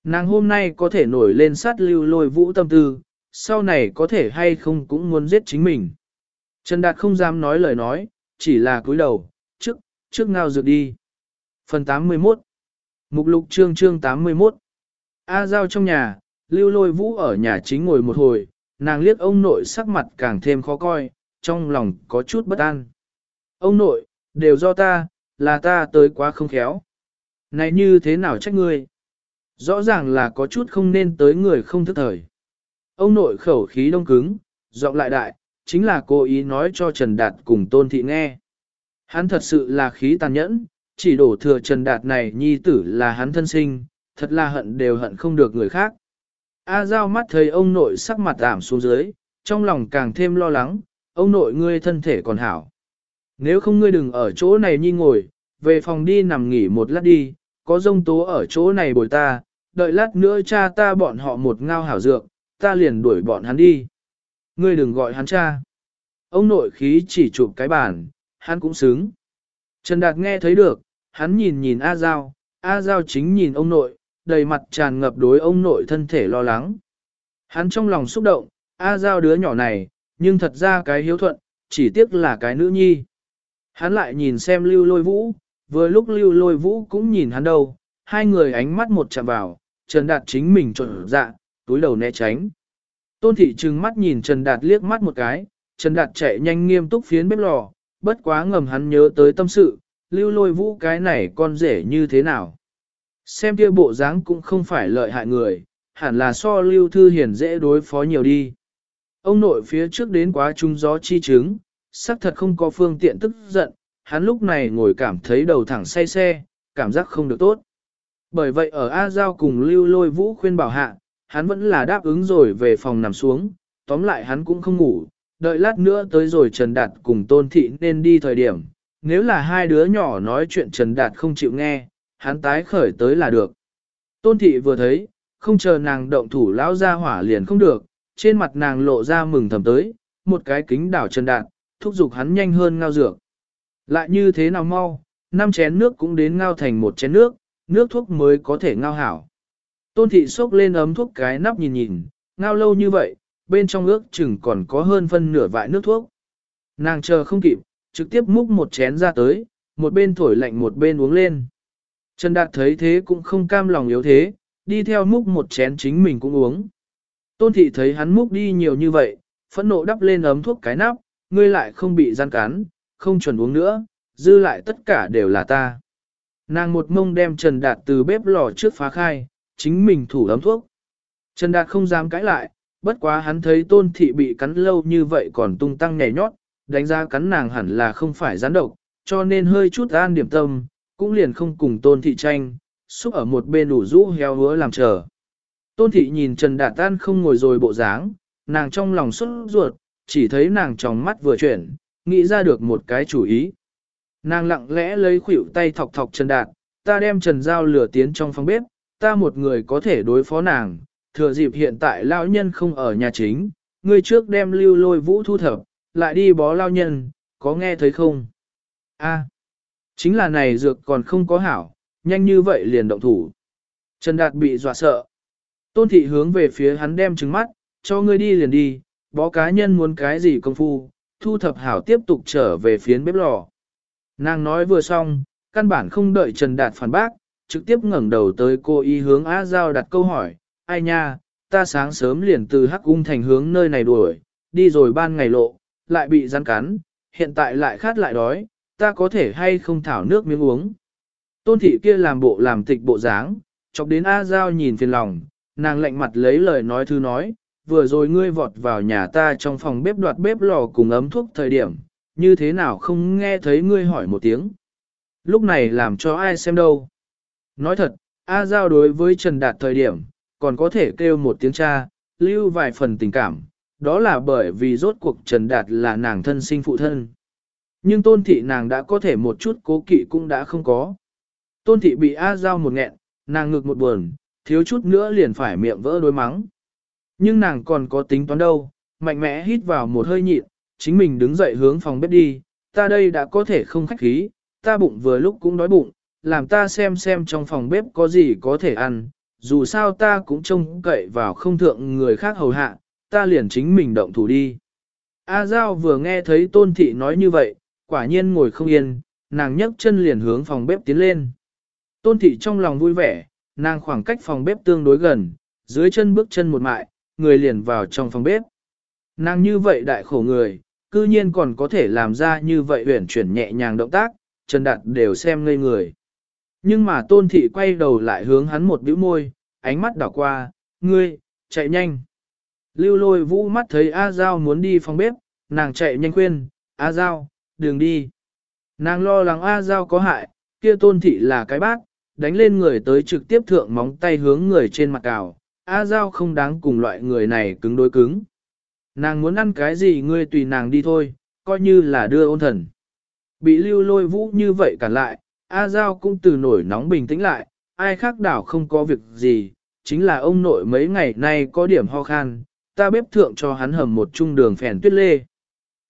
Speaker 1: Nàng hôm nay có thể nổi lên sát lưu lôi vũ tâm tư, sau này có thể hay không cũng muốn giết chính mình. Trần Đạt không dám nói lời nói, chỉ là cúi đầu, trước, trước ngao dược đi. Phần 81 Mục lục chương chương 81 A Giao trong nhà, lưu lôi vũ ở nhà chính ngồi một hồi, nàng liếc ông nội sắc mặt càng thêm khó coi, trong lòng có chút bất an. Ông nội, đều do ta, là ta tới quá không khéo. Này như thế nào trách ngươi? Rõ ràng là có chút không nên tới người không thức thời. Ông nội khẩu khí đông cứng, giọng lại đại, chính là cố ý nói cho Trần Đạt cùng Tôn Thị nghe. Hắn thật sự là khí tàn nhẫn, chỉ đổ thừa Trần Đạt này nhi tử là hắn thân sinh, thật là hận đều hận không được người khác. A Giao mắt thấy ông nội sắc mặt ảm xuống dưới, trong lòng càng thêm lo lắng, ông nội ngươi thân thể còn hảo. Nếu không ngươi đừng ở chỗ này nhi ngồi, về phòng đi nằm nghỉ một lát đi, có rông tố ở chỗ này bồi ta, đợi lát nữa cha ta bọn họ một ngao hảo dược, ta liền đuổi bọn hắn đi. Ngươi đừng gọi hắn cha. Ông nội khí chỉ chụp cái bàn, hắn cũng xứng. Trần Đạt nghe thấy được, hắn nhìn nhìn A Giao, A Giao chính nhìn ông nội, đầy mặt tràn ngập đối ông nội thân thể lo lắng. Hắn trong lòng xúc động, A Giao đứa nhỏ này, nhưng thật ra cái hiếu thuận, chỉ tiếc là cái nữ nhi. Hắn lại nhìn xem lưu lôi vũ, vừa lúc lưu lôi vũ cũng nhìn hắn đâu, hai người ánh mắt một chạm vào, Trần Đạt chính mình trộn dạ, túi đầu né tránh. Tôn thị trừng mắt nhìn Trần Đạt liếc mắt một cái, Trần Đạt chạy nhanh nghiêm túc phiến bếp lò, bất quá ngầm hắn nhớ tới tâm sự, lưu lôi vũ cái này con rể như thế nào. Xem kia bộ dáng cũng không phải lợi hại người, hẳn là so lưu thư hiền dễ đối phó nhiều đi. Ông nội phía trước đến quá trung gió chi chứng, xác thật không có phương tiện tức giận, hắn lúc này ngồi cảm thấy đầu thẳng say xe, cảm giác không được tốt. Bởi vậy ở A Giao cùng lưu lôi vũ khuyên bảo hạ, hắn vẫn là đáp ứng rồi về phòng nằm xuống, tóm lại hắn cũng không ngủ, đợi lát nữa tới rồi Trần Đạt cùng Tôn Thị nên đi thời điểm, nếu là hai đứa nhỏ nói chuyện Trần Đạt không chịu nghe, hắn tái khởi tới là được. Tôn Thị vừa thấy, không chờ nàng động thủ lão ra hỏa liền không được, trên mặt nàng lộ ra mừng thầm tới, một cái kính đảo Trần Đạt, thúc giục hắn nhanh hơn ngao dược. Lại như thế nào mau, năm chén nước cũng đến ngao thành một chén nước, nước thuốc mới có thể ngao hảo. Tôn thị xốc lên ấm thuốc cái nắp nhìn nhìn, ngao lâu như vậy, bên trong ước chừng còn có hơn phân nửa vại nước thuốc. Nàng chờ không kịp, trực tiếp múc một chén ra tới, một bên thổi lạnh một bên uống lên. Trần Đạt thấy thế cũng không cam lòng yếu thế, đi theo múc một chén chính mình cũng uống. Tôn thị thấy hắn múc đi nhiều như vậy, phẫn nộ đắp lên ấm thuốc cái nắp, ngươi lại không bị gian cán, không chuẩn uống nữa, dư lại tất cả đều là ta. Nàng một mông đem Trần Đạt từ bếp lò trước phá khai, chính mình thủ ấm thuốc. Trần Đạt không dám cãi lại, bất quá hắn thấy tôn thị bị cắn lâu như vậy còn tung tăng nhảy nhót, đánh giá cắn nàng hẳn là không phải gián độc, cho nên hơi chút an điểm tâm, cũng liền không cùng tôn thị tranh, xúc ở một bên đủ rũ heo hứa làm chờ. Tôn thị nhìn Trần Đạt Tan không ngồi rồi bộ dáng, nàng trong lòng xuất ruột, chỉ thấy nàng trong mắt vừa chuyển, nghĩ ra được một cái chủ ý. Nàng lặng lẽ lấy khuỷu tay thọc thọc Trần Đạt, ta đem Trần Giao lửa tiến trong phòng bếp, ta một người có thể đối phó nàng, thừa dịp hiện tại lão nhân không ở nhà chính, ngươi trước đem lưu lôi vũ thu thập, lại đi bó lao nhân, có nghe thấy không? A, chính là này dược còn không có hảo, nhanh như vậy liền động thủ. Trần Đạt bị dọa sợ. Tôn thị hướng về phía hắn đem trứng mắt, cho ngươi đi liền đi, bó cá nhân muốn cái gì công phu, thu thập hảo tiếp tục trở về phiến bếp lò. Nàng nói vừa xong, căn bản không đợi Trần Đạt phản bác, trực tiếp ngẩng đầu tới cô y hướng Á Giao đặt câu hỏi, ai nha, ta sáng sớm liền từ Hắc Cung thành hướng nơi này đuổi, đi rồi ban ngày lộ, lại bị rắn cắn, hiện tại lại khát lại đói, ta có thể hay không thảo nước miếng uống. Tôn thị kia làm bộ làm tịch bộ dáng, chọc đến A Giao nhìn phiền lòng, nàng lạnh mặt lấy lời nói thư nói, vừa rồi ngươi vọt vào nhà ta trong phòng bếp đoạt bếp lò cùng ấm thuốc thời điểm, như thế nào không nghe thấy ngươi hỏi một tiếng. Lúc này làm cho ai xem đâu. Nói thật, A Giao đối với Trần Đạt thời điểm, còn có thể kêu một tiếng cha, lưu vài phần tình cảm, đó là bởi vì rốt cuộc Trần Đạt là nàng thân sinh phụ thân. Nhưng tôn thị nàng đã có thể một chút cố kỵ cũng đã không có. Tôn thị bị A Giao một nghẹn, nàng ngực một buồn, thiếu chút nữa liền phải miệng vỡ đôi mắng. Nhưng nàng còn có tính toán đâu, mạnh mẽ hít vào một hơi nhịn, chính mình đứng dậy hướng phòng bếp đi, ta đây đã có thể không khách khí, ta bụng vừa lúc cũng đói bụng, làm ta xem xem trong phòng bếp có gì có thể ăn, dù sao ta cũng trông cậy vào không thượng người khác hầu hạ, ta liền chính mình động thủ đi. A Giao vừa nghe thấy tôn thị nói như vậy, quả nhiên ngồi không yên, nàng nhấc chân liền hướng phòng bếp tiến lên. Tôn thị trong lòng vui vẻ, nàng khoảng cách phòng bếp tương đối gần, dưới chân bước chân một mại, người liền vào trong phòng bếp. Nàng như vậy đại khổ người, cư nhiên còn có thể làm ra như vậy huyển chuyển nhẹ nhàng động tác, Trần Đạt đều xem ngây người. Nhưng mà tôn thị quay đầu lại hướng hắn một bĩu môi, ánh mắt đảo qua, ngươi, chạy nhanh. Lưu lôi vũ mắt thấy A Giao muốn đi phòng bếp, nàng chạy nhanh khuyên, A Giao, đừng đi. Nàng lo lắng A Giao có hại, kia tôn thị là cái bác, đánh lên người tới trực tiếp thượng móng tay hướng người trên mặt cào. A Giao không đáng cùng loại người này cứng đối cứng. Nàng muốn ăn cái gì ngươi tùy nàng đi thôi, coi như là đưa ôn thần. Bị lưu lôi vũ như vậy cản lại, A Giao cũng từ nổi nóng bình tĩnh lại, ai khác đảo không có việc gì, chính là ông nội mấy ngày nay có điểm ho khan, ta bếp thượng cho hắn hầm một chung đường phèn tuyết lê.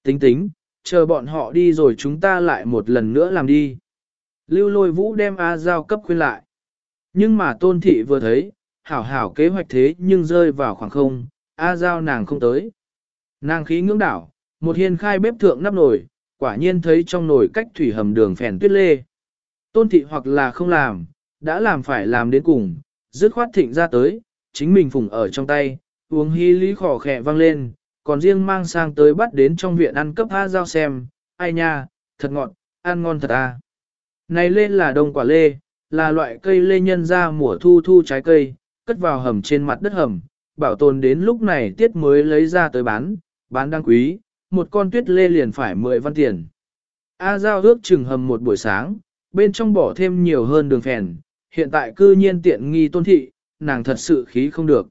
Speaker 1: Tính tính, chờ bọn họ đi rồi chúng ta lại một lần nữa làm đi. Lưu lôi vũ đem A Giao cấp khuyên lại. Nhưng mà tôn thị vừa thấy, hảo hảo kế hoạch thế nhưng rơi vào khoảng không, A Giao nàng không tới. Nàng khí ngưỡng đảo, một hiên khai bếp thượng nắp nồi, quả nhiên thấy trong nồi cách thủy hầm đường phèn tuyết lê. Tôn thị hoặc là không làm, đã làm phải làm đến cùng, dứt khoát thịnh ra tới, chính mình phùng ở trong tay, uống hí lý khỏ khẽ vang lên, còn riêng mang sang tới bắt đến trong viện ăn cấp A giao xem, ai nha, thật ngọt, ăn ngon thật à. Này lên là đông quả lê, là loại cây lê nhân ra mùa thu thu trái cây, cất vào hầm trên mặt đất hầm, bảo tồn đến lúc này tiết mới lấy ra tới bán, bán đáng quý, một con tuyết lê liền phải 10 văn tiền. A giao ước chừng hầm một buổi sáng, bên trong bỏ thêm nhiều hơn đường phèn, hiện tại cư nhiên tiện nghi tôn thị, nàng thật sự khí không được.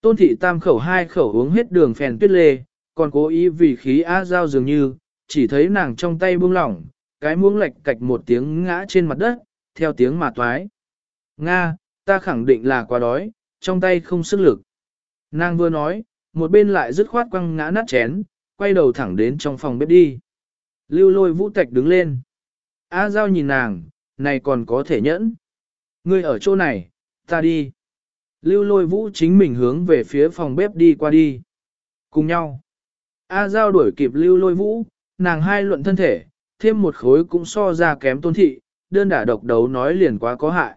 Speaker 1: Tôn thị tam khẩu hai khẩu uống hết đường phèn tuyết lê, còn cố ý vì khí A Giao dường như, chỉ thấy nàng trong tay buông lỏng, cái muỗng lệch cạch một tiếng ngã trên mặt đất, theo tiếng mà toái. Nga, ta khẳng định là quá đói, trong tay không sức lực. Nàng vừa nói, một bên lại dứt khoát quăng ngã nát chén, quay đầu thẳng đến trong phòng bếp đi. Lưu lôi vũ tạch đứng lên. A Giao nhìn nàng, này còn có thể nhẫn. Ngươi ở chỗ này, ta đi. Lưu lôi vũ chính mình hướng về phía phòng bếp đi qua đi. Cùng nhau. A Giao đuổi kịp lưu lôi vũ, nàng hai luận thân thể, thêm một khối cũng so ra kém tôn thị, đơn đả độc đấu nói liền quá có hại.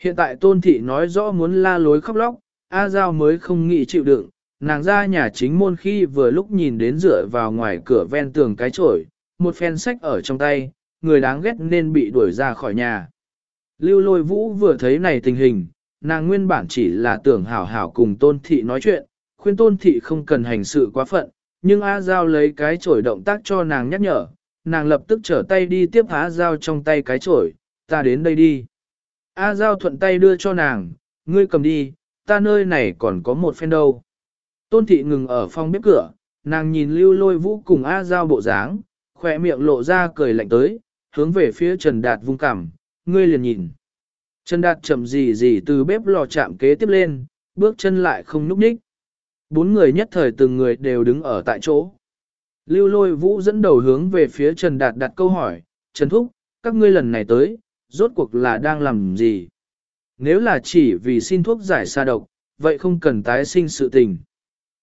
Speaker 1: Hiện tại tôn thị nói rõ muốn la lối khóc lóc, A Giao mới không nghĩ chịu đựng, nàng ra nhà chính môn khi vừa lúc nhìn đến dựa vào ngoài cửa ven tường cái chổi, một phen sách ở trong tay, người đáng ghét nên bị đuổi ra khỏi nhà. Lưu lôi vũ vừa thấy này tình hình, nàng nguyên bản chỉ là tưởng hảo hảo cùng tôn thị nói chuyện, khuyên tôn thị không cần hành sự quá phận, nhưng A Giao lấy cái chổi động tác cho nàng nhắc nhở, nàng lập tức trở tay đi tiếp A Giao trong tay cái chổi, ta đến đây đi. A Giao thuận tay đưa cho nàng, ngươi cầm đi, ta nơi này còn có một phen đâu. Tôn thị ngừng ở phòng bếp cửa, nàng nhìn lưu lôi vũ cùng A Giao bộ dáng, khỏe miệng lộ ra cười lạnh tới, hướng về phía Trần Đạt vung cằm, ngươi liền nhìn. Trần Đạt chậm gì gì từ bếp lò chạm kế tiếp lên, bước chân lại không núp nhích. Bốn người nhất thời từng người đều đứng ở tại chỗ. Lưu lôi vũ dẫn đầu hướng về phía Trần Đạt đặt câu hỏi, Trần Thúc, các ngươi lần này tới, rốt cuộc là đang làm gì? Nếu là chỉ vì xin thuốc giải xa độc, vậy không cần tái sinh sự tình.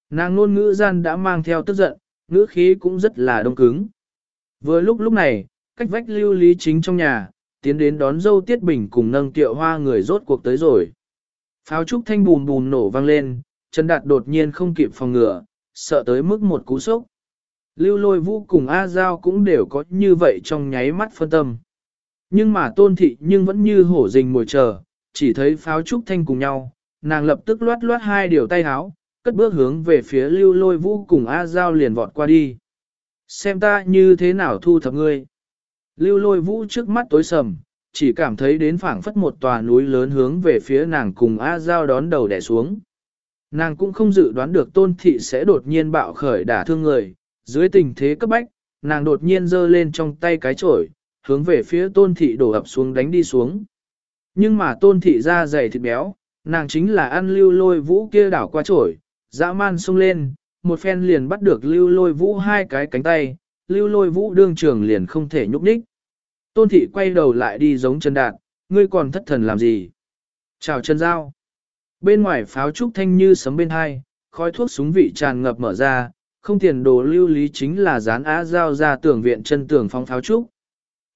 Speaker 1: Nàng ngôn ngữ gian đã mang theo tức giận, ngữ khí cũng rất là đông cứng. Vừa lúc lúc này, cách vách lưu lý chính trong nhà, tiến đến đón dâu tiết bình cùng nâng tiệu hoa người rốt cuộc tới rồi. Pháo trúc thanh bùn bùn nổ vang lên, Trần Đạt đột nhiên không kịp phòng ngừa, sợ tới mức một cú sốc. Lưu lôi vũ cùng A Giao cũng đều có như vậy trong nháy mắt phân tâm. Nhưng mà tôn thị nhưng vẫn như hổ rình mồi chờ, chỉ thấy pháo trúc thanh cùng nhau, nàng lập tức loát loát hai điều tay háo, cất bước hướng về phía lưu lôi vũ cùng A Giao liền vọt qua đi. Xem ta như thế nào thu thập ngươi. Lưu lôi vũ trước mắt tối sầm, chỉ cảm thấy đến phảng phất một tòa núi lớn hướng về phía nàng cùng A Giao đón đầu đẻ xuống. Nàng cũng không dự đoán được tôn thị sẽ đột nhiên bạo khởi đả thương người, dưới tình thế cấp bách, nàng đột nhiên giơ lên trong tay cái chổi, hướng về phía tôn thị đổ ập xuống đánh đi xuống. Nhưng mà tôn thị ra dày thịt béo, nàng chính là ăn lưu lôi vũ kia đảo qua chổi, dã man xông lên, một phen liền bắt được lưu lôi vũ hai cái cánh tay, lưu lôi vũ đương trường liền không thể nhúc nhích. Tôn thị quay đầu lại đi giống Trần Đạt, ngươi còn thất thần làm gì? Chào Trần Giao. Bên ngoài pháo trúc thanh như sấm bên hai, khói thuốc súng vị tràn ngập mở ra, không tiền đồ lưu lý chính là dán á giao ra tưởng viện chân tường phong pháo trúc.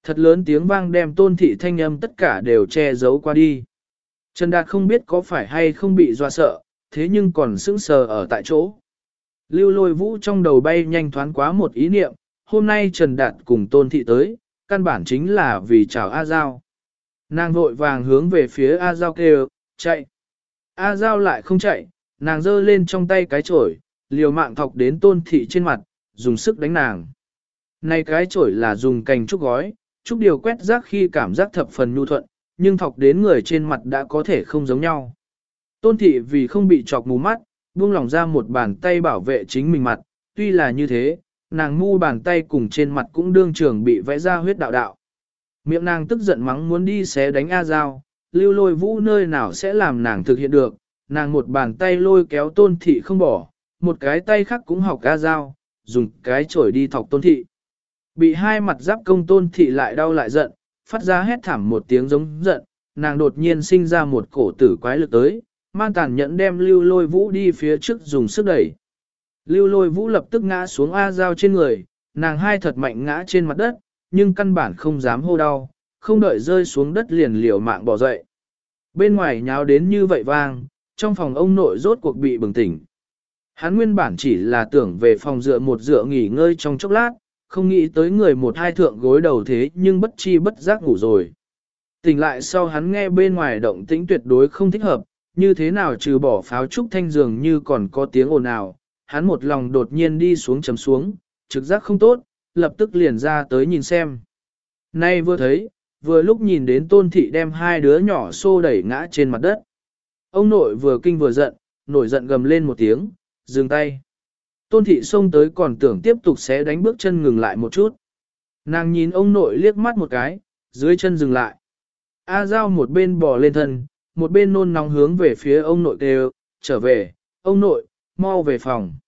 Speaker 1: Thật lớn tiếng vang đem tôn thị thanh âm tất cả đều che giấu qua đi. Trần Đạt không biết có phải hay không bị dọa sợ, thế nhưng còn sững sờ ở tại chỗ. Lưu lôi vũ trong đầu bay nhanh thoáng quá một ý niệm, hôm nay Trần Đạt cùng tôn thị tới, căn bản chính là vì chào A Giao. Nàng vội vàng hướng về phía A Giao kêu, chạy. A Giao lại không chạy, nàng giơ lên trong tay cái chổi, liều mạng thọc đến tôn thị trên mặt, dùng sức đánh nàng. Này cái chổi là dùng cành trúc gói, trúc điều quét rác khi cảm giác thập phần nhu thuận, nhưng thọc đến người trên mặt đã có thể không giống nhau. Tôn thị vì không bị chọc mù mắt, buông lỏng ra một bàn tay bảo vệ chính mình mặt, tuy là như thế, nàng mu bàn tay cùng trên mặt cũng đương trường bị vẽ ra huyết đạo đạo. Miệng nàng tức giận mắng muốn đi xé đánh A Giao, lưu lôi vũ nơi nào sẽ làm nàng thực hiện được, nàng một bàn tay lôi kéo tôn thị không bỏ, một cái tay khác cũng học A Giao, dùng cái chổi đi thọc tôn thị. Bị hai mặt giáp công tôn thị lại đau lại giận, phát ra hét thảm một tiếng giống giận, nàng đột nhiên sinh ra một cổ tử quái lực tới, man tàn nhẫn đem lưu lôi vũ đi phía trước dùng sức đẩy. Lưu lôi vũ lập tức ngã xuống A Giao trên người, nàng hai thật mạnh ngã trên mặt đất, nhưng căn bản không dám hô đau, không đợi rơi xuống đất liền liều mạng bỏ dậy. Bên ngoài nháo đến như vậy vang, trong phòng ông nội rốt cuộc bị bừng tỉnh. Hắn nguyên bản chỉ là tưởng về phòng dựa một dựa nghỉ ngơi trong chốc lát, không nghĩ tới người một hai thượng gối đầu thế nhưng bất chi bất giác ngủ rồi. Tỉnh lại sau hắn nghe bên ngoài động tĩnh tuyệt đối không thích hợp, như thế nào trừ bỏ pháo trúc thanh dường như còn có tiếng ồn ào, hắn một lòng đột nhiên đi xuống chấm xuống, trực giác không tốt, lập tức liền ra tới nhìn xem. Nay vừa thấy, vừa lúc nhìn đến tôn thị đem hai đứa nhỏ xô đẩy ngã trên mặt đất. Ông nội vừa kinh vừa giận, nổi giận gầm lên một tiếng, dừng tay. Tôn thị xông tới còn tưởng tiếp tục sẽ đánh bước chân ngừng lại một chút. Nàng nhìn ông nội liếc mắt một cái, dưới chân dừng lại. A Giao một bên bò lên thân, một bên nôn nóng hướng về phía ông nội kêu, trở về, ông nội, mau về phòng.